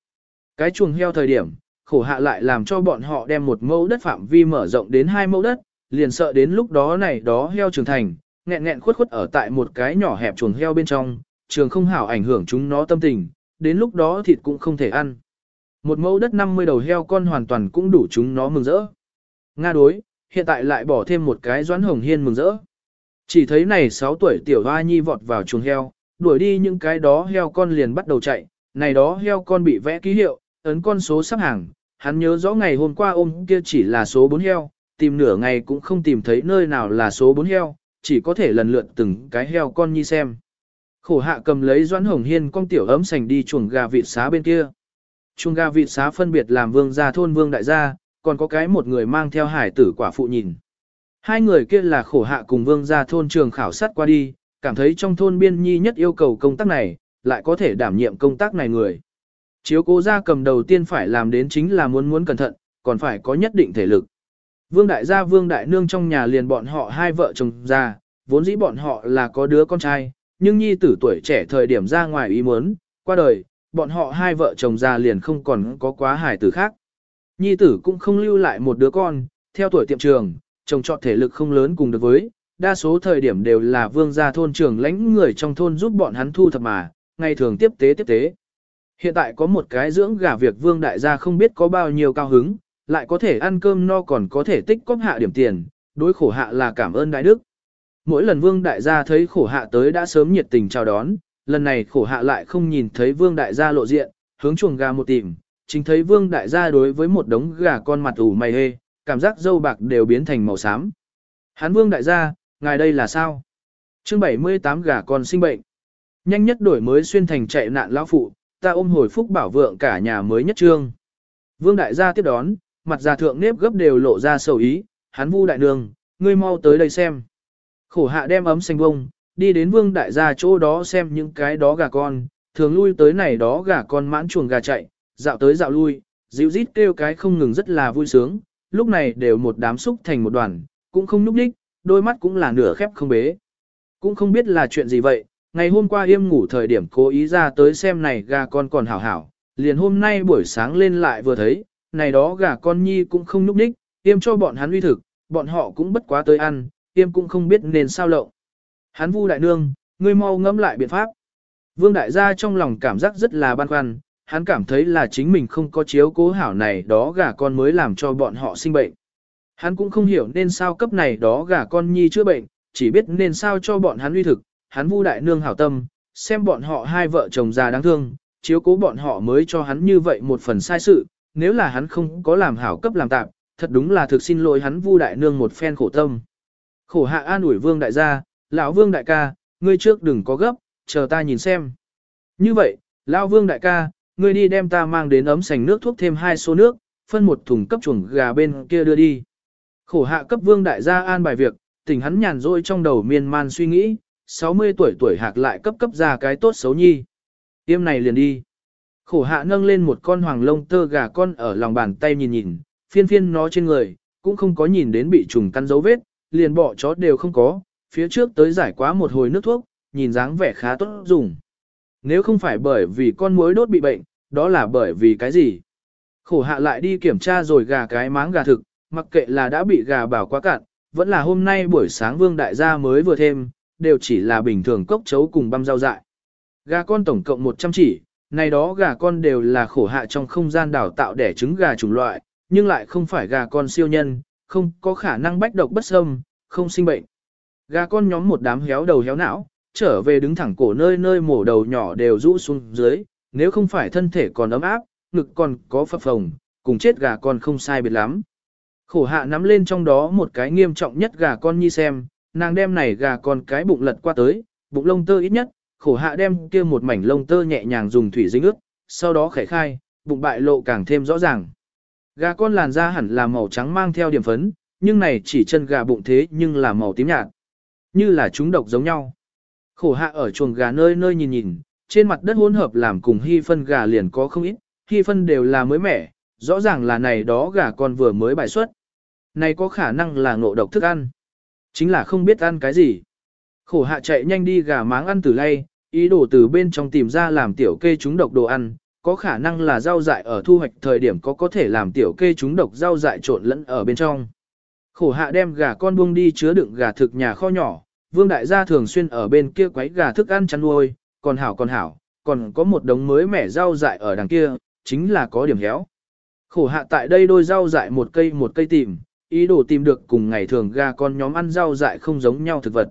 Speaker 1: Cái chuồng heo thời điểm, khổ hạ lại làm cho bọn họ đem một mẫu đất phạm vi mở rộng đến hai mẫu đất, liền sợ đến lúc đó này đó heo trưởng thành, nghẹn nghẹn khuất khuất ở tại một cái nhỏ hẹp chuồng heo bên trong, trường không hảo ảnh hưởng chúng nó tâm tình, đến lúc đó thịt cũng không thể ăn. Một mẫu đất 50 đầu heo con hoàn toàn cũng đủ chúng nó mừng rỡ. Nga đối, hiện tại lại bỏ thêm một cái doãn hồng hiên mừng rỡ. Chỉ thấy này 6 tuổi tiểu hoa nhi vọt vào chuồng heo, đuổi đi những cái đó heo con liền bắt đầu chạy, này đó heo con bị vẽ ký hiệu, ấn con số sắp hàng, hắn nhớ rõ ngày hôm qua ôm kia chỉ là số 4 heo, tìm nửa ngày cũng không tìm thấy nơi nào là số 4 heo, chỉ có thể lần lượt từng cái heo con nhi xem. Khổ hạ cầm lấy doãn hồng hiên con tiểu ấm sành đi chuồng gà vịt xá bên kia. Chuồng gà vịt xá phân biệt làm vương gia thôn vương đại gia, còn có cái một người mang theo hải tử quả phụ nhìn. Hai người kia là khổ hạ cùng vương gia thôn trường khảo sát qua đi, cảm thấy trong thôn biên nhi nhất yêu cầu công tác này, lại có thể đảm nhiệm công tác này người. Chiếu cố gia cầm đầu tiên phải làm đến chính là muốn muốn cẩn thận, còn phải có nhất định thể lực. Vương đại gia vương đại nương trong nhà liền bọn họ hai vợ chồng già, vốn dĩ bọn họ là có đứa con trai, nhưng nhi tử tuổi trẻ thời điểm ra ngoài ý muốn, qua đời, bọn họ hai vợ chồng già liền không còn có quá hài tử khác. Nhi tử cũng không lưu lại một đứa con, theo tuổi tiệm trường, chồng chọn thể lực không lớn cùng được với, đa số thời điểm đều là vương gia thôn trường lãnh người trong thôn giúp bọn hắn thu thập mà, ngày thường tiếp tế tiếp tế. Hiện tại có một cái dưỡng gà việc vương đại gia không biết có bao nhiêu cao hứng, lại có thể ăn cơm no còn có thể tích cóp hạ điểm tiền, đối khổ hạ là cảm ơn đại đức. Mỗi lần vương đại gia thấy khổ hạ tới đã sớm nhiệt tình chào đón, lần này khổ hạ lại không nhìn thấy vương đại gia lộ diện, hướng chuồng gà một tìm, chính thấy vương đại gia đối với một đống gà con mặt ủ mày hê, cảm giác dâu bạc đều biến thành màu xám. Hán vương đại gia, ngài đây là sao? chương 78 gà con sinh bệnh. Nhanh nhất đổi mới xuyên thành chạy nạn lão phụ, ta ôm hồi phúc bảo vượng cả nhà mới nhất trương. Vương đại gia tiếp đón, mặt già thượng nếp gấp đều lộ ra sầu ý, hắn vu đại đường, ngươi mau tới đây xem. Khổ hạ đem ấm xanh bông, đi đến vương đại gia chỗ đó xem những cái đó gà con, thường lui tới này đó gà con mãn chuồng gà chạy, dạo tới dạo lui, dịu rít kêu cái không ngừng rất là vui sướng, lúc này đều một đám xúc thành một đoàn, cũng không núp đích, đôi mắt cũng là nửa khép không bế. Cũng không biết là chuyện gì vậy, ngày hôm qua yêm ngủ thời điểm cố ý ra tới xem này gà con còn hảo hảo, liền hôm nay buổi sáng lên lại vừa thấy, này đó gà con nhi cũng không núp đích, yêm cho bọn hắn uy thực, bọn họ cũng bất quá tới ăn, tiêm cũng không biết nên sao lộng. Hắn vu đại nương, ngươi mau ngẫm lại biện pháp. Vương đại gia trong lòng cảm giác rất là băn khoăn, hắn cảm thấy là chính mình không có chiếu cố hảo này đó gà con mới làm cho bọn họ sinh bệnh. Hắn cũng không hiểu nên sao cấp này đó gà con nhi chữa bệnh, chỉ biết nên sao cho bọn hắn uy thực, hắn vu đại nương hảo tâm, xem bọn họ hai vợ chồng già đáng thương, chiếu cố bọn họ mới cho hắn như vậy một phần sai sự, nếu là hắn không có làm hảo cấp làm tạm, thật đúng là thực xin lỗi hắn vu đại nương một phen khổ tâm. Khổ hạ an ủi vương đại gia, lão vương đại ca, ngươi trước đừng có gấp, chờ ta nhìn xem. Như vậy, lão vương đại ca, ngươi đi đem ta mang đến ấm sành nước thuốc thêm hai số nước, phân một thùng cấp chuồng gà bên kia đưa đi. Khổ hạ cấp vương đại gia an bài việc, tỉnh hắn nhàn rỗi trong đầu miên man suy nghĩ, 60 tuổi tuổi hạc lại cấp cấp ra cái tốt xấu nhi. Tiêm này liền đi. Khổ hạ nâng lên một con hoàng lông tơ gà con ở lòng bàn tay nhìn nhìn, phiên phiên nó trên người, cũng không có nhìn đến bị trùng căn dấu vết, liền bỏ chó đều không có, phía trước tới giải quá một hồi nước thuốc, nhìn dáng vẻ khá tốt dùng. Nếu không phải bởi vì con muối đốt bị bệnh, đó là bởi vì cái gì? Khổ hạ lại đi kiểm tra rồi gà cái máng gà thực, mặc kệ là đã bị gà bảo quá cạn, vẫn là hôm nay buổi sáng vương đại gia mới vừa thêm, đều chỉ là bình thường cốc chấu cùng băm rau dại. Gà con tổng cộng 100 chỉ, này đó gà con đều là khổ hạ trong không gian đào tạo để trứng gà chủng loại, nhưng lại không phải gà con siêu nhân, không có khả năng bách độc bất xâm, không sinh bệnh. Gà con nhóm một đám héo đầu héo não, trở về đứng thẳng cổ nơi nơi mổ đầu nhỏ đều rũ xuống dưới, nếu không phải thân thể còn ấm áp, ngực còn có phập phồng, cùng chết gà con không sai biệt lắm. Khổ hạ nắm lên trong đó một cái nghiêm trọng nhất gà con nhi xem, nàng đem này gà con cái bụng lật qua tới, bụng lông tơ ít nhất, khổ hạ đem kia một mảnh lông tơ nhẹ nhàng dùng thủy dính ướt, sau đó khẽ khai, bụng bại lộ càng thêm rõ ràng. Gà con làn da hẳn là màu trắng mang theo điểm phấn, nhưng này chỉ chân gà bụng thế nhưng là màu tím nhạt. Như là chúng độc giống nhau. Khổ hạ ở chuồng gà nơi nơi nhìn nhìn, trên mặt đất hỗn hợp làm cùng hy phân gà liền có không ít, hy phân đều là mới mẻ, rõ ràng là này đó gà con vừa mới bài xuất. Này có khả năng là ngộ độc thức ăn. Chính là không biết ăn cái gì. Khổ hạ chạy nhanh đi gà máng ăn từ lay, ý đồ từ bên trong tìm ra làm tiểu kê chúng độc đồ ăn, có khả năng là rau dại ở thu hoạch thời điểm có có thể làm tiểu kê chúng độc rau dại trộn lẫn ở bên trong. Khổ hạ đem gà con buông đi chứa đựng gà thực nhà kho nhỏ, vương đại gia thường xuyên ở bên kia quấy gà thức ăn chăn nuôi, còn hảo còn hảo, còn có một đống mới mẻ rau dại ở đằng kia, chính là có điểm héo. Khổ hạ tại đây đôi rau dại một cây một cây tìm, ý đồ tìm được cùng ngày thường gà con nhóm ăn rau dại không giống nhau thực vật.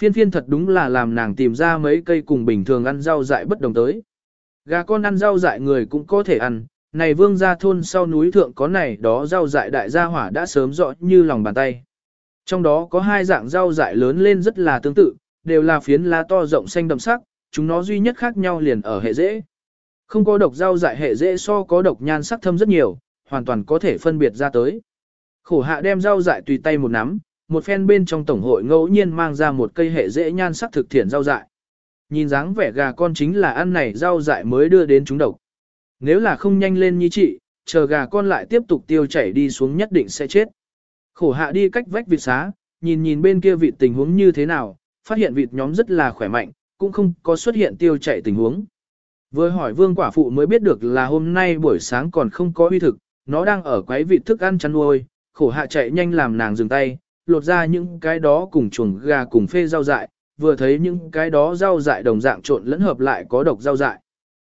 Speaker 1: Phiên phiên thật đúng là làm nàng tìm ra mấy cây cùng bình thường ăn rau dại bất đồng tới. Gà con ăn rau dại người cũng có thể ăn, này vương gia thôn sau núi thượng có này đó rau dại đại gia hỏa đã sớm rõ như lòng bàn tay. Trong đó có hai dạng rau dại lớn lên rất là tương tự, đều là phiến lá to rộng xanh đậm sắc, chúng nó duy nhất khác nhau liền ở hệ dễ. Không có độc rau dại hệ dễ so có độc nhan sắc thâm rất nhiều, hoàn toàn có thể phân biệt ra tới. Khổ hạ đem rau dại tùy tay một nắm, một phen bên trong tổng hội ngẫu nhiên mang ra một cây hệ dễ nhan sắc thực thiện rau dại. Nhìn dáng vẻ gà con chính là ăn này rau dại mới đưa đến chúng độc. Nếu là không nhanh lên như chị, chờ gà con lại tiếp tục tiêu chảy đi xuống nhất định sẽ chết. Khổ hạ đi cách vách vịt xá, nhìn nhìn bên kia vịt tình huống như thế nào, phát hiện vịt nhóm rất là khỏe mạnh, cũng không có xuất hiện tiêu chảy tình huống. Vừa hỏi vương quả phụ mới biết được là hôm nay buổi sáng còn không có uy thực, nó đang ở quấy vịt thức ăn chăn nuôi, khổ hạ chạy nhanh làm nàng dừng tay, lột ra những cái đó cùng chuồng gà cùng phê rau dại, vừa thấy những cái đó rau dại đồng dạng trộn lẫn hợp lại có độc rau dại.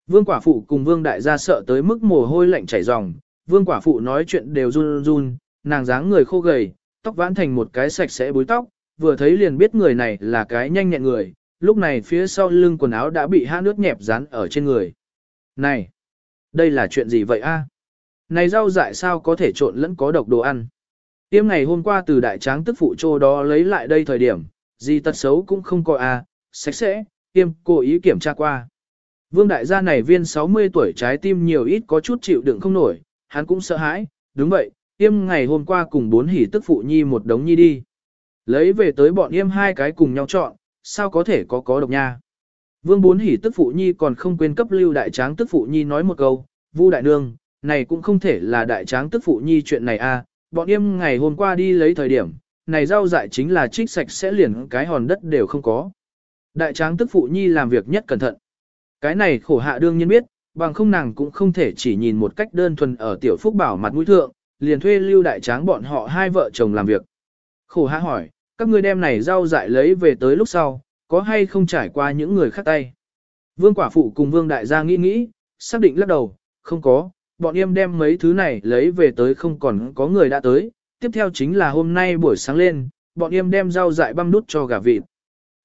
Speaker 1: Vương quả phụ cùng vương đại gia sợ tới mức mồ hôi lạnh chảy ròng, vương quả phụ nói chuyện đều run run, nàng dáng người khô gầy, tóc vãn thành một cái sạch sẽ búi tóc, vừa thấy liền biết người này là cái nhanh nhẹn người, lúc này phía sau lưng quần áo đã bị hát nước nhẹp dán ở trên người. Này, đây là chuyện gì vậy a? Này rau dại sao có thể trộn lẫn có độc đồ ăn? Tiêm ngày hôm qua từ đại tráng tức phụ trô đó lấy lại đây thời điểm, gì tật xấu cũng không có à, sạch sẽ, tiêm cố ý kiểm tra qua. Vương đại gia này viên 60 tuổi trái tim nhiều ít có chút chịu đựng không nổi, hắn cũng sợ hãi, đúng vậy, tiêm ngày hôm qua cùng bốn hỉ tức phụ nhi một đống nhi đi. Lấy về tới bọn yêm hai cái cùng nhau chọn, sao có thể có có độc nha. Vương bốn hỉ tức phụ nhi còn không quên cấp lưu đại tráng tức phụ nhi nói một câu, vu đại nương, này cũng không thể là đại tráng tức phụ nhi chuyện này a. À. bọn yêm ngày hôm qua đi lấy thời điểm, này rau dại chính là trích sạch sẽ liền cái hòn đất đều không có. Đại tráng tức phụ nhi làm việc nhất cẩn thận. Cái này khổ hạ đương nhiên biết, bằng không nàng cũng không thể chỉ nhìn một cách đơn thuần ở tiểu phúc bảo mặt mũi thượng, liền thuê lưu đại tráng bọn họ hai vợ chồng làm việc. Khổ hạ hỏi, các ngươi đem này rau dại lấy về tới lúc sau, có hay không trải qua những người khác tay. Vương quả phụ cùng vương đại gia nghĩ nghĩ, xác định lắc đầu, không có, bọn em đem mấy thứ này lấy về tới không còn có người đã tới, tiếp theo chính là hôm nay buổi sáng lên, bọn em đem rau dại băm nút cho gà vịt.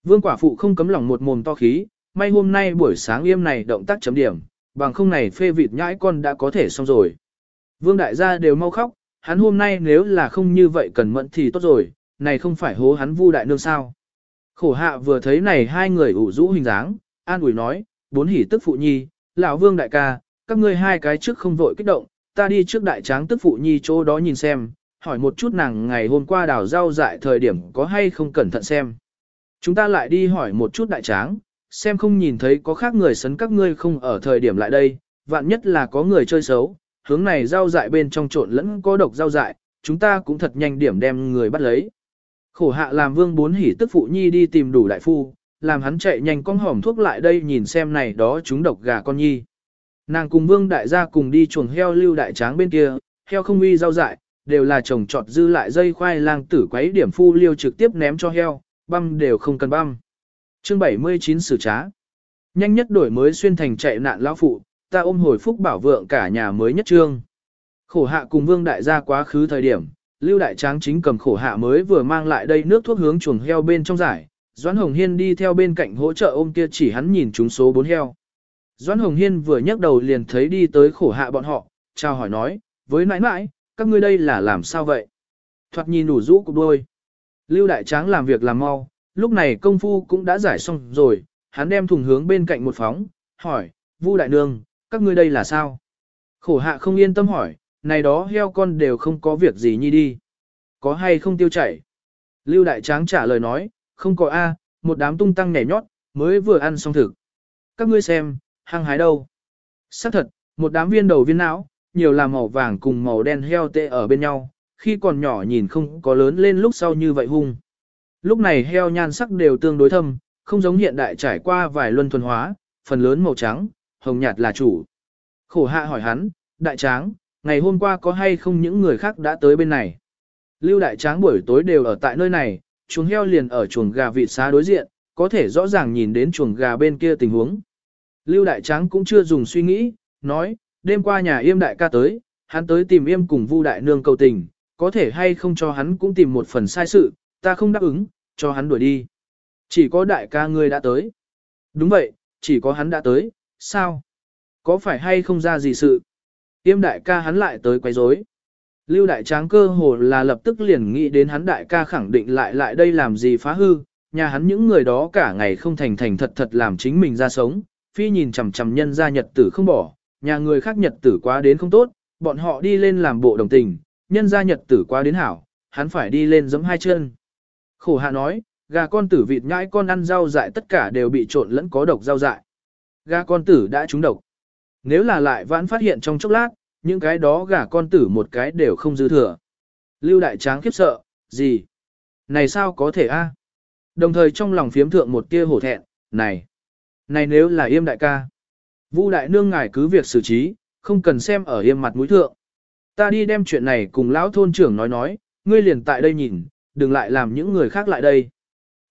Speaker 1: Vương quả phụ không cấm lòng một mồm to khí, may hôm nay buổi sáng yêm này động tác chấm điểm, bằng không này phê vịt nhãi con đã có thể xong rồi. Vương đại gia đều mau khóc, hắn hôm nay nếu là không như vậy cần mẫn thì tốt rồi, này không phải hố hắn vu đại nương sao. Khổ hạ vừa thấy này hai người ủ rũ hình dáng, an ủi nói, bốn hỉ tức phụ nhi, lão vương đại ca, các ngươi hai cái trước không vội kích động, ta đi trước đại tráng tức phụ nhi chỗ đó nhìn xem, hỏi một chút nàng ngày hôm qua đào rau dại thời điểm có hay không cẩn thận xem. Chúng ta lại đi hỏi một chút đại tráng, xem không nhìn thấy có khác người sấn các ngươi không ở thời điểm lại đây, vạn nhất là có người chơi xấu, hướng này rau dại bên trong trộn lẫn có độc rau dại, chúng ta cũng thật nhanh điểm đem người bắt lấy. Khổ hạ làm vương bốn hỉ tức phụ nhi đi tìm đủ đại phu, làm hắn chạy nhanh con hỏng thuốc lại đây nhìn xem này đó chúng độc gà con nhi. Nàng cùng vương đại gia cùng đi chuồng heo lưu đại tráng bên kia, heo không uy rau dại, đều là trồng trọt dư lại dây khoai lang tử quấy điểm phu liêu trực tiếp ném cho heo, băm đều không cần băm. Chương 79 xử trá. Nhanh nhất đổi mới xuyên thành chạy nạn lão phụ, ta ôm hồi phúc bảo vượng cả nhà mới nhất trương. Khổ hạ cùng vương đại gia quá khứ thời điểm, Lưu Đại Tráng chính cầm khổ hạ mới vừa mang lại đây nước thuốc hướng chuồng heo bên trong giải, Doãn Hồng Hiên đi theo bên cạnh hỗ trợ ôm kia chỉ hắn nhìn chúng số 4 heo. Doãn Hồng Hiên vừa nhấc đầu liền thấy đi tới khổ hạ bọn họ, chào hỏi nói, với nãi nãi, các ngươi đây là làm sao vậy? Thoạt nhìn đủ rũ cục đôi. Lưu Đại Tráng làm việc làm mau, lúc này công phu cũng đã giải xong rồi, hắn đem thùng hướng bên cạnh một phóng, hỏi, Vu Đại Nương, các ngươi đây là sao? Khổ hạ không yên tâm hỏi, này đó heo con đều không có việc gì nhi đi. Có hay không tiêu chảy? Lưu Đại Tráng trả lời nói, không có A, một đám tung tăng nhảy nhót, mới vừa ăn xong thực. Các ngươi xem, hăng hái đâu? xác thật, một đám viên đầu viên não, nhiều là màu vàng cùng màu đen heo tê ở bên nhau, khi còn nhỏ nhìn không có lớn lên lúc sau như vậy hung. Lúc này heo nhan sắc đều tương đối thâm, không giống hiện đại trải qua vài luân thuần hóa, phần lớn màu trắng, hồng nhạt là chủ. Khổ hạ hỏi hắn, đại tráng, ngày hôm qua có hay không những người khác đã tới bên này. Lưu đại tráng buổi tối đều ở tại nơi này, chuồng heo liền ở chuồng gà vịt xá đối diện, có thể rõ ràng nhìn đến chuồng gà bên kia tình huống. Lưu đại tráng cũng chưa dùng suy nghĩ, nói, đêm qua nhà yêm đại ca tới, hắn tới tìm yêm cùng vu đại nương cầu tình, có thể hay không cho hắn cũng tìm một phần sai sự, ta không đáp ứng, cho hắn đuổi đi. Chỉ có đại ca ngươi đã tới. Đúng vậy, chỉ có hắn đã tới, sao? Có phải hay không ra gì sự? Yêm đại ca hắn lại tới quấy rối. Lưu đại tráng cơ hồ là lập tức liền nghĩ đến hắn đại ca khẳng định lại lại đây làm gì phá hư, nhà hắn những người đó cả ngày không thành thành thật thật làm chính mình ra sống, phi nhìn chằm chằm nhân ra nhật tử không bỏ, nhà người khác nhật tử quá đến không tốt, bọn họ đi lên làm bộ đồng tình, nhân ra nhật tử quá đến hảo, hắn phải đi lên giẫm hai chân. Khổ hạ nói, gà con tử vịt nhãi con ăn rau dại tất cả đều bị trộn lẫn có độc rau dại. Gà con tử đã trúng độc. Nếu là lại vãn phát hiện trong chốc lát, những cái đó gà con tử một cái đều không dư thừa. Lưu đại tráng khiếp sợ, gì? Này sao có thể a? Đồng thời trong lòng phiếm thượng một tia hổ thẹn, này, này nếu là yêm đại ca. Vu đại nương ngài cứ việc xử trí, không cần xem ở yêm mặt mũi thượng. Ta đi đem chuyện này cùng lão thôn trưởng nói nói, ngươi liền tại đây nhìn, đừng lại làm những người khác lại đây.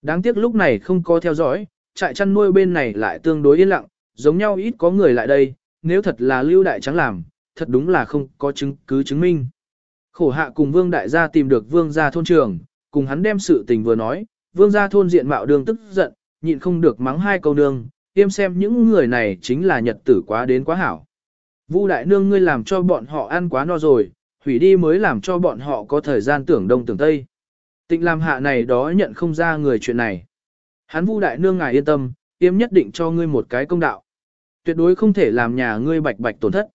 Speaker 1: Đáng tiếc lúc này không có theo dõi, trại chăn nuôi bên này lại tương đối yên lặng, giống nhau ít có người lại đây, nếu thật là lưu đại trắng làm, thật đúng là không có chứng cứ chứng minh. Khổ hạ cùng vương đại gia tìm được vương gia thôn trưởng, cùng hắn đem sự tình vừa nói, vương gia thôn diện mạo đường tức giận, nhịn không được mắng hai câu đường tiêm xem những người này chính là nhật tử quá đến quá hảo. Vu đại nương ngươi làm cho bọn họ ăn quá no rồi, hủy đi mới làm cho bọn họ có thời gian tưởng đông tưởng tây. Tịnh làm hạ này đó nhận không ra người chuyện này. Hắn vu đại nương ngài yên tâm, tiêm nhất định cho ngươi một cái công đạo. Tuyệt đối không thể làm nhà ngươi bạch bạch tổn thất.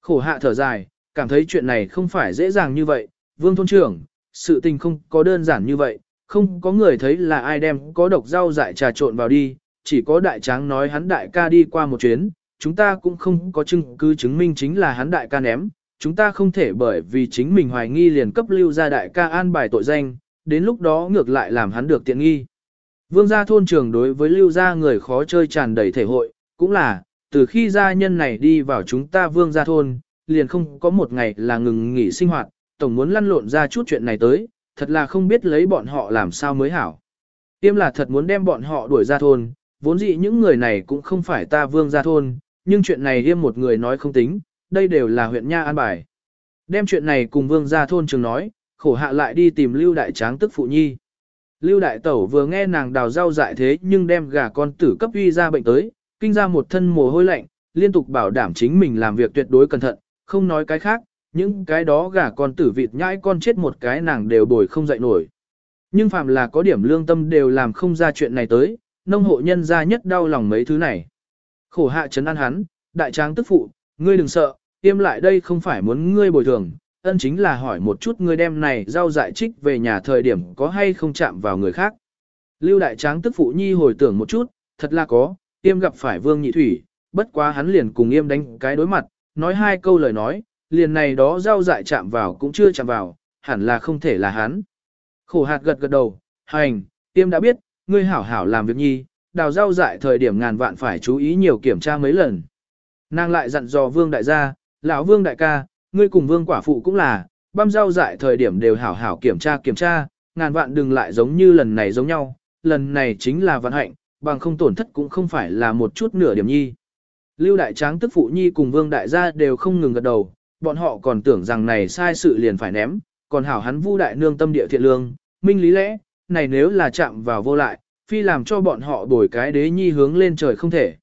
Speaker 1: Khổ hạ thở dài, cảm thấy chuyện này không phải dễ dàng như vậy, vương thôn trưởng, sự tình không có đơn giản như vậy, không có người thấy là ai đem có độc rau dại trà trộn vào đi, chỉ có đại tráng nói hắn đại ca đi qua một chuyến, chúng ta cũng không có chứng cứ chứng minh chính là hắn đại ca ném, chúng ta không thể bởi vì chính mình hoài nghi liền cấp lưu ra đại ca an bài tội danh, đến lúc đó ngược lại làm hắn được tiện nghi. Vương gia thôn trưởng đối với lưu gia người khó chơi tràn đầy thể hội, cũng là, từ khi gia nhân này đi vào chúng ta vương gia thôn, liền không có một ngày là ngừng nghỉ sinh hoạt, tổng muốn lăn lộn ra chút chuyện này tới, thật là không biết lấy bọn họ làm sao mới hảo. Tiêm là thật muốn đem bọn họ đuổi ra thôn, vốn dĩ những người này cũng không phải ta vương gia thôn, nhưng chuyện này riêng một người nói không tính, đây đều là huyện Nha an bài. Đem chuyện này cùng vương gia thôn trường nói, khổ hạ lại đi tìm Lưu Đại Tráng tức phụ nhi. Lưu Đại Tẩu vừa nghe nàng đào rau dại thế nhưng đem gà con tử cấp uy ra bệnh tới, kinh ra một thân mồ hôi lạnh, liên tục bảo đảm chính mình làm việc tuyệt đối cẩn thận, không nói cái khác, những cái đó gà con tử vịt nhãi con chết một cái nàng đều bồi không dậy nổi. Nhưng phạm là có điểm lương tâm đều làm không ra chuyện này tới, nông hộ nhân ra nhất đau lòng mấy thứ này. Khổ hạ chấn an hắn, đại tráng tức phụ, ngươi đừng sợ, tiêm lại đây không phải muốn ngươi bồi thường, ân chính là hỏi một chút ngươi đem này rau dại trích về nhà thời điểm có hay không chạm vào người khác. Lưu đại tráng tức phụ nhi hồi tưởng một chút, thật là có, tiêm gặp phải vương nhị thủy, bất quá hắn liền cùng yêm đánh cái đối mặt, nói hai câu lời nói, liền này đó rau dại chạm vào cũng chưa chạm vào, hẳn là không thể là hắn. Khổ hạt gật gật đầu, hành, tiêm đã biết, ngươi hảo hảo làm việc nhi, đào rau dại thời điểm ngàn vạn phải chú ý nhiều kiểm tra mấy lần. Nàng lại dặn dò vương đại gia, lão vương đại ca, ngươi cùng vương quả phụ cũng là, băm rau dại thời điểm đều hảo hảo kiểm tra kiểm tra, ngàn vạn đừng lại giống như lần này giống nhau, lần này chính là vận hạnh, bằng không tổn thất cũng không phải là một chút nửa điểm nhi. Lưu đại tráng tức phụ nhi cùng vương đại gia đều không ngừng gật đầu, bọn họ còn tưởng rằng này sai sự liền phải ném, còn hảo hắn vu đại nương tâm địa thiện lương, minh lý lẽ, này nếu là chạm vào vô lại, phi làm cho bọn họ đổi cái đế nhi hướng lên trời không thể.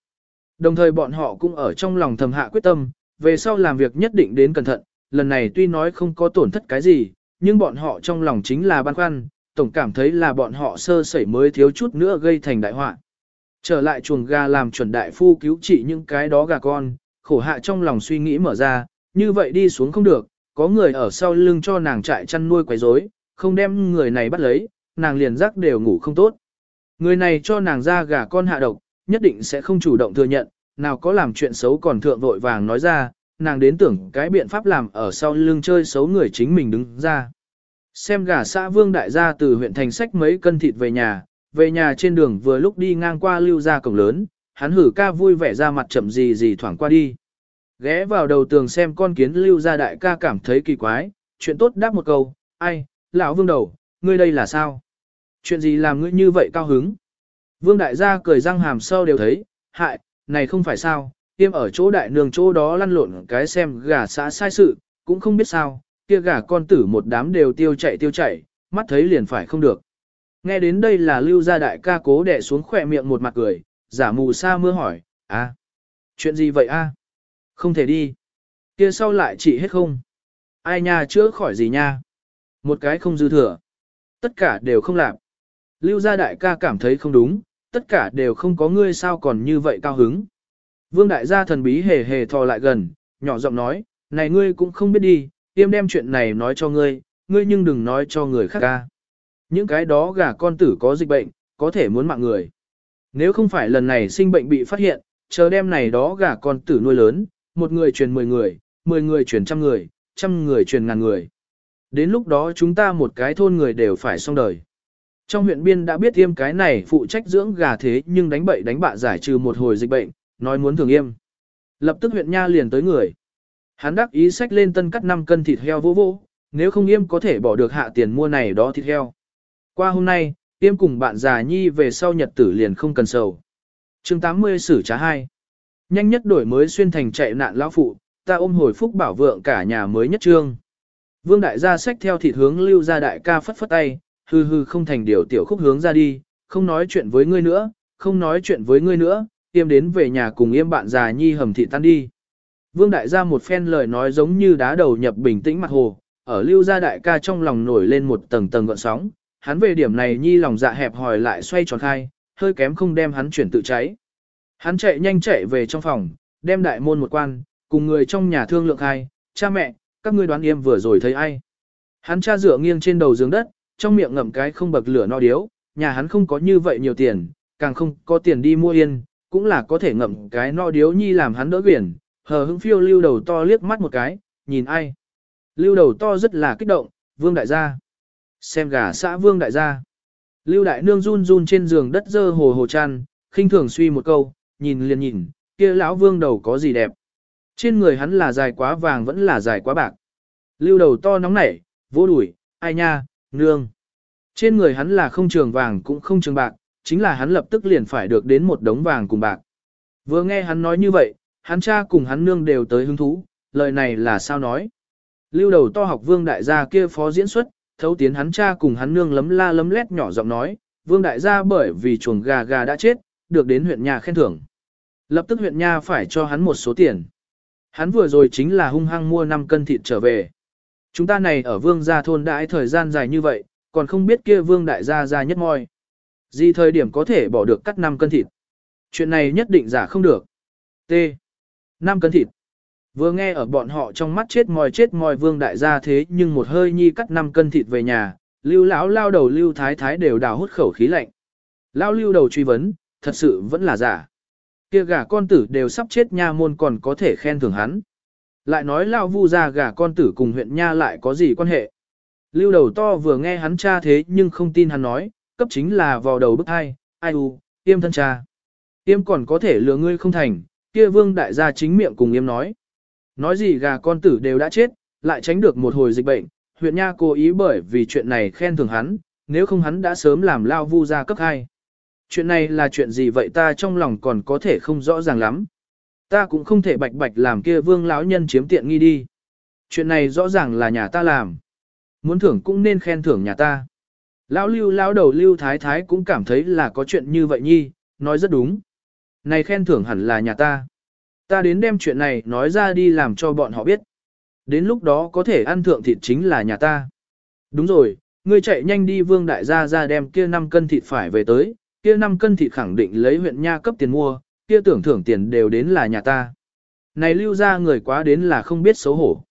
Speaker 1: Đồng thời bọn họ cũng ở trong lòng thầm hạ quyết tâm, về sau làm việc nhất định đến cẩn thận, lần này tuy nói không có tổn thất cái gì, nhưng bọn họ trong lòng chính là băn khoăn, tổng cảm thấy là bọn họ sơ sẩy mới thiếu chút nữa gây thành đại họa. Trở lại chuồng gà làm chuẩn đại phu cứu trị những cái đó gà con, khổ hạ trong lòng suy nghĩ mở ra, như vậy đi xuống không được, có người ở sau lưng cho nàng trại chăn nuôi quấy rối, không đem người này bắt lấy, nàng liền rắc đều ngủ không tốt. Người này cho nàng ra gà con hạ độc, nhất định sẽ không chủ động thừa nhận, nào có làm chuyện xấu còn thượng vội vàng nói ra, nàng đến tưởng cái biện pháp làm ở sau lưng chơi xấu người chính mình đứng ra. Xem gà xã vương đại gia từ huyện thành sách mấy cân thịt về nhà, về nhà trên đường vừa lúc đi ngang qua lưu ra cổng lớn, hắn hử ca vui vẻ ra mặt chậm gì gì thoảng qua đi. Ghé vào đầu tường xem con kiến lưu ra đại ca cảm thấy kỳ quái, chuyện tốt đáp một câu, ai, lão vương đầu, ngươi đây là sao? Chuyện gì làm ngươi như vậy cao hứng? Vương đại gia cười răng hàm sâu đều thấy, hại, này không phải sao, tiêm ở chỗ đại nương chỗ đó lăn lộn cái xem gà xã sai sự, cũng không biết sao, kia gà con tử một đám đều tiêu chạy tiêu chạy, mắt thấy liền phải không được. Nghe đến đây là lưu gia đại ca cố đẻ xuống khỏe miệng một mặt cười, giả mù sa mưa hỏi, à, chuyện gì vậy a? Không thể đi. Kia sau lại trị hết không? Ai nha chữa khỏi gì nha? Một cái không dư thừa. Tất cả đều không làm. Lưu gia đại ca cảm thấy không đúng, tất cả đều không có ngươi sao còn như vậy cao hứng. Vương đại gia thần bí hề hề thò lại gần, nhỏ giọng nói, này ngươi cũng không biết đi, tiêm đem chuyện này nói cho ngươi, ngươi nhưng đừng nói cho người khác ca. Những cái đó gà con tử có dịch bệnh, có thể muốn mạng người. Nếu không phải lần này sinh bệnh bị phát hiện, chờ đêm này đó gà con tử nuôi lớn, một người truyền mười người, mười người truyền trăm người, trăm người truyền ngàn người. Đến lúc đó chúng ta một cái thôn người đều phải xong đời. Trong huyện biên đã biết tiêm cái này phụ trách dưỡng gà thế nhưng đánh bậy đánh bạ giải trừ một hồi dịch bệnh, nói muốn thường yêm. Lập tức huyện nha liền tới người. Hắn đắc ý sách lên tân cắt 5 cân thịt heo vô vô, nếu không yêm có thể bỏ được hạ tiền mua này đó thịt heo. Qua hôm nay, yêm cùng bạn già nhi về sau nhật tử liền không cần sầu. chương 80 xử trá 2. Nhanh nhất đổi mới xuyên thành chạy nạn lão phụ, ta ôm hồi phúc bảo vượng cả nhà mới nhất trương. Vương đại gia sách theo thịt hướng lưu ra đại ca phất phất tay, hư hư không thành điều tiểu khúc hướng ra đi, không nói chuyện với ngươi nữa, không nói chuyện với ngươi nữa, tiêm đến về nhà cùng yêm bạn già nhi hầm thị tan đi. Vương đại gia một phen lời nói giống như đá đầu nhập bình tĩnh mặt hồ, ở lưu gia đại ca trong lòng nổi lên một tầng tầng gợn sóng, hắn về điểm này nhi lòng dạ hẹp hòi lại xoay tròn khai, hơi kém không đem hắn chuyển tự cháy. Hắn chạy nhanh chạy về trong phòng, đem đại môn một quan, cùng người trong nhà thương lượng khai, cha mẹ, các ngươi đoán yêm vừa rồi thấy ai. Hắn cha dựa nghiêng trên đầu giường đất, trong miệng ngậm cái không bậc lửa no điếu, nhà hắn không có như vậy nhiều tiền, càng không có tiền đi mua yên, cũng là có thể ngậm cái no điếu nhi làm hắn đỡ quyển, hờ hững phiêu lưu đầu to liếc mắt một cái, nhìn ai. Lưu đầu to rất là kích động, vương đại gia. Xem gà xã vương đại gia. Lưu đại nương run run trên giường đất dơ hồ hồ chăn, khinh thường suy một câu, nhìn liền nhìn, kia lão vương đầu có gì đẹp. Trên người hắn là dài quá vàng vẫn là dài quá bạc. Lưu đầu to nóng nảy, vô đuổi, ai nha, nương. Trên người hắn là không trường vàng cũng không trường bạc, chính là hắn lập tức liền phải được đến một đống vàng cùng bạc. Vừa nghe hắn nói như vậy, hắn cha cùng hắn nương đều tới hứng thú, lời này là sao nói. Lưu đầu to học vương đại gia kia phó diễn xuất, thấu tiến hắn cha cùng hắn nương lấm la lấm lét nhỏ giọng nói, vương đại gia bởi vì chuồng gà gà đã chết, được đến huyện nhà khen thưởng. Lập tức huyện nha phải cho hắn một số tiền. Hắn vừa rồi chính là hung hăng mua 5 cân thịt trở về. Chúng ta này ở vương gia thôn đãi thời gian dài như vậy, còn không biết kia vương đại gia gia nhất môi. Gì thời điểm có thể bỏ được cắt 5 cân thịt. Chuyện này nhất định giả không được. T. 5 cân thịt. Vừa nghe ở bọn họ trong mắt chết mòi chết mòi vương đại gia thế nhưng một hơi nhi cắt 5 cân thịt về nhà, lưu lão lao đầu lưu thái thái đều đào hút khẩu khí lạnh. Lao lưu đầu truy vấn, thật sự vẫn là giả. Kia gà con tử đều sắp chết nha môn còn có thể khen thưởng hắn. Lại nói lao vu ra gà con tử cùng huyện nha lại có gì quan hệ. Lưu đầu to vừa nghe hắn cha thế nhưng không tin hắn nói, cấp chính là vào đầu bức hai, ai u, tiêm thân cha. Tiêm còn có thể lừa ngươi không thành, kia vương đại gia chính miệng cùng yêm nói. Nói gì gà con tử đều đã chết, lại tránh được một hồi dịch bệnh, huyện nha cố ý bởi vì chuyện này khen thưởng hắn, nếu không hắn đã sớm làm lao vu ra cấp hai Chuyện này là chuyện gì vậy ta trong lòng còn có thể không rõ ràng lắm. Ta cũng không thể bạch bạch làm kia vương lão nhân chiếm tiện nghi đi. Chuyện này rõ ràng là nhà ta làm. Muốn thưởng cũng nên khen thưởng nhà ta. Lão lưu lão đầu lưu thái thái cũng cảm thấy là có chuyện như vậy nhi, nói rất đúng. Này khen thưởng hẳn là nhà ta. Ta đến đem chuyện này nói ra đi làm cho bọn họ biết. Đến lúc đó có thể ăn thượng thịt chính là nhà ta. Đúng rồi, ngươi chạy nhanh đi vương đại gia ra đem kia 5 cân thịt phải về tới, kia 5 cân thịt khẳng định lấy huyện nha cấp tiền mua, kia tưởng thưởng tiền đều đến là nhà ta. Này lưu ra người quá đến là không biết xấu hổ.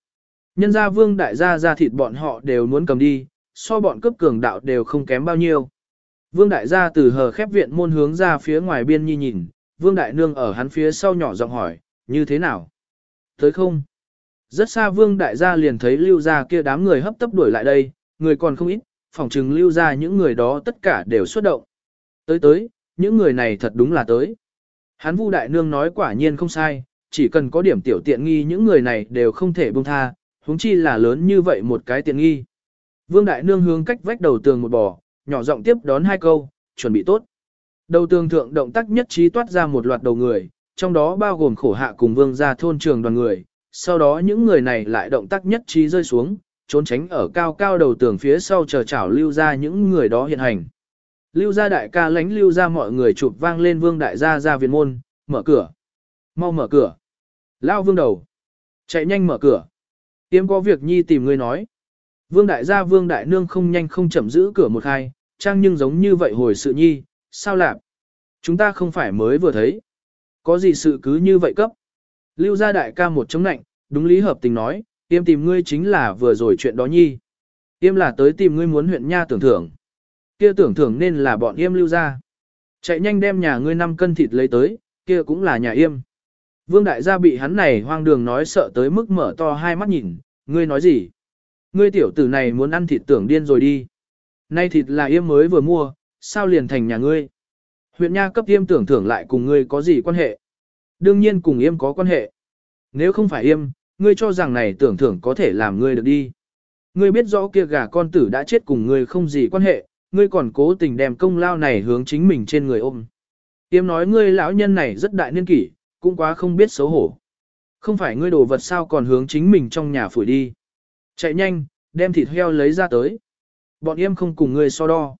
Speaker 1: Nhân gia vương đại gia ra thịt bọn họ đều muốn cầm đi, so bọn cấp cường đạo đều không kém bao nhiêu. Vương đại gia từ hờ khép viện môn hướng ra phía ngoài biên nhi nhìn, vương đại nương ở hắn phía sau nhỏ giọng hỏi, như thế nào? Tới không? Rất xa vương đại gia liền thấy lưu ra kia đám người hấp tấp đuổi lại đây, người còn không ít, phỏng chừng lưu ra những người đó tất cả đều xuất động. Tới tới, những người này thật đúng là tới. Hắn Vu đại nương nói quả nhiên không sai, chỉ cần có điểm tiểu tiện nghi những người này đều không thể buông tha, huống chi là lớn như vậy một cái tiện nghi. Vương đại nương hướng cách vách đầu tường một bò, nhỏ giọng tiếp đón hai câu, chuẩn bị tốt. Đầu tường thượng động tác nhất trí toát ra một loạt đầu người, trong đó bao gồm khổ hạ cùng vương gia thôn trường đoàn người, sau đó những người này lại động tác nhất trí rơi xuống, trốn tránh ở cao cao đầu tường phía sau chờ chảo lưu ra những người đó hiện hành. Lưu gia đại ca lánh lưu ra mọi người chụp vang lên vương đại gia ra viện môn, mở cửa. Mau mở cửa. Lao vương đầu. Chạy nhanh mở cửa. Tiêm có việc nhi tìm người nói. Vương đại gia vương đại nương không nhanh không chậm giữ cửa một hai, trang nhưng giống như vậy hồi sự nhi, sao lạp? Chúng ta không phải mới vừa thấy. Có gì sự cứ như vậy cấp? Lưu gia đại ca một chống nạnh, đúng lý hợp tình nói, tiêm tìm ngươi chính là vừa rồi chuyện đó nhi. Tiêm là tới tìm ngươi muốn huyện nha tưởng thưởng. Kia tưởng thưởng nên là bọn yêm lưu ra. Chạy nhanh đem nhà ngươi 5 cân thịt lấy tới, kia cũng là nhà yêm. Vương đại gia bị hắn này hoang đường nói sợ tới mức mở to hai mắt nhìn, ngươi nói gì? Ngươi tiểu tử này muốn ăn thịt tưởng điên rồi đi. Nay thịt là yêm mới vừa mua, sao liền thành nhà ngươi? Huyện nha cấp yêm tưởng thưởng lại cùng ngươi có gì quan hệ? Đương nhiên cùng yêm có quan hệ. Nếu không phải yêm, ngươi cho rằng này tưởng thưởng có thể làm ngươi được đi. Ngươi biết rõ kia gà con tử đã chết cùng ngươi không gì quan hệ, ngươi còn cố tình đem công lao này hướng chính mình trên người ôm. Tiếm nói ngươi lão nhân này rất đại niên kỷ, cũng quá không biết xấu hổ. Không phải ngươi đồ vật sao còn hướng chính mình trong nhà phủi đi. Chạy nhanh, đem thịt heo lấy ra tới. Bọn em không cùng ngươi so đo.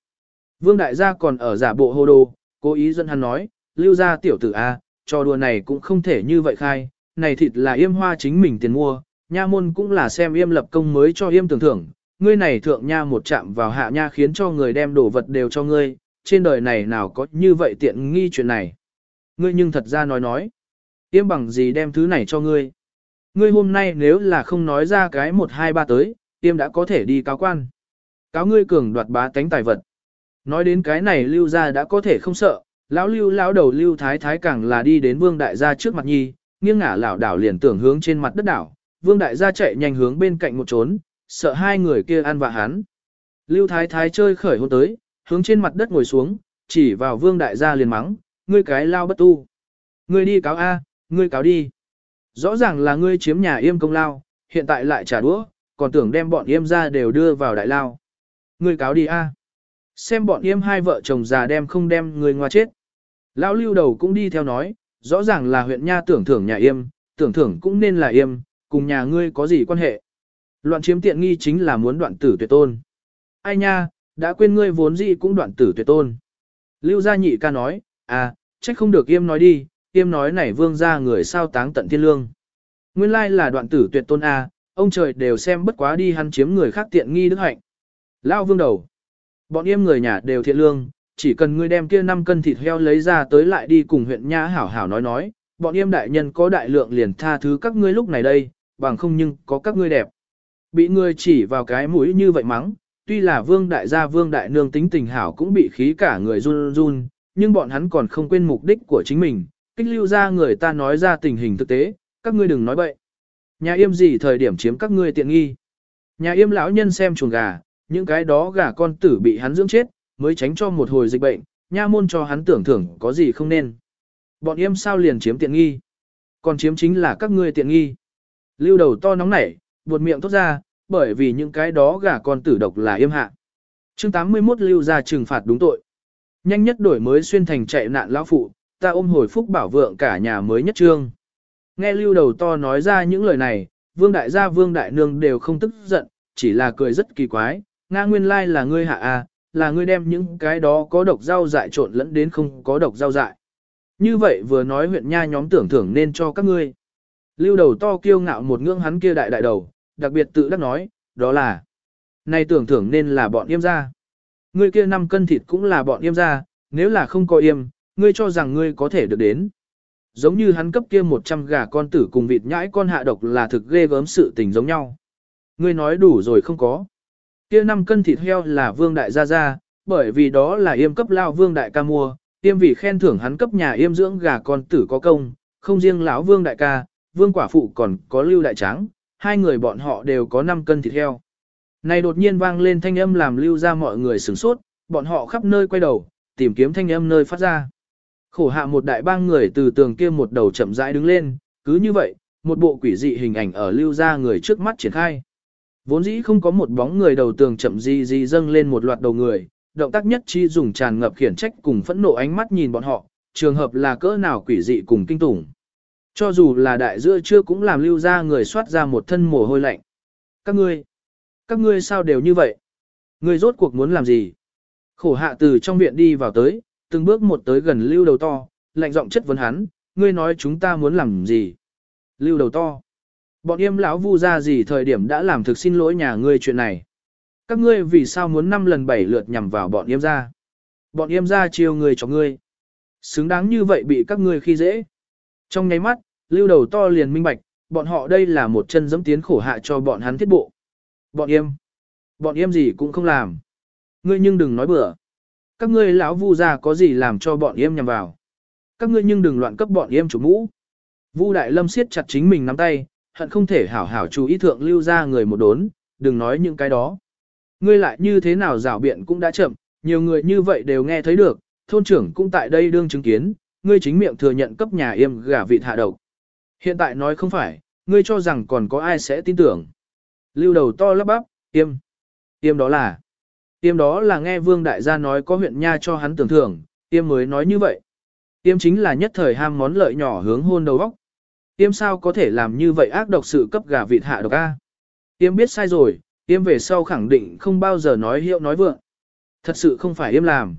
Speaker 1: Vương đại gia còn ở giả bộ hô đồ, cố ý dẫn hắn nói, lưu ra tiểu tử A, trò đùa này cũng không thể như vậy khai, này thịt là yêm hoa chính mình tiền mua, nha môn cũng là xem yêm lập công mới cho yêm tưởng thưởng, ngươi này thượng nha một chạm vào hạ nha khiến cho người đem đồ vật đều cho ngươi, trên đời này nào có như vậy tiện nghi chuyện này. Ngươi nhưng thật ra nói nói, tiêm bằng gì đem thứ này cho ngươi. Ngươi hôm nay nếu là không nói ra cái một hai ba tới, tiêm đã có thể đi cáo quan. Cáo ngươi cường đoạt bá tánh tài vật. Nói đến cái này lưu ra đã có thể không sợ, lão lưu lão đầu lưu thái thái càng là đi đến vương đại gia trước mặt nhi, nghiêng ngả lảo đảo liền tưởng hướng trên mặt đất đảo, vương đại gia chạy nhanh hướng bên cạnh một trốn, sợ hai người kia ăn vạ hắn. Lưu thái thái chơi khởi hôn tới, hướng trên mặt đất ngồi xuống, chỉ vào vương đại gia liền mắng, ngươi cái lao bất tu. Ngươi đi cáo A, ngươi cáo đi. Rõ ràng là ngươi chiếm nhà yêm công lao, hiện tại lại trả đũa, còn tưởng đem bọn yêm ra đều đưa vào đại lao. Ngươi cáo đi A. Xem bọn yêm hai vợ chồng già đem không đem người ngoa chết. Lão lưu đầu cũng đi theo nói, rõ ràng là huyện nha tưởng thưởng nhà yêm, tưởng thưởng cũng nên là yêm, cùng nhà ngươi có gì quan hệ. Loạn chiếm tiện nghi chính là muốn đoạn tử tuyệt tôn. Ai nha, đã quên ngươi vốn gì cũng đoạn tử tuyệt tôn. Lưu gia nhị ca nói, à, trách không được yêm nói đi, yêm nói này vương gia người sao táng tận thiên lương. Nguyên lai là đoạn tử tuyệt tôn A, ông trời đều xem bất quá đi hắn chiếm người khác tiện nghi đức hạnh. Lao vương đầu. Bọn yêm người nhà đều thiện lương, chỉ cần ngươi đem kia 5 cân thịt heo lấy ra tới lại đi cùng huyện nha hảo hảo nói nói, bọn yêm đại nhân có đại lượng liền tha thứ các ngươi lúc này đây, bằng không nhưng có các ngươi đẹp. Bị người chỉ vào cái mũi như vậy mắng, tuy là vương đại gia vương đại nương tính tình hảo cũng bị khí cả người run run, nhưng bọn hắn còn không quên mục đích của chính mình, kích lưu ra người ta nói ra tình hình thực tế, các ngươi đừng nói bậy. Nhà yêm gì thời điểm chiếm các ngươi tiện nghi. Nhà yêm lão nhân xem chuồng gà, những cái đó gà con tử bị hắn dưỡng chết, mới tránh cho một hồi dịch bệnh, nha môn cho hắn tưởng thưởng có gì không nên. Bọn yêm sao liền chiếm tiện nghi. Còn chiếm chính là các ngươi tiện nghi. Lưu đầu to nóng nảy, buột miệng tốt ra, bởi vì những cái đó gà con tử độc là yêm hạ. chương 81 lưu ra trừng phạt đúng tội. Nhanh nhất đổi mới xuyên thành chạy nạn lão phụ, ta ôm hồi phúc bảo vượng cả nhà mới nhất trương. Nghe lưu đầu to nói ra những lời này, vương đại gia vương đại nương đều không tức giận, chỉ là cười rất kỳ quái, Nga nguyên lai là ngươi hạ a, là ngươi đem những cái đó có độc rau dại trộn lẫn đến không có độc rau dại. Như vậy vừa nói huyện nha nhóm tưởng thưởng nên cho các ngươi. Lưu đầu to kiêu ngạo một ngưỡng hắn kia đại đại đầu, đặc biệt tự đắc nói, đó là này tưởng thưởng nên là bọn yêm ra. Ngươi kia 5 cân thịt cũng là bọn yêm ra, nếu là không có yêm, ngươi cho rằng ngươi có thể được đến. Giống như hắn cấp kia 100 gà con tử cùng vịt nhãi con hạ độc là thực ghê gớm sự tình giống nhau. Ngươi nói đủ rồi không có. Kia 5 cân thịt heo là vương đại gia gia, bởi vì đó là yêm cấp lao vương đại ca mua, yêm vì khen thưởng hắn cấp nhà yêm dưỡng gà con tử có công, không riêng lão vương đại ca, vương quả phụ còn có lưu đại tráng, hai người bọn họ đều có 5 cân thịt heo. Này đột nhiên vang lên thanh âm làm lưu ra mọi người sửng sốt, bọn họ khắp nơi quay đầu, tìm kiếm thanh âm nơi phát ra. Khổ hạ một đại bang người từ tường kia một đầu chậm rãi đứng lên, cứ như vậy, một bộ quỷ dị hình ảnh ở lưu ra người trước mắt triển khai. Vốn dĩ không có một bóng người đầu tường chậm gì gì dâng lên một loạt đầu người, động tác nhất chi dùng tràn ngập khiển trách cùng phẫn nộ ánh mắt nhìn bọn họ, trường hợp là cỡ nào quỷ dị cùng kinh tủng. Cho dù là đại giữa chưa cũng làm lưu ra người soát ra một thân mồ hôi lạnh. Các ngươi, các ngươi sao đều như vậy? Ngươi rốt cuộc muốn làm gì? Khổ hạ từ trong viện đi vào tới, từng bước một tới gần lưu đầu to, lạnh giọng chất vấn hắn, ngươi nói chúng ta muốn làm gì? Lưu đầu to. Bọn yêm lão vu ra gì thời điểm đã làm thực xin lỗi nhà ngươi chuyện này. Các ngươi vì sao muốn năm lần bảy lượt nhằm vào bọn yêm ra? Bọn yêm ra chiều người cho ngươi. Xứng đáng như vậy bị các ngươi khi dễ. Trong nháy mắt, lưu đầu to liền minh bạch, bọn họ đây là một chân dẫm tiến khổ hạ cho bọn hắn thiết bộ. Bọn em, Bọn em gì cũng không làm. Ngươi nhưng đừng nói bừa. Các ngươi lão vu gia có gì làm cho bọn em nhằm vào. Các ngươi nhưng đừng loạn cấp bọn em chủ mũ. Vu Đại Lâm siết chặt chính mình nắm tay, hận không thể hảo hảo chú ý thượng lưu ra người một đốn, đừng nói những cái đó. Ngươi lại như thế nào rảo biện cũng đã chậm, nhiều người như vậy đều nghe thấy được, thôn trưởng cũng tại đây đương chứng kiến, ngươi chính miệng thừa nhận cấp nhà yêm gả vịt hạ độc. Hiện tại nói không phải, ngươi cho rằng còn có ai sẽ tin tưởng. Lưu đầu to lắp bắp, tiêm. Tiêm đó là. tiêm đó là nghe vương đại gia nói có huyện nha cho hắn tưởng thưởng, tiêm mới nói như vậy. Tiêm chính là nhất thời ham món lợi nhỏ hướng hôn đầu óc. Tiêm sao có thể làm như vậy ác độc sự cấp gà vịt hạ độc a? Tiêm biết sai rồi, tiêm về sau khẳng định không bao giờ nói hiệu nói vượng. Thật sự không phải tiêm làm.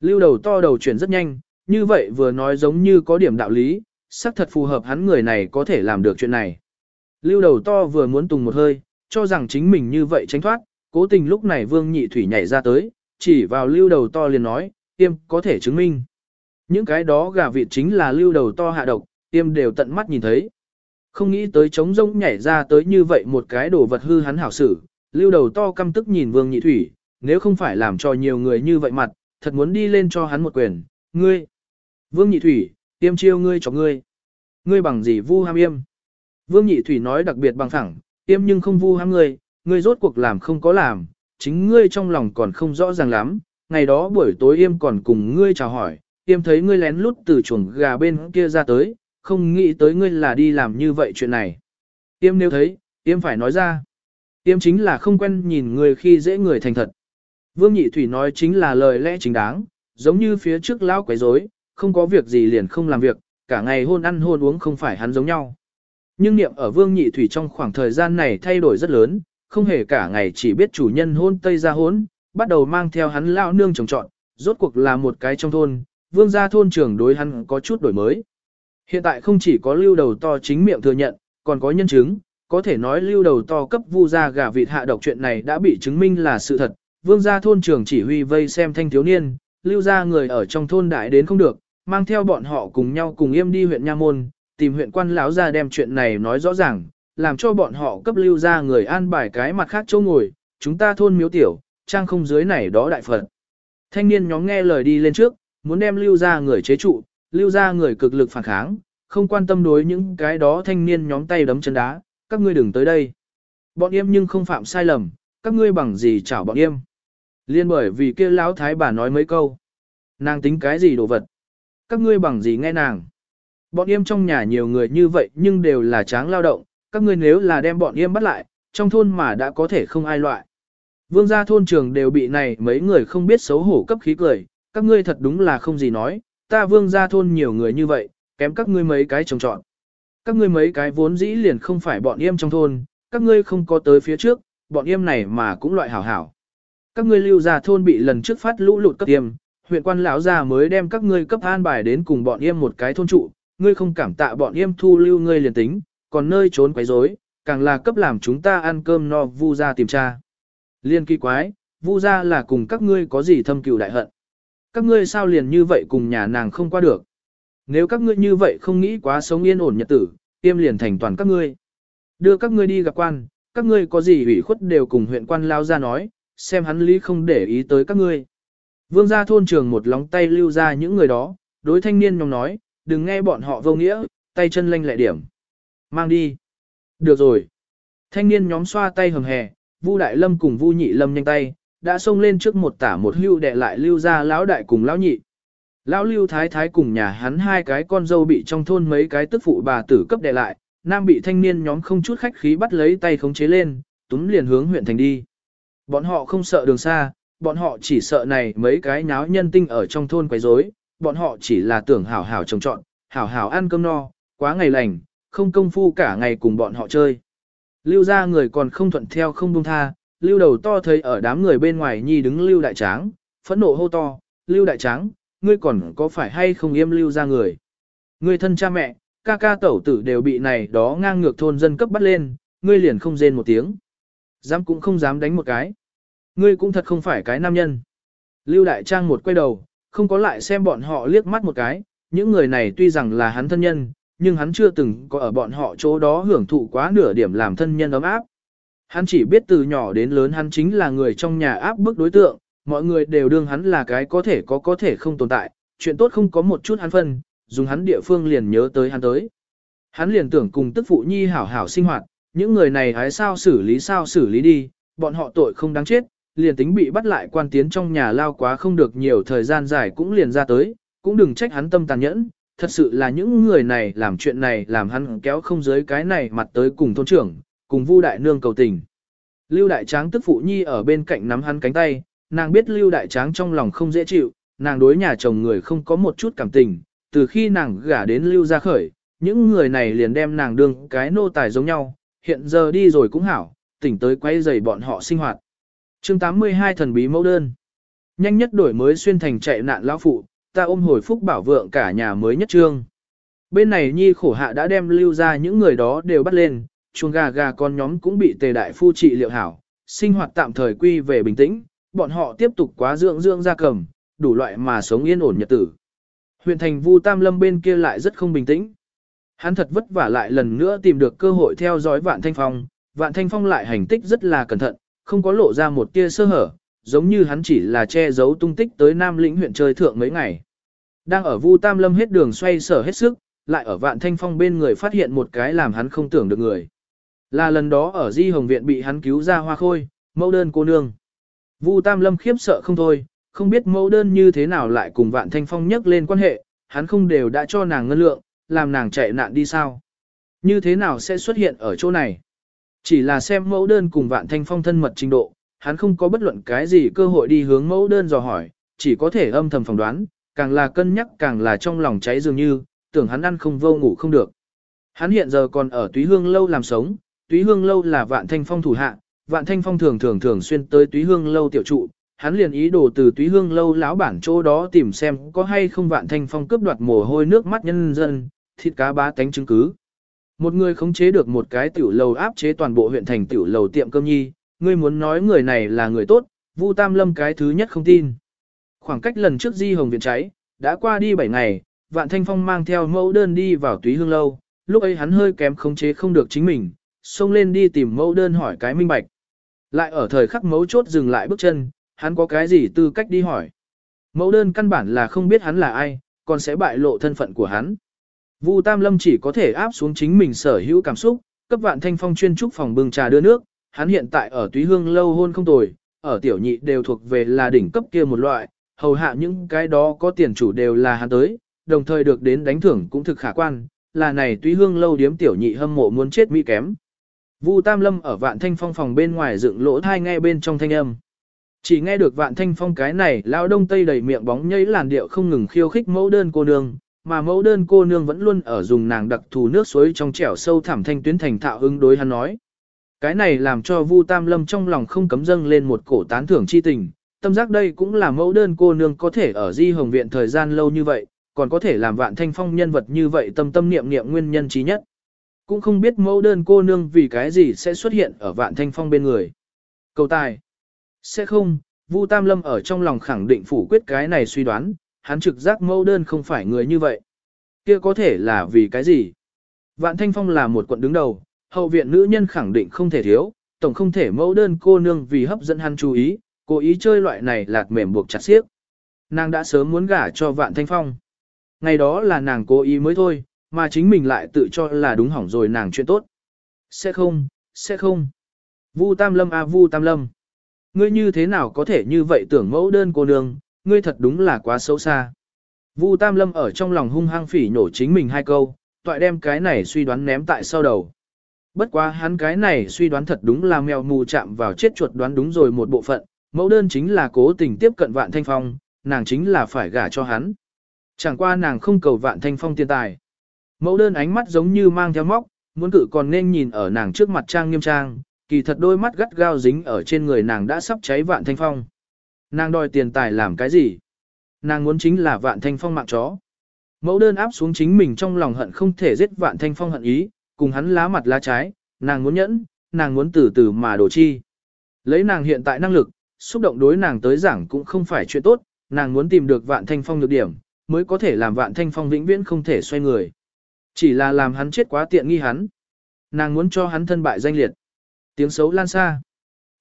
Speaker 1: Lưu đầu to đầu chuyển rất nhanh, như vậy vừa nói giống như có điểm đạo lý, xác thật phù hợp hắn người này có thể làm được chuyện này. Lưu đầu to vừa muốn tùng một hơi, cho rằng chính mình như vậy tránh thoát, cố tình lúc này vương nhị thủy nhảy ra tới, chỉ vào lưu đầu to liền nói, tiêm có thể chứng minh. Những cái đó gà vịt chính là lưu đầu to hạ độc, tiêm đều tận mắt nhìn thấy. Không nghĩ tới trống rỗng nhảy ra tới như vậy một cái đồ vật hư hắn hảo xử, lưu đầu to căm tức nhìn vương nhị thủy, nếu không phải làm cho nhiều người như vậy mặt, thật muốn đi lên cho hắn một quyền, ngươi. Vương nhị thủy, tiêm chiêu ngươi cho ngươi. Ngươi bằng gì vu ham yêm. Vương nhị thủy nói đặc biệt bằng thẳng, tiêm nhưng không vu ham ngươi, ngươi rốt cuộc làm không có làm, chính ngươi trong lòng còn không rõ ràng lắm. Ngày đó buổi tối yêm còn cùng ngươi chào hỏi, tiêm thấy ngươi lén lút từ chuồng gà bên kia ra tới, không nghĩ tới ngươi là đi làm như vậy chuyện này. Tiêm nếu thấy, tiêm phải nói ra. tiêm chính là không quen nhìn người khi dễ người thành thật. Vương Nhị Thủy nói chính là lời lẽ chính đáng, giống như phía trước lão quấy rối, không có việc gì liền không làm việc, cả ngày hôn ăn hôn uống không phải hắn giống nhau. Nhưng niệm ở Vương Nhị Thủy trong khoảng thời gian này thay đổi rất lớn, không hề cả ngày chỉ biết chủ nhân hôn tây ra hôn, bắt đầu mang theo hắn lão nương trồng trọn, rốt cuộc là một cái trong thôn, Vương gia thôn trưởng đối hắn có chút đổi mới. Hiện tại không chỉ có lưu đầu to chính miệng thừa nhận, còn có nhân chứng, có thể nói lưu đầu to cấp vu gia gà vịt hạ độc chuyện này đã bị chứng minh là sự thật. Vương gia thôn trưởng chỉ huy vây xem thanh thiếu niên, lưu gia người ở trong thôn đại đến không được, mang theo bọn họ cùng nhau cùng yêm đi huyện Nha Môn, tìm huyện quan lão ra đem chuyện này nói rõ ràng, làm cho bọn họ cấp lưu gia người an bài cái mặt khác chỗ ngồi, chúng ta thôn miếu tiểu, trang không dưới này đó đại phật. Thanh niên nhóm nghe lời đi lên trước, muốn đem lưu gia người chế trụ, lưu gia người cực lực phản kháng, không quan tâm đối những cái đó thanh niên nhóm tay đấm chân đá, các ngươi đừng tới đây. Bọn em nhưng không phạm sai lầm, các ngươi bằng gì chảo bọn em. Liên bởi vì kia lão thái bà nói mấy câu. Nàng tính cái gì đồ vật? Các ngươi bằng gì nghe nàng? Bọn em trong nhà nhiều người như vậy nhưng đều là tráng lao động, các ngươi nếu là đem bọn em bắt lại, trong thôn mà đã có thể không ai loại. Vương gia thôn trường đều bị này mấy người không biết xấu hổ cấp khí cười, các ngươi thật đúng là không gì nói, ta vương gia thôn nhiều người như vậy, kém các ngươi mấy cái trồng trọn. Các ngươi mấy cái vốn dĩ liền không phải bọn em trong thôn, các ngươi không có tới phía trước, bọn em này mà cũng loại hảo hảo. Các ngươi lưu gia thôn bị lần trước phát lũ lụt cấp tiêm, huyện quan lão già mới đem các ngươi cấp an bài đến cùng bọn yêm một cái thôn trụ, ngươi không cảm tạ bọn yêm thu lưu ngươi liền tính, còn nơi trốn quấy rối, càng là cấp làm chúng ta ăn cơm no vu gia tìm tra. Liên kỳ quái, vu gia là cùng các ngươi có gì thâm cừu đại hận. Các ngươi sao liền như vậy cùng nhà nàng không qua được. Nếu các ngươi như vậy không nghĩ quá sống yên ổn nhật tử, tiêm liền thành toàn các ngươi. Đưa các ngươi đi gặp quan, các ngươi có gì ủy khuất đều cùng huyện quan lao ra nói, xem hắn lý không để ý tới các ngươi. Vương gia thôn trường một lóng tay lưu ra những người đó, đối thanh niên nhóm nói, đừng nghe bọn họ vô nghĩa, tay chân lanh lẹ điểm. Mang đi. Được rồi. Thanh niên nhóm xoa tay hầm hè, Vu Đại Lâm cùng Vu Nhị Lâm nhanh tay, đã xông lên trước một tả một hưu đệ lại lưu ra lão đại cùng lão nhị. Lão lưu thái thái cùng nhà hắn hai cái con dâu bị trong thôn mấy cái tức phụ bà tử cấp đệ lại, nam bị thanh niên nhóm không chút khách khí bắt lấy tay khống chế lên, túm liền hướng huyện thành đi. Bọn họ không sợ đường xa, bọn họ chỉ sợ này mấy cái nháo nhân tinh ở trong thôn quấy rối, bọn họ chỉ là tưởng hảo hảo trồng trọn, hảo hảo ăn cơm no, quá ngày lành, không công phu cả ngày cùng bọn họ chơi. Lưu ra người còn không thuận theo không buông tha, lưu đầu to thấy ở đám người bên ngoài nhi đứng lưu đại tráng, phẫn nộ hô to, lưu đại tráng, ngươi còn có phải hay không yêm lưu ra người. Ngươi thân cha mẹ, ca ca tẩu tử đều bị này đó ngang ngược thôn dân cấp bắt lên, ngươi liền không rên một tiếng. Dám cũng không dám đánh một cái. Ngươi cũng thật không phải cái nam nhân. Lưu đại trang một quay đầu, không có lại xem bọn họ liếc mắt một cái, những người này tuy rằng là hắn thân nhân, nhưng hắn chưa từng có ở bọn họ chỗ đó hưởng thụ quá nửa điểm làm thân nhân ấm áp. Hắn chỉ biết từ nhỏ đến lớn hắn chính là người trong nhà áp bức đối tượng, mọi người đều đương hắn là cái có thể có có thể không tồn tại, chuyện tốt không có một chút hắn phân, dùng hắn địa phương liền nhớ tới hắn tới. Hắn liền tưởng cùng tức phụ nhi hảo hảo sinh hoạt, những người này hái sao xử lý sao xử lý đi, bọn họ tội không đáng chết, liền tính bị bắt lại quan tiến trong nhà lao quá không được nhiều thời gian dài cũng liền ra tới, cũng đừng trách hắn tâm tàn nhẫn, thật sự là những người này làm chuyện này làm hắn kéo không dưới cái này mặt tới cùng thôn trưởng, cùng Vu đại nương cầu tình. Lưu đại tráng tức phụ nhi ở bên cạnh nắm hắn cánh tay, nàng biết Lưu đại tráng trong lòng không dễ chịu, nàng đối nhà chồng người không có một chút cảm tình, từ khi nàng gả đến Lưu gia khởi, những người này liền đem nàng đương cái nô tài giống nhau, hiện giờ đi rồi cũng hảo, tỉnh tới quay giày bọn họ sinh hoạt chương 82 thần bí mẫu đơn. Nhanh nhất đổi mới xuyên thành chạy nạn lão phụ, ta ôm hồi phúc bảo vượng cả nhà mới nhất trương. Bên này nhi khổ hạ đã đem lưu ra những người đó đều bắt lên, chuồng gà gà con nhóm cũng bị tề đại phu trị liệu hảo, sinh hoạt tạm thời quy về bình tĩnh, bọn họ tiếp tục quá dưỡng dưỡng ra cầm, đủ loại mà sống yên ổn nhật tử. Huyện thành Vu Tam Lâm bên kia lại rất không bình tĩnh. Hắn thật vất vả lại lần nữa tìm được cơ hội theo dõi Vạn Thanh Phong, Vạn Thanh Phong lại hành tích rất là cẩn thận, không có lộ ra một tia sơ hở, giống như hắn chỉ là che giấu tung tích tới Nam Lĩnh huyện chơi thượng mấy ngày. Đang ở Vu Tam Lâm hết đường xoay sở hết sức, lại ở Vạn Thanh Phong bên người phát hiện một cái làm hắn không tưởng được người. Là lần đó ở Di Hồng Viện bị hắn cứu ra hoa khôi, mẫu đơn cô nương. Vu Tam Lâm khiếp sợ không thôi, không biết mẫu đơn như thế nào lại cùng Vạn Thanh Phong nhắc lên quan hệ, hắn không đều đã cho nàng ngân lượng, làm nàng chạy nạn đi sao. Như thế nào sẽ xuất hiện ở chỗ này? Chỉ là xem mẫu đơn cùng Vạn Thanh Phong thân mật trình độ, hắn không có bất luận cái gì cơ hội đi hướng mẫu đơn dò hỏi, chỉ có thể âm thầm phỏng đoán, càng là cân nhắc càng là trong lòng cháy dường như, tưởng hắn ăn không vô ngủ không được. Hắn hiện giờ còn ở Túy Hương Lâu làm sống, Túy Hương Lâu là Vạn Thanh Phong thủ hạ, Vạn Thanh Phong thường thường thường xuyên tới Túy Hương Lâu tiểu trụ, hắn liền ý đồ từ Túy Hương Lâu lão bản chỗ đó tìm xem có hay không Vạn Thanh Phong cướp đoạt mồ hôi nước mắt nhân dân, thịt cá bá tánh chứng cứ. Một người khống chế được một cái tiểu lầu áp chế toàn bộ huyện thành tiểu lầu tiệm cơm nhi, ngươi muốn nói người này là người tốt, Vu Tam Lâm cái thứ nhất không tin. Khoảng cách lần trước Di Hồng viện cháy, đã qua đi 7 ngày, Vạn Thanh Phong mang theo mẫu đơn đi vào túy hương lâu, lúc ấy hắn hơi kém khống chế không được chính mình, xông lên đi tìm mẫu đơn hỏi cái minh bạch. Lại ở thời khắc mấu chốt dừng lại bước chân, hắn có cái gì tư cách đi hỏi. Mẫu đơn căn bản là không biết hắn là ai, còn sẽ bại lộ thân phận của hắn. Vu Tam Lâm chỉ có thể áp xuống chính mình sở hữu cảm xúc, cấp Vạn Thanh Phong chuyên trúc phòng bưng trà đưa nước, hắn hiện tại ở túy hương lâu hôn không tồi, ở tiểu nhị đều thuộc về là đỉnh cấp kia một loại, hầu hạ những cái đó có tiền chủ đều là hắn tới, đồng thời được đến đánh thưởng cũng thực khả quan, là này túy hương lâu điếm tiểu nhị hâm mộ muốn chết mỹ kém. Vu Tam Lâm ở Vạn Thanh Phong phòng bên ngoài dựng lỗ thai nghe bên trong thanh âm. Chỉ nghe được Vạn Thanh Phong cái này lao đông tây đầy miệng bóng nhây làn điệu không ngừng khiêu khích mẫu đơn cô nương, mà mẫu đơn cô nương vẫn luôn ở dùng nàng đặc thù nước suối trong trẻo sâu thẳm thanh tuyến thành thạo ứng đối hắn nói. Cái này làm cho Vu Tam Lâm trong lòng không cấm dâng lên một cổ tán thưởng chi tình, tâm giác đây cũng là mẫu đơn cô nương có thể ở Di Hồng Viện thời gian lâu như vậy, còn có thể làm vạn thanh phong nhân vật như vậy tâm tâm niệm niệm nguyên nhân trí nhất. Cũng không biết mẫu đơn cô nương vì cái gì sẽ xuất hiện ở vạn thanh phong bên người. Cầu tài. Sẽ không, Vu Tam Lâm ở trong lòng khẳng định phủ quyết cái này suy đoán, hắn trực giác mẫu đơn không phải người như vậy. Kia có thể là vì cái gì? Vạn Thanh Phong là một quận đứng đầu, hậu viện nữ nhân khẳng định không thể thiếu, tổng không thể mẫu đơn cô nương vì hấp dẫn hắn chú ý, cố ý chơi loại này lạc mềm buộc chặt xiếc. Nàng đã sớm muốn gả cho Vạn Thanh Phong. Ngày đó là nàng cố ý mới thôi, mà chính mình lại tự cho là đúng hỏng rồi nàng chuyện tốt. Sẽ không, sẽ không. Vu Tam Lâm a Vu Tam Lâm. Ngươi như thế nào có thể như vậy tưởng mẫu đơn cô nương, ngươi thật đúng là quá xấu xa. Vu Tam Lâm ở trong lòng hung hăng phỉ nổ chính mình hai câu, toại đem cái này suy đoán ném tại sau đầu. Bất quá hắn cái này suy đoán thật đúng là mèo mù chạm vào chết chuột đoán đúng rồi một bộ phận, mẫu đơn chính là cố tình tiếp cận vạn thanh phong, nàng chính là phải gả cho hắn. Chẳng qua nàng không cầu vạn thanh phong tiền tài. Mẫu đơn ánh mắt giống như mang theo móc, muốn cự còn nên nhìn ở nàng trước mặt trang nghiêm trang, kỳ thật đôi mắt gắt gao dính ở trên người nàng đã sắp cháy vạn thanh phong. Nàng đòi tiền tài làm cái gì? Nàng muốn chính là vạn thanh phong mạng chó. Mẫu đơn áp xuống chính mình trong lòng hận không thể giết vạn thanh phong hận ý, cùng hắn lá mặt lá trái, nàng muốn nhẫn, nàng muốn từ từ mà đổ chi. Lấy nàng hiện tại năng lực, xúc động đối nàng tới giảng cũng không phải chuyện tốt, nàng muốn tìm được vạn thanh phong được điểm, mới có thể làm vạn thanh phong vĩnh viễn không thể xoay người. Chỉ là làm hắn chết quá tiện nghi hắn. Nàng muốn cho hắn thân bại danh liệt. Tiếng xấu lan xa.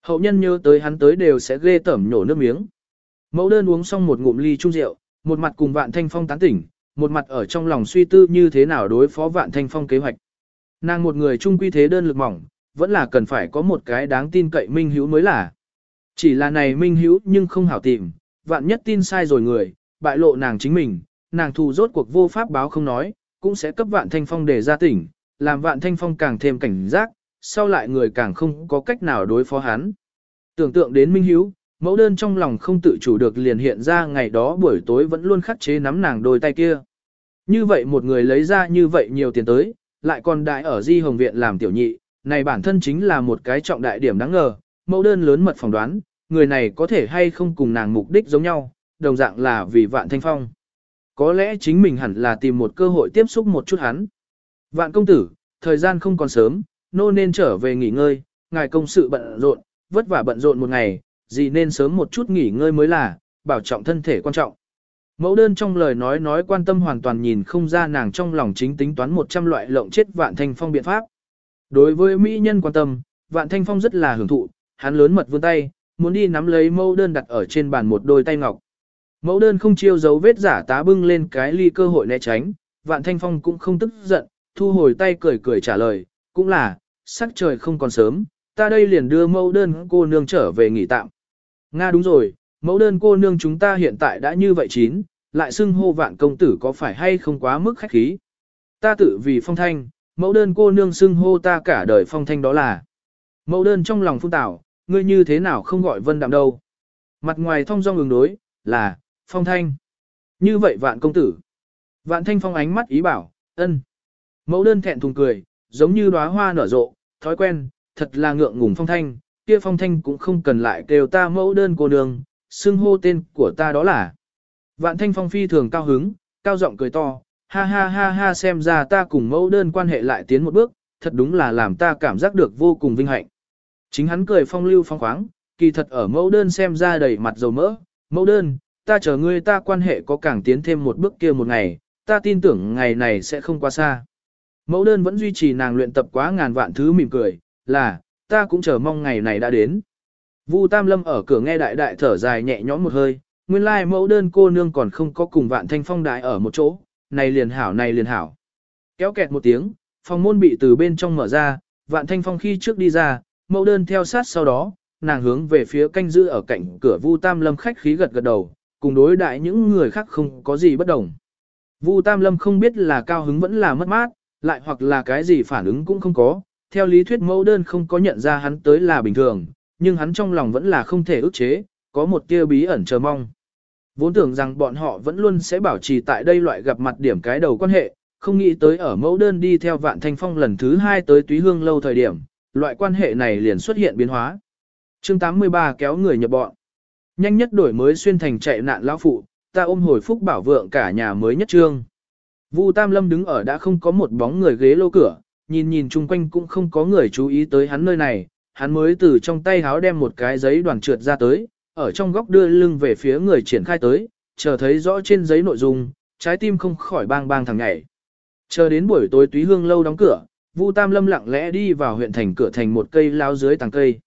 Speaker 1: Hậu nhân nhớ tới hắn tới đều sẽ ghê tẩm nhổ nước miếng. Mẫu đơn uống xong một ngụm ly chung rượu, một mặt cùng vạn thanh phong tán tỉnh, một mặt ở trong lòng suy tư như thế nào đối phó vạn thanh phong kế hoạch. Nàng một người trung quy thế đơn lực mỏng, vẫn là cần phải có một cái đáng tin cậy minh hữu mới là. Chỉ là này minh hữu nhưng không hảo tìm, vạn nhất tin sai rồi người, bại lộ nàng chính mình, nàng thù rốt cuộc vô pháp báo không nói, cũng sẽ cấp vạn thanh phong để ra tỉnh, làm vạn thanh phong càng thêm cảnh giác, sau lại người càng không có cách nào đối phó hắn. Tưởng tượng đến minh Hiếu, mẫu đơn trong lòng không tự chủ được liền hiện ra ngày đó buổi tối vẫn luôn khắc chế nắm nàng đôi tay kia. Như vậy một người lấy ra như vậy nhiều tiền tới, lại còn đại ở di hồng viện làm tiểu nhị, này bản thân chính là một cái trọng đại điểm đáng ngờ, mẫu đơn lớn mật phỏng đoán, người này có thể hay không cùng nàng mục đích giống nhau, đồng dạng là vì vạn thanh phong. Có lẽ chính mình hẳn là tìm một cơ hội tiếp xúc một chút hắn. Vạn công tử, thời gian không còn sớm, nô nên trở về nghỉ ngơi, ngài công sự bận rộn, vất vả bận rộn một ngày, gì nên sớm một chút nghỉ ngơi mới là, bảo trọng thân thể quan trọng. Mẫu đơn trong lời nói nói quan tâm hoàn toàn nhìn không ra nàng trong lòng chính tính toán 100 loại lộng chết vạn thanh phong biện pháp. Đối với mỹ nhân quan tâm, vạn thanh phong rất là hưởng thụ, hắn lớn mật vươn tay, muốn đi nắm lấy mẫu đơn đặt ở trên bàn một đôi tay ngọc. Mẫu đơn không chiêu dấu vết giả tá bưng lên cái ly cơ hội né tránh, vạn thanh phong cũng không tức giận, thu hồi tay cười cười trả lời, cũng là, sắc trời không còn sớm, ta đây liền đưa mẫu đơn cô nương trở về nghỉ tạm. Nga đúng rồi, mẫu đơn cô nương chúng ta hiện tại đã như vậy chín, lại xưng hô vạn công tử có phải hay không quá mức khách khí. Ta tự vì phong thanh, mẫu đơn cô nương xưng hô ta cả đời phong thanh đó là. Mẫu đơn trong lòng phung tảo, ngươi như thế nào không gọi vân đạm đâu. Mặt ngoài thông dong ngừng đối, là, phong thanh. Như vậy vạn công tử. Vạn thanh phong ánh mắt ý bảo, ân. Mẫu đơn thẹn thùng cười, giống như đóa hoa nở rộ, thói quen, thật là ngượng ngùng phong thanh, kia phong thanh cũng không cần lại kêu ta mẫu đơn cô nương, xưng hô tên của ta đó là. Vạn thanh phong phi thường cao hứng, cao giọng cười to, ha ha ha ha xem ra ta cùng mẫu đơn quan hệ lại tiến một bước, thật đúng là làm ta cảm giác được vô cùng vinh hạnh. Chính hắn cười phong lưu phong khoáng, kỳ thật ở mẫu đơn xem ra đầy mặt dầu mỡ, mẫu đơn, ta chờ ngươi ta quan hệ có càng tiến thêm một bước kia một ngày, ta tin tưởng ngày này sẽ không quá xa. Mẫu đơn vẫn duy trì nàng luyện tập quá ngàn vạn thứ mỉm cười, là, ta cũng chờ mong ngày này đã đến. Vu Tam Lâm ở cửa nghe đại đại thở dài nhẹ nhõm một hơi, nguyên lai mẫu đơn cô nương còn không có cùng vạn thanh phong đại ở một chỗ, này liền hảo này liền hảo. Kéo kẹt một tiếng, phòng môn bị từ bên trong mở ra, vạn thanh phong khi trước đi ra, mẫu đơn theo sát sau đó, nàng hướng về phía canh giữ ở cạnh cửa Vu Tam Lâm khách khí gật gật đầu, cùng đối đại những người khác không có gì bất đồng. Vu Tam Lâm không biết là cao hứng vẫn là mất mát, lại hoặc là cái gì phản ứng cũng không có, theo lý thuyết mẫu đơn không có nhận ra hắn tới là bình thường, nhưng hắn trong lòng vẫn là không thể ức chế, có một tia bí ẩn chờ mong. Vốn tưởng rằng bọn họ vẫn luôn sẽ bảo trì tại đây loại gặp mặt điểm cái đầu quan hệ, không nghĩ tới ở mẫu đơn đi theo vạn thanh phong lần thứ hai tới túy hương lâu thời điểm, loại quan hệ này liền xuất hiện biến hóa. chương 83 kéo người nhập bọn. Nhanh nhất đổi mới xuyên thành chạy nạn lão phụ, ta ôm hồi phúc bảo vượng cả nhà mới nhất trương. Vu Tam Lâm đứng ở đã không có một bóng người ghế lô cửa, nhìn nhìn chung quanh cũng không có người chú ý tới hắn nơi này, hắn mới từ trong tay háo đem một cái giấy đoàn trượt ra tới, ở trong góc đưa lưng về phía người triển khai tới, chờ thấy rõ trên giấy nội dung, trái tim không khỏi bang bang thằng nhảy. Chờ đến buổi tối túy hương lâu đóng cửa, Vu Tam Lâm lặng lẽ đi vào huyện thành cửa thành một cây lao dưới tàng cây.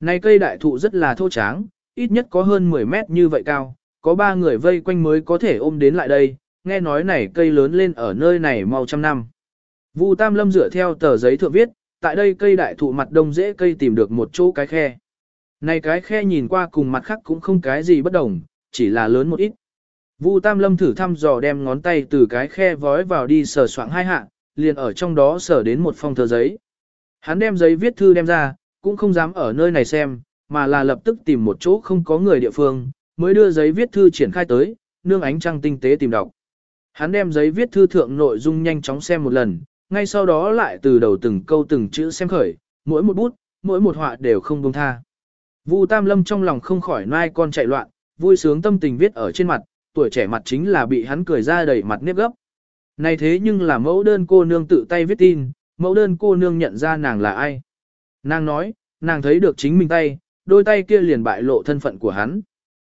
Speaker 1: Này cây đại thụ rất là thô tráng, ít nhất có hơn 10 mét như vậy cao, có ba người vây quanh mới có thể ôm đến lại đây, nghe nói này cây lớn lên ở nơi này mau trăm năm. Vu Tam Lâm dựa theo tờ giấy thượng viết, tại đây cây đại thụ mặt đông dễ cây tìm được một chỗ cái khe. Này cái khe nhìn qua cùng mặt khác cũng không cái gì bất đồng, chỉ là lớn một ít. Vu Tam Lâm thử thăm dò đem ngón tay từ cái khe vói vào đi sờ soạng hai hạ, liền ở trong đó sờ đến một phong tờ giấy. Hắn đem giấy viết thư đem ra, cũng không dám ở nơi này xem, mà là lập tức tìm một chỗ không có người địa phương, mới đưa giấy viết thư triển khai tới, nương ánh trăng tinh tế tìm đọc. Hắn đem giấy viết thư thượng nội dung nhanh chóng xem một lần, ngay sau đó lại từ đầu từng câu từng chữ xem khởi, mỗi một bút, mỗi một họa đều không buông tha. Vu Tam Lâm trong lòng không khỏi nai con chạy loạn, vui sướng tâm tình viết ở trên mặt, tuổi trẻ mặt chính là bị hắn cười ra đầy mặt nếp gấp. Này thế nhưng là mẫu đơn cô nương tự tay viết tin, mẫu đơn cô nương nhận ra nàng là ai. Nàng nói, nàng thấy được chính mình tay, đôi tay kia liền bại lộ thân phận của hắn.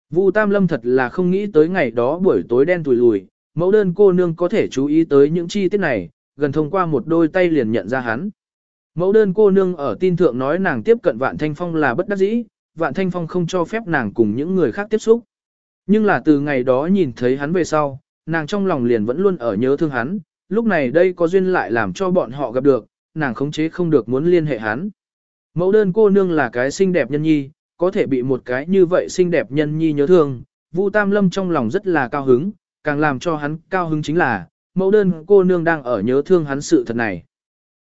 Speaker 1: Vu Tam Lâm thật là không nghĩ tới ngày đó buổi tối đen tùi lùi, mẫu đơn cô nương có thể chú ý tới những chi tiết này, gần thông qua một đôi tay liền nhận ra hắn. Mẫu đơn cô nương ở tin thượng nói nàng tiếp cận Vạn Thanh Phong là bất đắc dĩ, Vạn Thanh Phong không cho phép nàng cùng những người khác tiếp xúc. Nhưng là từ ngày đó nhìn thấy hắn về sau, nàng trong lòng liền vẫn luôn ở nhớ thương hắn, lúc này đây có duyên lại làm cho bọn họ gặp được, nàng khống chế không được muốn liên hệ hắn. Mẫu đơn cô nương là cái xinh đẹp nhân nhi, có thể bị một cái như vậy xinh đẹp nhân nhi nhớ thương, Vu Tam Lâm trong lòng rất là cao hứng, càng làm cho hắn cao hứng chính là, mẫu đơn cô nương đang ở nhớ thương hắn sự thật này.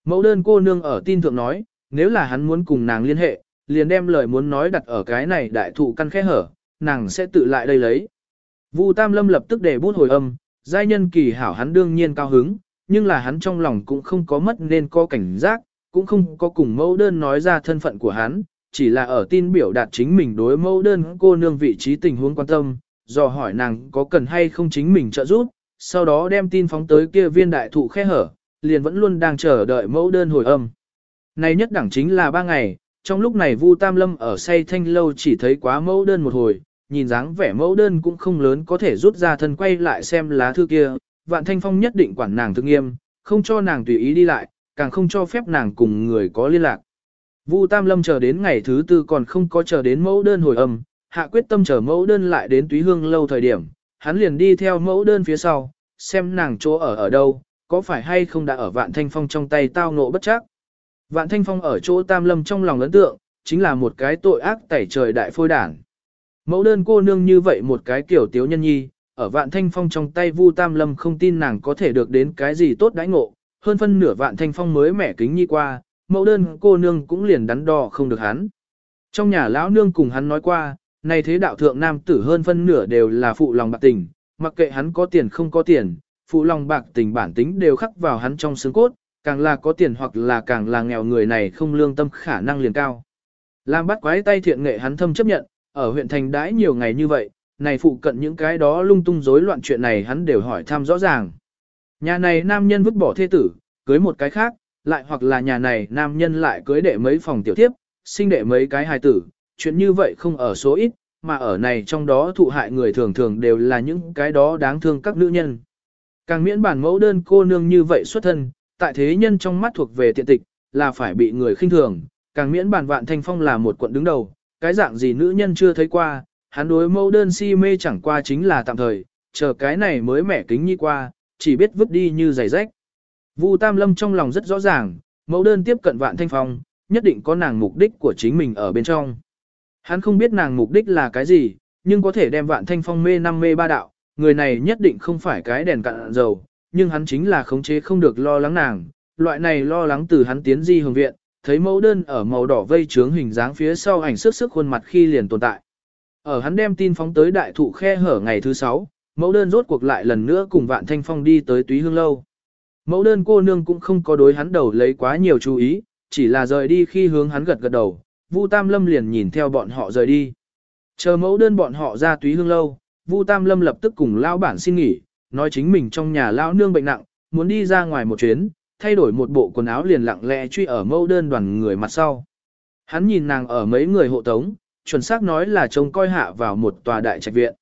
Speaker 1: Mẫu đơn cô nương ở tin thượng nói, nếu là hắn muốn cùng nàng liên hệ, liền đem lời muốn nói đặt ở cái này đại thụ căn khẽ hở, nàng sẽ tự lại đây lấy. Vu Tam Lâm lập tức để bút hồi âm, giai nhân kỳ hảo hắn đương nhiên cao hứng, nhưng là hắn trong lòng cũng không có mất nên có cảnh giác, cũng không có cùng mẫu đơn nói ra thân phận của hắn, chỉ là ở tin biểu đạt chính mình đối mẫu đơn cô nương vị trí tình huống quan tâm, dò hỏi nàng có cần hay không chính mình trợ giúp, sau đó đem tin phóng tới kia viên đại thụ khe hở, liền vẫn luôn đang chờ đợi mẫu đơn hồi âm. nay nhất đẳng chính là ba ngày, trong lúc này Vu Tam Lâm ở say thanh lâu chỉ thấy quá mẫu đơn một hồi, nhìn dáng vẻ mẫu đơn cũng không lớn có thể rút ra thân quay lại xem lá thư kia, Vạn Thanh Phong nhất định quản nàng thương nghiêm, không cho nàng tùy ý đi lại, càng không cho phép nàng cùng người có liên lạc. Vu Tam Lâm chờ đến ngày thứ tư còn không có chờ đến mẫu đơn hồi âm, hạ quyết tâm chờ mẫu đơn lại đến túy hương lâu thời điểm, hắn liền đi theo mẫu đơn phía sau, xem nàng chỗ ở ở đâu, có phải hay không đã ở Vạn Thanh Phong trong tay tao ngộ bất chắc. Vạn Thanh Phong ở chỗ Tam Lâm trong lòng ấn tượng, chính là một cái tội ác tẩy trời đại phôi đản. Mẫu đơn cô nương như vậy một cái kiểu tiếu nhân nhi, ở Vạn Thanh Phong trong tay Vu Tam Lâm không tin nàng có thể được đến cái gì tốt đãi ngộ, hơn phân nửa Vạn Thanh Phong mới mẻ kính nhi qua, mẫu đơn cô nương cũng liền đắn đo không được hắn. Trong nhà lão nương cùng hắn nói qua, này thế đạo thượng nam tử hơn phân nửa đều là phụ lòng bạc tình, mặc kệ hắn có tiền không có tiền, phụ lòng bạc tình bản tính đều khắc vào hắn trong xương cốt, càng là có tiền hoặc là càng là nghèo người này không lương tâm khả năng liền cao. Lam bắt quái tay thiện nghệ hắn thâm chấp nhận, ở huyện thành đãi nhiều ngày như vậy, này phụ cận những cái đó lung tung rối loạn chuyện này hắn đều hỏi thăm rõ ràng. Nhà này nam nhân vứt bỏ thê tử, cưới một cái khác, lại hoặc là nhà này nam nhân lại cưới đệ mấy phòng tiểu tiếp, sinh đệ mấy cái hài tử, chuyện như vậy không ở số ít, mà ở này trong đó thụ hại người thường thường đều là những cái đó đáng thương các nữ nhân. Càng miễn bản mẫu đơn cô nương như vậy xuất thân, tại thế nhân trong mắt thuộc về tiện tịch, là phải bị người khinh thường, càng miễn bản vạn thanh phong là một quận đứng đầu, cái dạng gì nữ nhân chưa thấy qua, hắn đối mẫu đơn si mê chẳng qua chính là tạm thời, chờ cái này mới mẻ kính nhi qua, chỉ biết vứt đi như giày rách. Vu Tam Lâm trong lòng rất rõ ràng, mẫu đơn tiếp cận vạn thanh phong, nhất định có nàng mục đích của chính mình ở bên trong. Hắn không biết nàng mục đích là cái gì, nhưng có thể đem vạn thanh phong mê năm mê ba đạo, người này nhất định không phải cái đèn cạn dầu, nhưng hắn chính là khống chế không được lo lắng nàng, loại này lo lắng từ hắn tiến di hồng viện, thấy mẫu đơn ở màu đỏ vây trướng hình dáng phía sau ảnh sức sức khuôn mặt khi liền tồn tại. Ở hắn đem tin phóng tới đại thụ khe hở ngày thứ sáu, mẫu đơn rốt cuộc lại lần nữa cùng vạn thanh phong đi tới túy hương lâu. Mẫu đơn cô nương cũng không có đối hắn đầu lấy quá nhiều chú ý, chỉ là rời đi khi hướng hắn gật gật đầu, Vu Tam Lâm liền nhìn theo bọn họ rời đi. Chờ mẫu đơn bọn họ ra túy hương lâu, Vu Tam Lâm lập tức cùng lão bản xin nghỉ, nói chính mình trong nhà lão nương bệnh nặng, muốn đi ra ngoài một chuyến, thay đổi một bộ quần áo liền lặng lẽ truy ở mẫu đơn đoàn người mặt sau. Hắn nhìn nàng ở mấy người hộ tống, chuẩn xác nói là trông coi hạ vào một tòa đại trạch viện.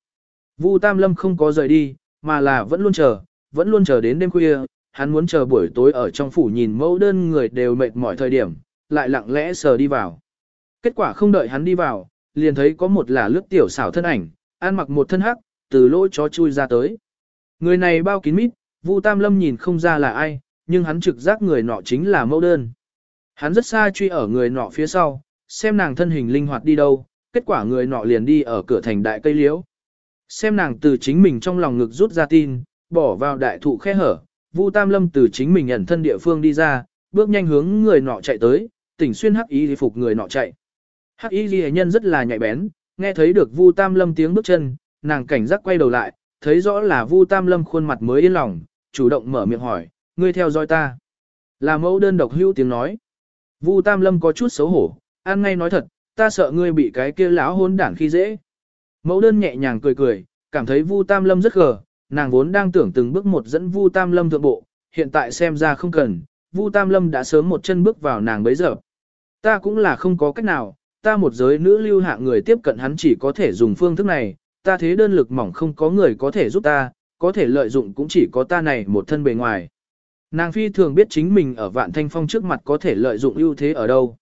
Speaker 1: Vu Tam Lâm không có rời đi, mà là vẫn luôn chờ, vẫn luôn chờ đến đêm khuya, hắn muốn chờ buổi tối ở trong phủ nhìn mẫu đơn người đều mệt mỏi thời điểm, lại lặng lẽ sờ đi vào. Kết quả không đợi hắn đi vào, liền thấy có một là lướt tiểu xảo thân ảnh, ăn mặc một thân hắc, từ lỗ chó chui ra tới. Người này bao kín mít, Vu Tam Lâm nhìn không ra là ai, nhưng hắn trực giác người nọ chính là mẫu đơn. Hắn rất xa truy ở người nọ phía sau, xem nàng thân hình linh hoạt đi đâu, kết quả người nọ liền đi ở cửa thành đại cây liễu. Xem nàng từ chính mình trong lòng ngực rút ra tin, bỏ vào đại thụ khe hở, Vu Tam Lâm từ chính mình ẩn thân địa phương đi ra, bước nhanh hướng người nọ chạy tới, tỉnh xuyên hắc ý thì phục người nọ chạy. Hắc y Lệ nhân rất là nhạy bén, nghe thấy được Vu Tam Lâm tiếng bước chân, nàng cảnh giác quay đầu lại, thấy rõ là Vu Tam Lâm khuôn mặt mới yên lòng, chủ động mở miệng hỏi, ngươi theo dõi ta. Là mẫu đơn độc hưu tiếng nói. Vu Tam Lâm có chút xấu hổ, an ngay nói thật, ta sợ ngươi bị cái kia lão hôn đảng khi dễ. Mẫu đơn nhẹ nhàng cười cười, cảm thấy Vu Tam Lâm rất gờ, nàng vốn đang tưởng từng bước một dẫn Vu Tam Lâm thượng bộ, hiện tại xem ra không cần, Vu Tam Lâm đã sớm một chân bước vào nàng bấy giờ. Ta cũng là không có cách nào, ta một giới nữ lưu hạ người tiếp cận hắn chỉ có thể dùng phương thức này, ta thế đơn lực mỏng không có người có thể giúp ta, có thể lợi dụng cũng chỉ có ta này một thân bề ngoài. Nàng phi thường biết chính mình ở vạn thanh phong trước mặt có thể lợi dụng ưu thế ở đâu.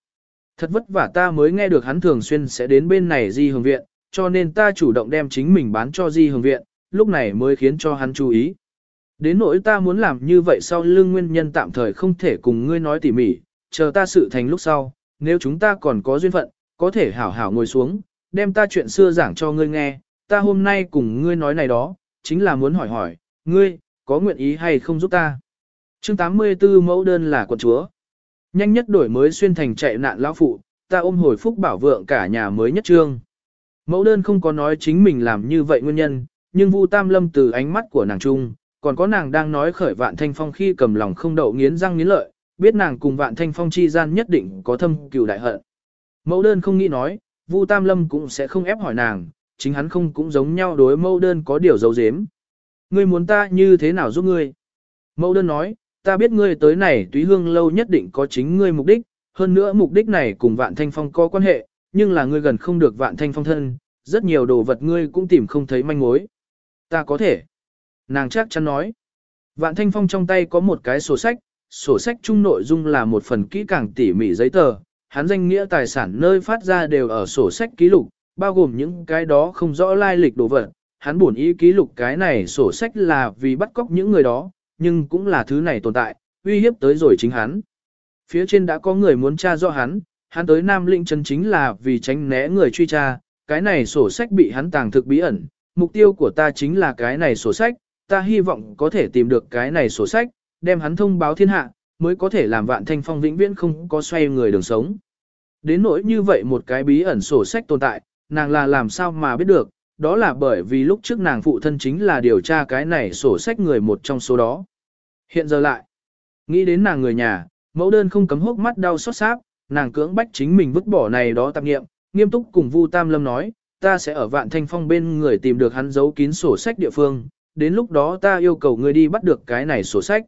Speaker 1: Thật vất vả ta mới nghe được hắn thường xuyên sẽ đến bên này di hồng viện, cho nên ta chủ động đem chính mình bán cho di hồng viện, lúc này mới khiến cho hắn chú ý. Đến nỗi ta muốn làm như vậy sau lưng nguyên nhân tạm thời không thể cùng ngươi nói tỉ mỉ, chờ ta sự thành lúc sau, nếu chúng ta còn có duyên phận, có thể hảo hảo ngồi xuống, đem ta chuyện xưa giảng cho ngươi nghe, ta hôm nay cùng ngươi nói này đó, chính là muốn hỏi hỏi, ngươi, có nguyện ý hay không giúp ta? chương 84 mẫu đơn là quận chúa. Nhanh nhất đổi mới xuyên thành chạy nạn lão phụ, ta ôm hồi phúc bảo vượng cả nhà mới nhất trương. Mẫu đơn không có nói chính mình làm như vậy nguyên nhân, nhưng Vu Tam Lâm từ ánh mắt của nàng trung, còn có nàng đang nói khởi vạn thanh phong khi cầm lòng không đậu nghiến răng nghiến lợi, biết nàng cùng vạn thanh phong chi gian nhất định có thâm cừu đại hận. Mẫu đơn không nghĩ nói, Vu Tam Lâm cũng sẽ không ép hỏi nàng, chính hắn không cũng giống nhau đối mẫu đơn có điều giấu giếm. Ngươi muốn ta như thế nào giúp ngươi? Mẫu đơn nói, ta biết ngươi tới này túy hương lâu nhất định có chính ngươi mục đích, hơn nữa mục đích này cùng vạn thanh phong có quan hệ, nhưng là ngươi gần không được vạn thanh phong thân, rất nhiều đồ vật ngươi cũng tìm không thấy manh mối. Ta có thể. Nàng chắc chắn nói. Vạn thanh phong trong tay có một cái sổ sách, sổ sách chung nội dung là một phần kỹ càng tỉ mỉ giấy tờ, hắn danh nghĩa tài sản nơi phát ra đều ở sổ sách ký lục, bao gồm những cái đó không rõ lai lịch đồ vật. Hắn buồn ý ký lục cái này sổ sách là vì bắt cóc những người đó, nhưng cũng là thứ này tồn tại, uy hiếp tới rồi chính hắn. Phía trên đã có người muốn tra rõ hắn, hắn tới Nam Linh chân chính là vì tránh né người truy tra, cái này sổ sách bị hắn tàng thực bí ẩn, mục tiêu của ta chính là cái này sổ sách, ta hy vọng có thể tìm được cái này sổ sách, đem hắn thông báo thiên hạ, mới có thể làm vạn thanh phong vĩnh viễn không có xoay người đường sống. Đến nỗi như vậy một cái bí ẩn sổ sách tồn tại, nàng là làm sao mà biết được, đó là bởi vì lúc trước nàng phụ thân chính là điều tra cái này sổ sách người một trong số đó. Hiện giờ lại, nghĩ đến nàng người nhà, mẫu đơn không cấm hốc mắt đau xót xác, nàng cưỡng bách chính mình vứt bỏ này đó tạp nghiệm, nghiêm túc cùng Vu Tam Lâm nói, ta sẽ ở vạn thanh phong bên người tìm được hắn giấu kín sổ sách địa phương, đến lúc đó ta yêu cầu ngươi đi bắt được cái này sổ sách.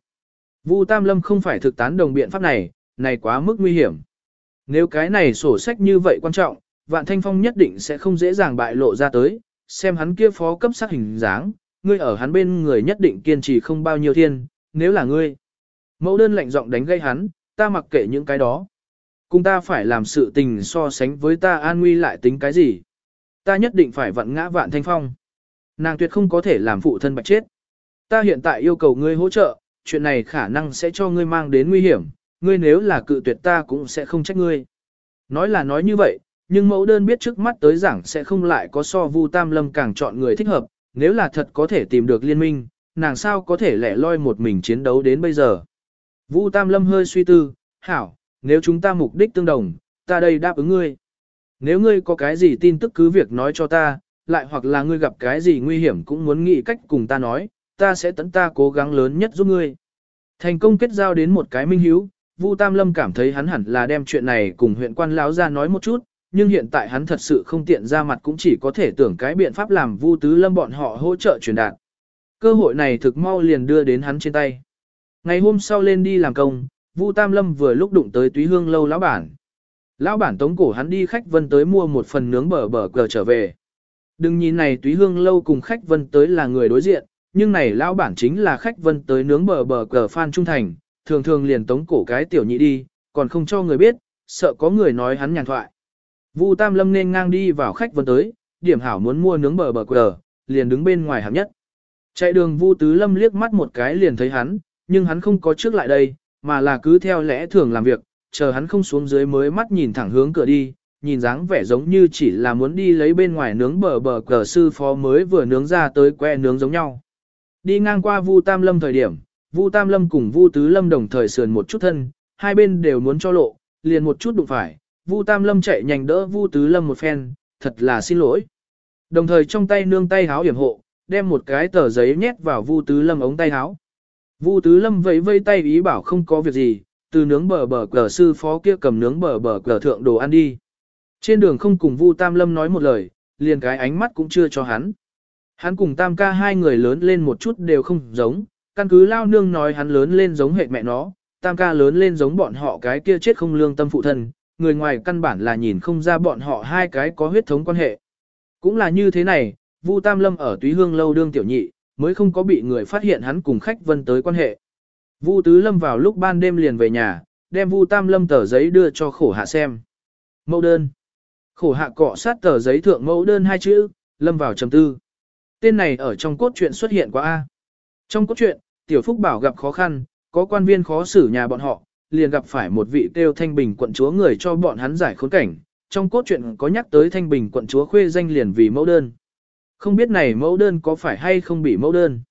Speaker 1: Vu Tam Lâm không phải thực tán đồng biện pháp này, này quá mức nguy hiểm. Nếu cái này sổ sách như vậy quan trọng, vạn thanh phong nhất định sẽ không dễ dàng bại lộ ra tới, xem hắn kia phó cấp sát hình dáng, ngươi ở hắn bên người nhất định kiên trì không bao nhiêu thiên, nếu là ngươi. Mẫu đơn lạnh giọng đánh gây hắn, ta mặc kệ những cái đó. Cùng ta phải làm sự tình so sánh với ta an nguy lại tính cái gì. Ta nhất định phải vặn ngã vạn thanh phong. Nàng tuyệt không có thể làm phụ thân bạch chết. Ta hiện tại yêu cầu ngươi hỗ trợ, chuyện này khả năng sẽ cho ngươi mang đến nguy hiểm, ngươi nếu là cự tuyệt ta cũng sẽ không trách ngươi. Nói là nói như vậy, nhưng mẫu đơn biết trước mắt tới giảng sẽ không lại có so Vu Tam Lâm càng chọn người thích hợp, nếu là thật có thể tìm được liên minh, nàng sao có thể lẻ loi một mình chiến đấu đến bây giờ. Vu Tam Lâm hơi suy tư, hảo, nếu chúng ta mục đích tương đồng, ta đây đáp ứng ngươi. Nếu ngươi có cái gì tin tức cứ việc nói cho ta, lại hoặc là ngươi gặp cái gì nguy hiểm cũng muốn nghĩ cách cùng ta nói, ta sẽ tận ta cố gắng lớn nhất giúp ngươi. Thành công kết giao đến một cái minh hiếu, Vu Tam Lâm cảm thấy hắn hẳn là đem chuyện này cùng huyện quan lão ra nói một chút, nhưng hiện tại hắn thật sự không tiện ra mặt cũng chỉ có thể tưởng cái biện pháp làm Vu Tứ Lâm bọn họ hỗ trợ truyền đạt. Cơ hội này thực mau liền đưa đến hắn trên tay. Ngày hôm sau lên đi làm công, Vu Tam Lâm vừa lúc đụng tới Túy Hương lâu lão bản. Lão bản tống cổ hắn đi khách vân tới mua một phần nướng bờ bờ cờ trở về. Đừng nhìn này Túy Hương lâu cùng khách vân tới là người đối diện, nhưng này lão bản chính là khách vân tới nướng bờ bờ cờ Phan Trung Thành, thường thường liền tống cổ cái tiểu nhị đi, còn không cho người biết, sợ có người nói hắn nhàn thoại. Vu Tam Lâm nên ngang đi vào khách vân tới, điểm hảo muốn mua nướng bờ bờ cờ, liền đứng bên ngoài hạng nhất. Chạy đường Vu Tứ Lâm liếc mắt một cái liền thấy hắn, nhưng hắn không có trước lại đây, mà là cứ theo lẽ thường làm việc, chờ hắn không xuống dưới mới mắt nhìn thẳng hướng cửa đi, nhìn dáng vẻ giống như chỉ là muốn đi lấy bên ngoài nướng bờ bờ cờ sư phó mới vừa nướng ra tới que nướng giống nhau. Đi ngang qua Vu Tam Lâm thời điểm, Vu Tam Lâm cùng Vu Tứ Lâm đồng thời sườn một chút thân, hai bên đều muốn cho lộ, liền một chút đụng phải, Vu Tam Lâm chạy nhanh đỡ Vu Tứ Lâm một phen, thật là xin lỗi. Đồng thời trong tay nương tay háo hiểm hộ, đem một cái tờ giấy nhét vào Vu Tứ Lâm ống tay háo. Vu Tứ Lâm vẫy vây tay ý bảo không có việc gì, từ nướng bờ bờ cờ sư phó kia cầm nướng bờ bờ cờ thượng đồ ăn đi. Trên đường không cùng Vu Tam Lâm nói một lời, liền cái ánh mắt cũng chưa cho hắn. Hắn cùng Tam ca hai người lớn lên một chút đều không giống, căn cứ lao nương nói hắn lớn lên giống hệ mẹ nó, Tam ca lớn lên giống bọn họ cái kia chết không lương tâm phụ thân, người ngoài căn bản là nhìn không ra bọn họ hai cái có huyết thống quan hệ. Cũng là như thế này, Vu Tam Lâm ở Túy Hương lâu đương tiểu nhị, mới không có bị người phát hiện hắn cùng khách vân tới quan hệ. Vu Tứ Lâm vào lúc ban đêm liền về nhà, đem Vu Tam Lâm tờ giấy đưa cho khổ hạ xem. Mẫu đơn. Khổ hạ cọ sát tờ giấy thượng mẫu đơn hai chữ, lâm vào trầm tư. Tên này ở trong cốt truyện xuất hiện quá A. Trong cốt truyện, Tiểu Phúc Bảo gặp khó khăn, có quan viên khó xử nhà bọn họ, liền gặp phải một vị kêu Thanh Bình quận chúa người cho bọn hắn giải khốn cảnh. Trong cốt truyện có nhắc tới Thanh Bình quận chúa khuê danh liền vì mẫu đơn. Không biết này mẫu đơn có phải hay không bị mẫu đơn.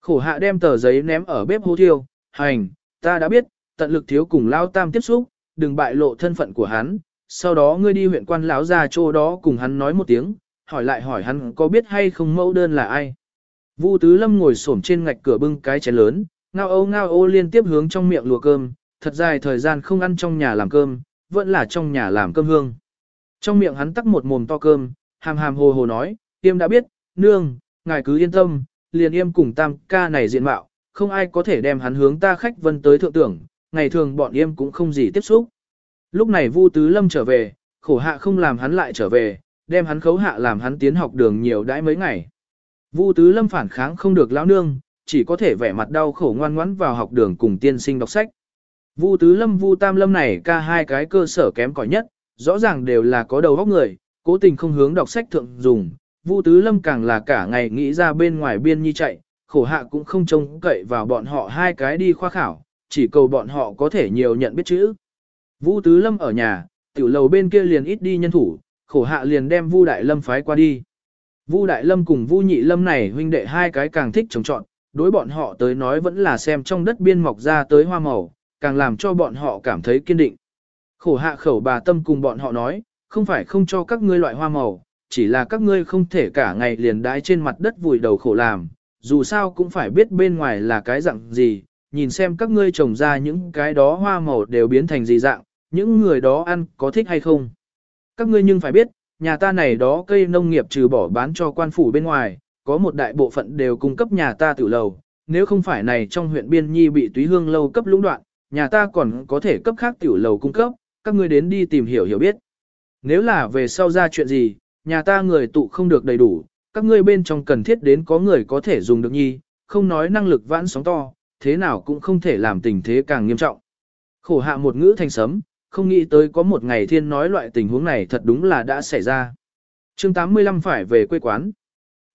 Speaker 1: Khổ hạ đem tờ giấy ném ở bếp hô thiêu, hành, ta đã biết, tận lực thiếu cùng Lao Tam tiếp xúc, đừng bại lộ thân phận của hắn, sau đó ngươi đi huyện quan lão ra chỗ đó cùng hắn nói một tiếng, hỏi lại hỏi hắn có biết hay không mẫu đơn là ai. Vu Tứ Lâm ngồi xổm trên ngạch cửa bưng cái chén lớn, ngao ô ngao ô liên tiếp hướng trong miệng lùa cơm, thật dài thời gian không ăn trong nhà làm cơm, vẫn là trong nhà làm cơm hương. Trong miệng hắn tắc một mồm to cơm, hàm hàm hồ hồ nói, tiêm đã biết, nương, ngài cứ yên tâm, liền yêm cùng tam ca này diện mạo, không ai có thể đem hắn hướng ta khách vân tới thượng tưởng, ngày thường bọn yêm cũng không gì tiếp xúc. Lúc này Vu Tứ Lâm trở về, khổ hạ không làm hắn lại trở về, đem hắn khấu hạ làm hắn tiến học đường nhiều đãi mấy ngày. Vu Tứ Lâm phản kháng không được lão nương, chỉ có thể vẻ mặt đau khổ ngoan ngoãn vào học đường cùng tiên sinh đọc sách. Vu Tứ Lâm Vu Tam Lâm này ca hai cái cơ sở kém cỏi nhất, rõ ràng đều là có đầu óc người, cố tình không hướng đọc sách thượng dùng. Vu Tứ Lâm càng là cả ngày nghĩ ra bên ngoài biên nhi chạy, khổ hạ cũng không trông cậy vào bọn họ hai cái đi khoa khảo, chỉ cầu bọn họ có thể nhiều nhận biết chữ. Vu Tứ Lâm ở nhà, tiểu lầu bên kia liền ít đi nhân thủ, khổ hạ liền đem Vu Đại Lâm phái qua đi. Vu Đại Lâm cùng Vu Nhị Lâm này huynh đệ hai cái càng thích trồng trọn, đối bọn họ tới nói vẫn là xem trong đất biên mọc ra tới hoa màu, càng làm cho bọn họ cảm thấy kiên định. Khổ hạ khẩu bà tâm cùng bọn họ nói, không phải không cho các ngươi loại hoa màu, chỉ là các ngươi không thể cả ngày liền đái trên mặt đất vùi đầu khổ làm, dù sao cũng phải biết bên ngoài là cái dạng gì, nhìn xem các ngươi trồng ra những cái đó hoa màu đều biến thành gì dạng, những người đó ăn có thích hay không. Các ngươi nhưng phải biết, nhà ta này đó cây nông nghiệp trừ bỏ bán cho quan phủ bên ngoài, có một đại bộ phận đều cung cấp nhà ta tiểu lầu, nếu không phải này trong huyện Biên Nhi bị túy hương lâu cấp lũng đoạn, nhà ta còn có thể cấp khác tiểu lầu cung cấp, các ngươi đến đi tìm hiểu hiểu biết. Nếu là về sau ra chuyện gì, nhà ta người tụ không được đầy đủ, các ngươi bên trong cần thiết đến có người có thể dùng được nhi, không nói năng lực vãn sóng to, thế nào cũng không thể làm tình thế càng nghiêm trọng. Khổ hạ một ngữ thành sấm, không nghĩ tới có một ngày thiên nói loại tình huống này thật đúng là đã xảy ra. chương 85 phải về quê quán.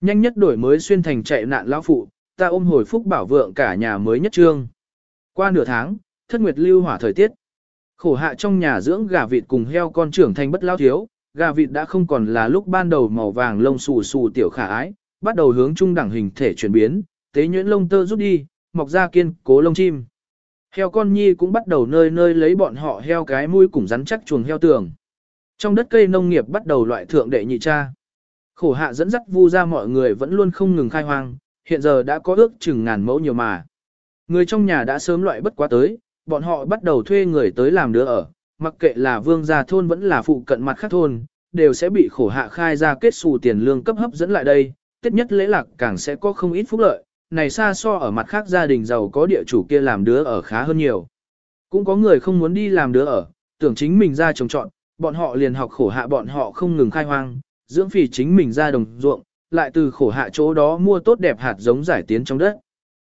Speaker 1: Nhanh nhất đổi mới xuyên thành chạy nạn lão phụ, ta ôm hồi phúc bảo vượng cả nhà mới nhất trương. Qua nửa tháng, thất nguyệt lưu hỏa thời tiết. Khổ hạ trong nhà dưỡng gà vịt cùng heo con trưởng thành bất lao thiếu, gà vịt đã không còn là lúc ban đầu màu vàng lông xù xù tiểu khả ái, bắt đầu hướng trung đẳng hình thể chuyển biến, tế nhuyễn lông tơ rút đi, mọc ra kiên cố lông chim. Heo con nhi cũng bắt đầu nơi nơi lấy bọn họ heo cái mũi cùng rắn chắc chuồng heo tường. Trong đất cây nông nghiệp bắt đầu loại thượng đệ nhị cha. Khổ hạ dẫn dắt vu ra mọi người vẫn luôn không ngừng khai hoang, hiện giờ đã có ước chừng ngàn mẫu nhiều mà. Người trong nhà đã sớm loại bất quá tới, bọn họ bắt đầu thuê người tới làm đứa ở, mặc kệ là vương gia thôn vẫn là phụ cận mặt khác thôn, đều sẽ bị khổ hạ khai ra kết xù tiền lương cấp hấp dẫn lại đây, tiết nhất lễ lạc càng sẽ có không ít phúc lợi, này xa so ở mặt khác gia đình giàu có địa chủ kia làm đứa ở khá hơn nhiều. Cũng có người không muốn đi làm đứa ở, tưởng chính mình ra trồng trọn, bọn họ liền học khổ hạ bọn họ không ngừng khai hoang, dưỡng phì chính mình ra đồng ruộng, lại từ khổ hạ chỗ đó mua tốt đẹp hạt giống giải tiến trong đất.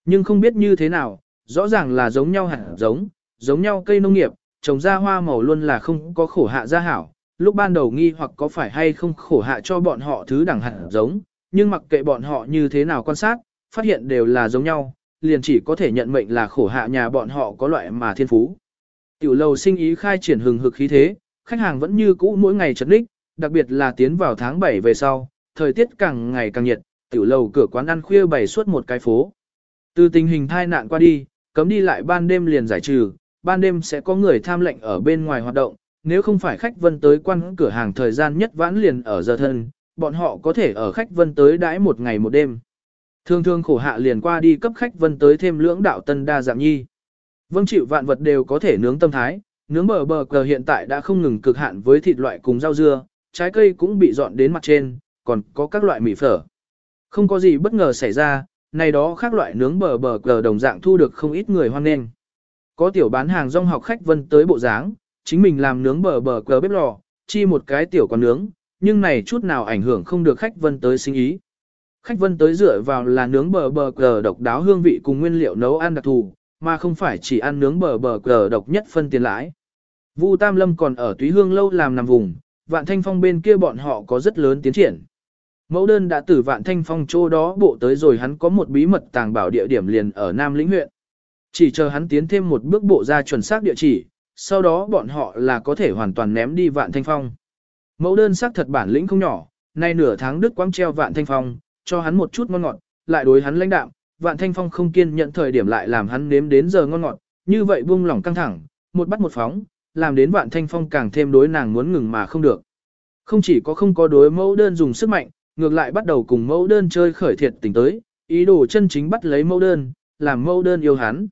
Speaker 1: Nhưng không biết như thế nào, rõ ràng là giống nhau hạt giống, giống nhau cây nông nghiệp, trồng ra hoa màu luôn là không có khổ hạ gia hảo. Lúc ban đầu nghi hoặc có phải hay không khổ hạ cho bọn họ thứ đẳng hạt giống, nhưng mặc kệ bọn họ như thế nào quan sát, phát hiện đều là giống nhau, liền chỉ có thể nhận mệnh là khổ hạ nhà bọn họ có loại mà thiên phú. Tiểu lầu sinh ý khai triển hừng hực khí thế, khách hàng vẫn như cũ mỗi ngày chật ních, đặc biệt là tiến vào tháng 7 về sau, thời tiết càng ngày càng nhiệt, tiểu lầu cửa quán ăn khuya bày suốt một cái phố. Từ tình hình thai nạn qua đi, cấm đi lại ban đêm liền giải trừ, ban đêm sẽ có người tham lệnh ở bên ngoài hoạt động, nếu không phải khách vân tới quan cửa hàng thời gian nhất vãn liền ở giờ thân, bọn họ có thể ở khách vân tới đãi một ngày một đêm. Thường thường khổ hạ liền qua đi cấp khách vân tới thêm lưỡng đạo tân đa dạng nhi. Vâng chịu vạn vật đều có thể nướng tâm thái, nướng bờ bờ cờ hiện tại đã không ngừng cực hạn với thịt loại cùng rau dưa, trái cây cũng bị dọn đến mặt trên, còn có các loại mì phở. Không có gì bất ngờ xảy ra, này đó khác loại nướng bờ bờ cờ đồng dạng thu được không ít người hoan nghênh. Có tiểu bán hàng rong học khách vân tới bộ dáng, chính mình làm nướng bờ bờ cờ bếp lò, chi một cái tiểu con nướng, nhưng này chút nào ảnh hưởng không được khách vân tới sinh ý. Khách vân tới dựa vào là nướng bờ bờ cờ độc đáo hương vị cùng nguyên liệu nấu ăn đặc thù, mà không phải chỉ ăn nướng bờ bờ cờ độc nhất phân tiền lãi. Vu Tam Lâm còn ở Túy Hương lâu làm nằm vùng, Vạn Thanh Phong bên kia bọn họ có rất lớn tiến triển. Mẫu đơn đã từ Vạn Thanh Phong chỗ đó bộ tới rồi hắn có một bí mật tàng bảo địa điểm liền ở Nam Lĩnh huyện. Chỉ chờ hắn tiến thêm một bước bộ ra chuẩn xác địa chỉ, sau đó bọn họ là có thể hoàn toàn ném đi Vạn Thanh Phong. Mẫu đơn xác thật bản lĩnh không nhỏ, nay nửa tháng Đức quang treo Vạn Thanh Phong, cho hắn một chút ngon ngọt, lại đối hắn lãnh đạm, Vạn Thanh Phong không kiên nhận thời điểm lại làm hắn nếm đến giờ ngon ngọt, như vậy buông lỏng căng thẳng, một bắt một phóng, làm đến Vạn Thanh Phong càng thêm đối nàng muốn ngừng mà không được. Không chỉ có không có đối mẫu đơn dùng sức mạnh, ngược lại bắt đầu cùng mẫu đơn chơi khởi thiệt tình tới, ý đồ chân chính bắt lấy mẫu đơn, làm mẫu đơn yêu hắn.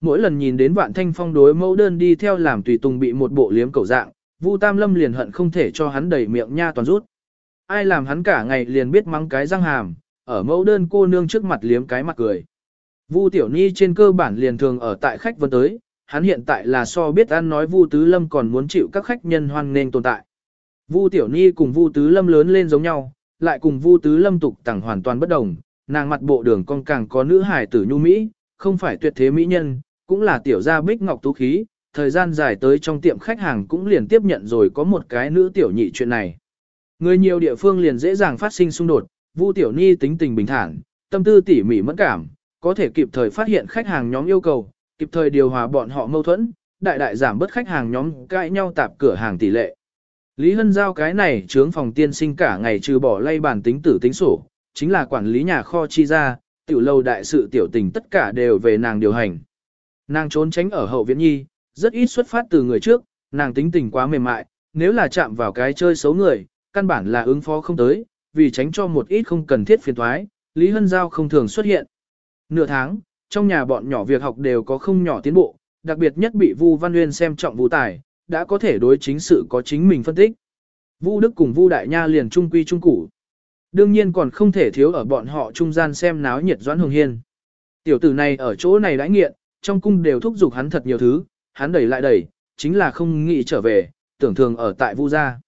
Speaker 1: Mỗi lần nhìn đến Vạn Thanh Phong đối mẫu đơn đi theo làm tùy tùng bị một bộ liếm cầu dạng, Vu Tam Lâm liền hận không thể cho hắn đẩy miệng nha toàn rút. Ai làm hắn cả ngày liền biết mắng cái răng hàm, ở mẫu đơn cô nương trước mặt liếm cái mặt cười. Vu Tiểu Ni trên cơ bản liền thường ở tại khách vân tới, hắn hiện tại là so biết ăn nói Vu Tứ Lâm còn muốn chịu các khách nhân hoan nên tồn tại. Vu Tiểu Ni cùng Vu Tứ Lâm lớn lên giống nhau, lại cùng Vu Tứ Lâm tục tẳng hoàn toàn bất đồng, nàng mặt bộ đường con càng có nữ hài tử nhu mỹ, không phải tuyệt thế mỹ nhân, cũng là tiểu gia bích ngọc tú khí, thời gian dài tới trong tiệm khách hàng cũng liền tiếp nhận rồi có một cái nữ tiểu nhị chuyện này. Người nhiều địa phương liền dễ dàng phát sinh xung đột, Vu Tiểu Ni tính tình bình thản, tâm tư tỉ mỉ mẫn cảm, có thể kịp thời phát hiện khách hàng nhóm yêu cầu, kịp thời điều hòa bọn họ mâu thuẫn, đại đại giảm bớt khách hàng nhóm cãi nhau tạp cửa hàng tỷ lệ. Lý Hân giao cái này trướng phòng tiên sinh cả ngày trừ bỏ lay bản tính tử tính sổ, chính là quản lý nhà kho chi ra, tiểu lâu đại sự tiểu tình tất cả đều về nàng điều hành. Nàng trốn tránh ở hậu viện nhi, rất ít xuất phát từ người trước, nàng tính tình quá mềm mại, nếu là chạm vào cái chơi xấu người, căn bản là ứng phó không tới, vì tránh cho một ít không cần thiết phiền thoái, Lý Hân Giao không thường xuất hiện. Nửa tháng, trong nhà bọn nhỏ việc học đều có không nhỏ tiến bộ, đặc biệt nhất bị Vu Văn Nguyên xem trọng Vu Tài, đã có thể đối chính sự có chính mình phân tích. Vu Đức cùng Vu Đại Nha liền trung quy trung củ. Đương nhiên còn không thể thiếu ở bọn họ trung gian xem náo nhiệt Doãn Hồng Hiên. Tiểu tử này ở chỗ này đã nghiện, trong cung đều thúc giục hắn thật nhiều thứ, hắn đẩy lại đẩy, chính là không nghĩ trở về, tưởng thường ở tại Vu gia.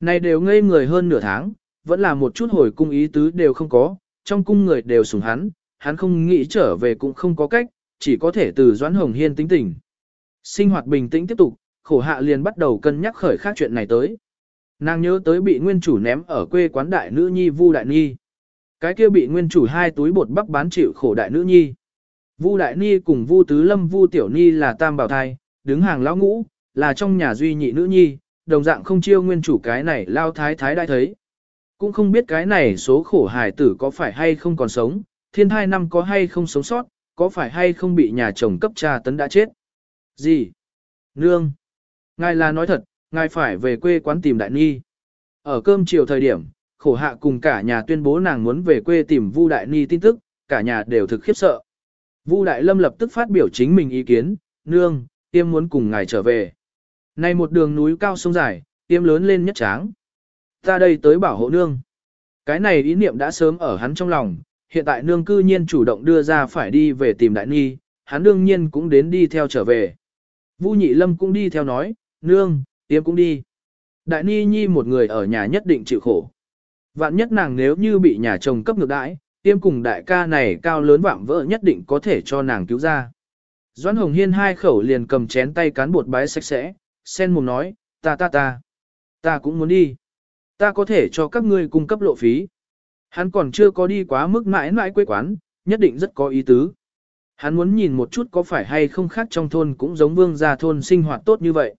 Speaker 1: Này đều ngây người hơn nửa tháng, vẫn là một chút hồi cung ý tứ đều không có, trong cung người đều sủng hắn, hắn không nghĩ trở về cũng không có cách, chỉ có thể từ Doãn Hồng Hiên tính tình. Sinh hoạt bình tĩnh tiếp tục, khổ hạ liền bắt đầu cân nhắc khởi khác chuyện này tới. Nàng nhớ tới bị nguyên chủ ném ở quê quán đại nữ nhi Vu Đại Nhi. Cái kia bị nguyên chủ hai túi bột bắp bán chịu khổ đại nữ nhi. Vu Đại nhi cùng Vu Tứ Lâm Vu Tiểu nhi là tam bảo thai, đứng hàng lão ngũ, là trong nhà duy nhị nữ nhi, đồng dạng không chiêu nguyên chủ cái này lao thái thái đại thấy. Cũng không biết cái này số khổ hài tử có phải hay không còn sống, thiên thai năm có hay không sống sót, có phải hay không bị nhà chồng cấp trà tấn đã chết. Gì? Nương! Ngài là nói thật, ngài phải về quê quán tìm đại ni. Ở cơm chiều thời điểm, khổ hạ cùng cả nhà tuyên bố nàng muốn về quê tìm Vu Đại Ni tin tức, cả nhà đều thực khiếp sợ. Vu Đại Lâm lập tức phát biểu chính mình ý kiến, nương, tiêm muốn cùng ngài trở về. Này một đường núi cao sông dài, tiêm lớn lên nhất tráng. Ta đây tới bảo hộ nương. Cái này ý niệm đã sớm ở hắn trong lòng, hiện tại nương cư nhiên chủ động đưa ra phải đi về tìm đại ni, hắn đương nhiên cũng đến đi theo trở về. Vu Nhị Lâm cũng đi theo nói, nương, tiêm cũng đi. Đại ni nhi một người ở nhà nhất định chịu khổ. Vạn nhất nàng nếu như bị nhà chồng cấp ngược đãi, tiêm cùng đại ca này cao lớn vạm vỡ nhất định có thể cho nàng cứu ra. Doãn Hồng Hiên hai khẩu liền cầm chén tay cán bột bái sạch sẽ, sen mồm nói, ta ta ta, ta cũng muốn đi. Ta có thể cho các ngươi cung cấp lộ phí. Hắn còn chưa có đi quá mức mãi mãi quê quán, nhất định rất có ý tứ. Hắn muốn nhìn một chút có phải hay không khác trong thôn cũng giống vương gia thôn sinh hoạt tốt như vậy.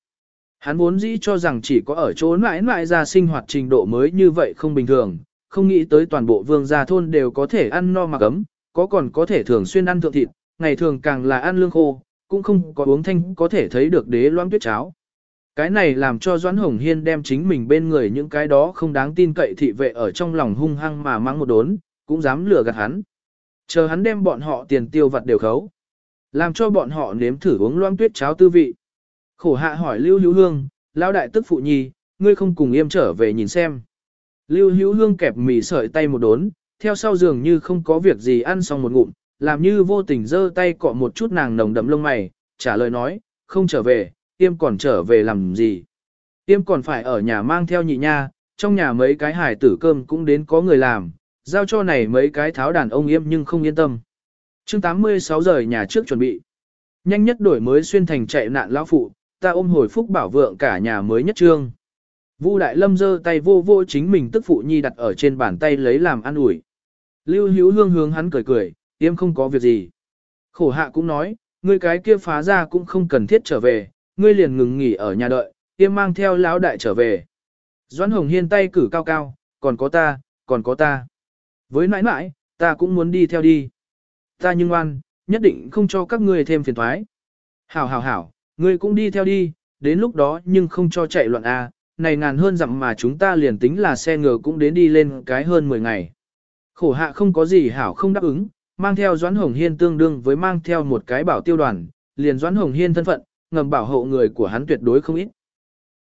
Speaker 1: Hắn muốn dĩ cho rằng chỉ có ở chỗ mãi mãi ra sinh hoạt trình độ mới như vậy không bình thường, không nghĩ tới toàn bộ vương gia thôn đều có thể ăn no mặc ấm, có còn có thể thường xuyên ăn thượng thịt, ngày thường càng là ăn lương khô, cũng không có uống thanh có thể thấy được đế loãng tuyết cháo. Cái này làm cho Doãn Hồng Hiên đem chính mình bên người những cái đó không đáng tin cậy thị vệ ở trong lòng hung hăng mà mang một đốn, cũng dám lừa gạt hắn. Chờ hắn đem bọn họ tiền tiêu vặt đều khấu. Làm cho bọn họ nếm thử uống loang tuyết cháo tư vị. Khổ hạ hỏi Lưu Hữu Hương, lão đại tức phụ nhi, ngươi không cùng yêm trở về nhìn xem. Lưu Hữu Hương kẹp mì sợi tay một đốn, theo sau giường như không có việc gì ăn xong một ngụm, làm như vô tình giơ tay cọ một chút nàng nồng đậm lông mày, trả lời nói, không trở về, tiêm còn trở về làm gì. Tiêm còn phải ở nhà mang theo nhị nha, trong nhà mấy cái hải tử cơm cũng đến có người làm, giao cho này mấy cái tháo đàn ông yêm nhưng không yên tâm. chương 86 giờ nhà trước chuẩn bị. Nhanh nhất đổi mới xuyên thành chạy nạn lão phụ, ta ôm hồi phúc bảo vượng cả nhà mới nhất trương. Vu Đại Lâm giơ tay vô vô chính mình tức phụ nhi đặt ở trên bàn tay lấy làm ăn ủi. Lưu Hữu Hương hướng hắn cười cười, tiêm không có việc gì. Khổ hạ cũng nói, ngươi cái kia phá ra cũng không cần thiết trở về, ngươi liền ngừng nghỉ ở nhà đợi, tiêm mang theo lão đại trở về. Doãn Hồng Hiên tay cử cao cao, còn có ta, còn có ta. Với nãi nãi, ta cũng muốn đi theo đi. Ta nhưng ngoan, nhất định không cho các ngươi thêm phiền thoái. Hảo hảo hảo, ngươi cũng đi theo đi, đến lúc đó nhưng không cho chạy loạn A, này ngàn hơn dặm mà chúng ta liền tính là xe ngựa cũng đến đi lên cái hơn 10 ngày. Khổ hạ không có gì hảo không đáp ứng, mang theo Doãn Hồng Hiên tương đương với mang theo một cái bảo tiêu đoàn, liền Doãn Hồng Hiên thân phận, ngầm bảo hộ người của hắn tuyệt đối không ít.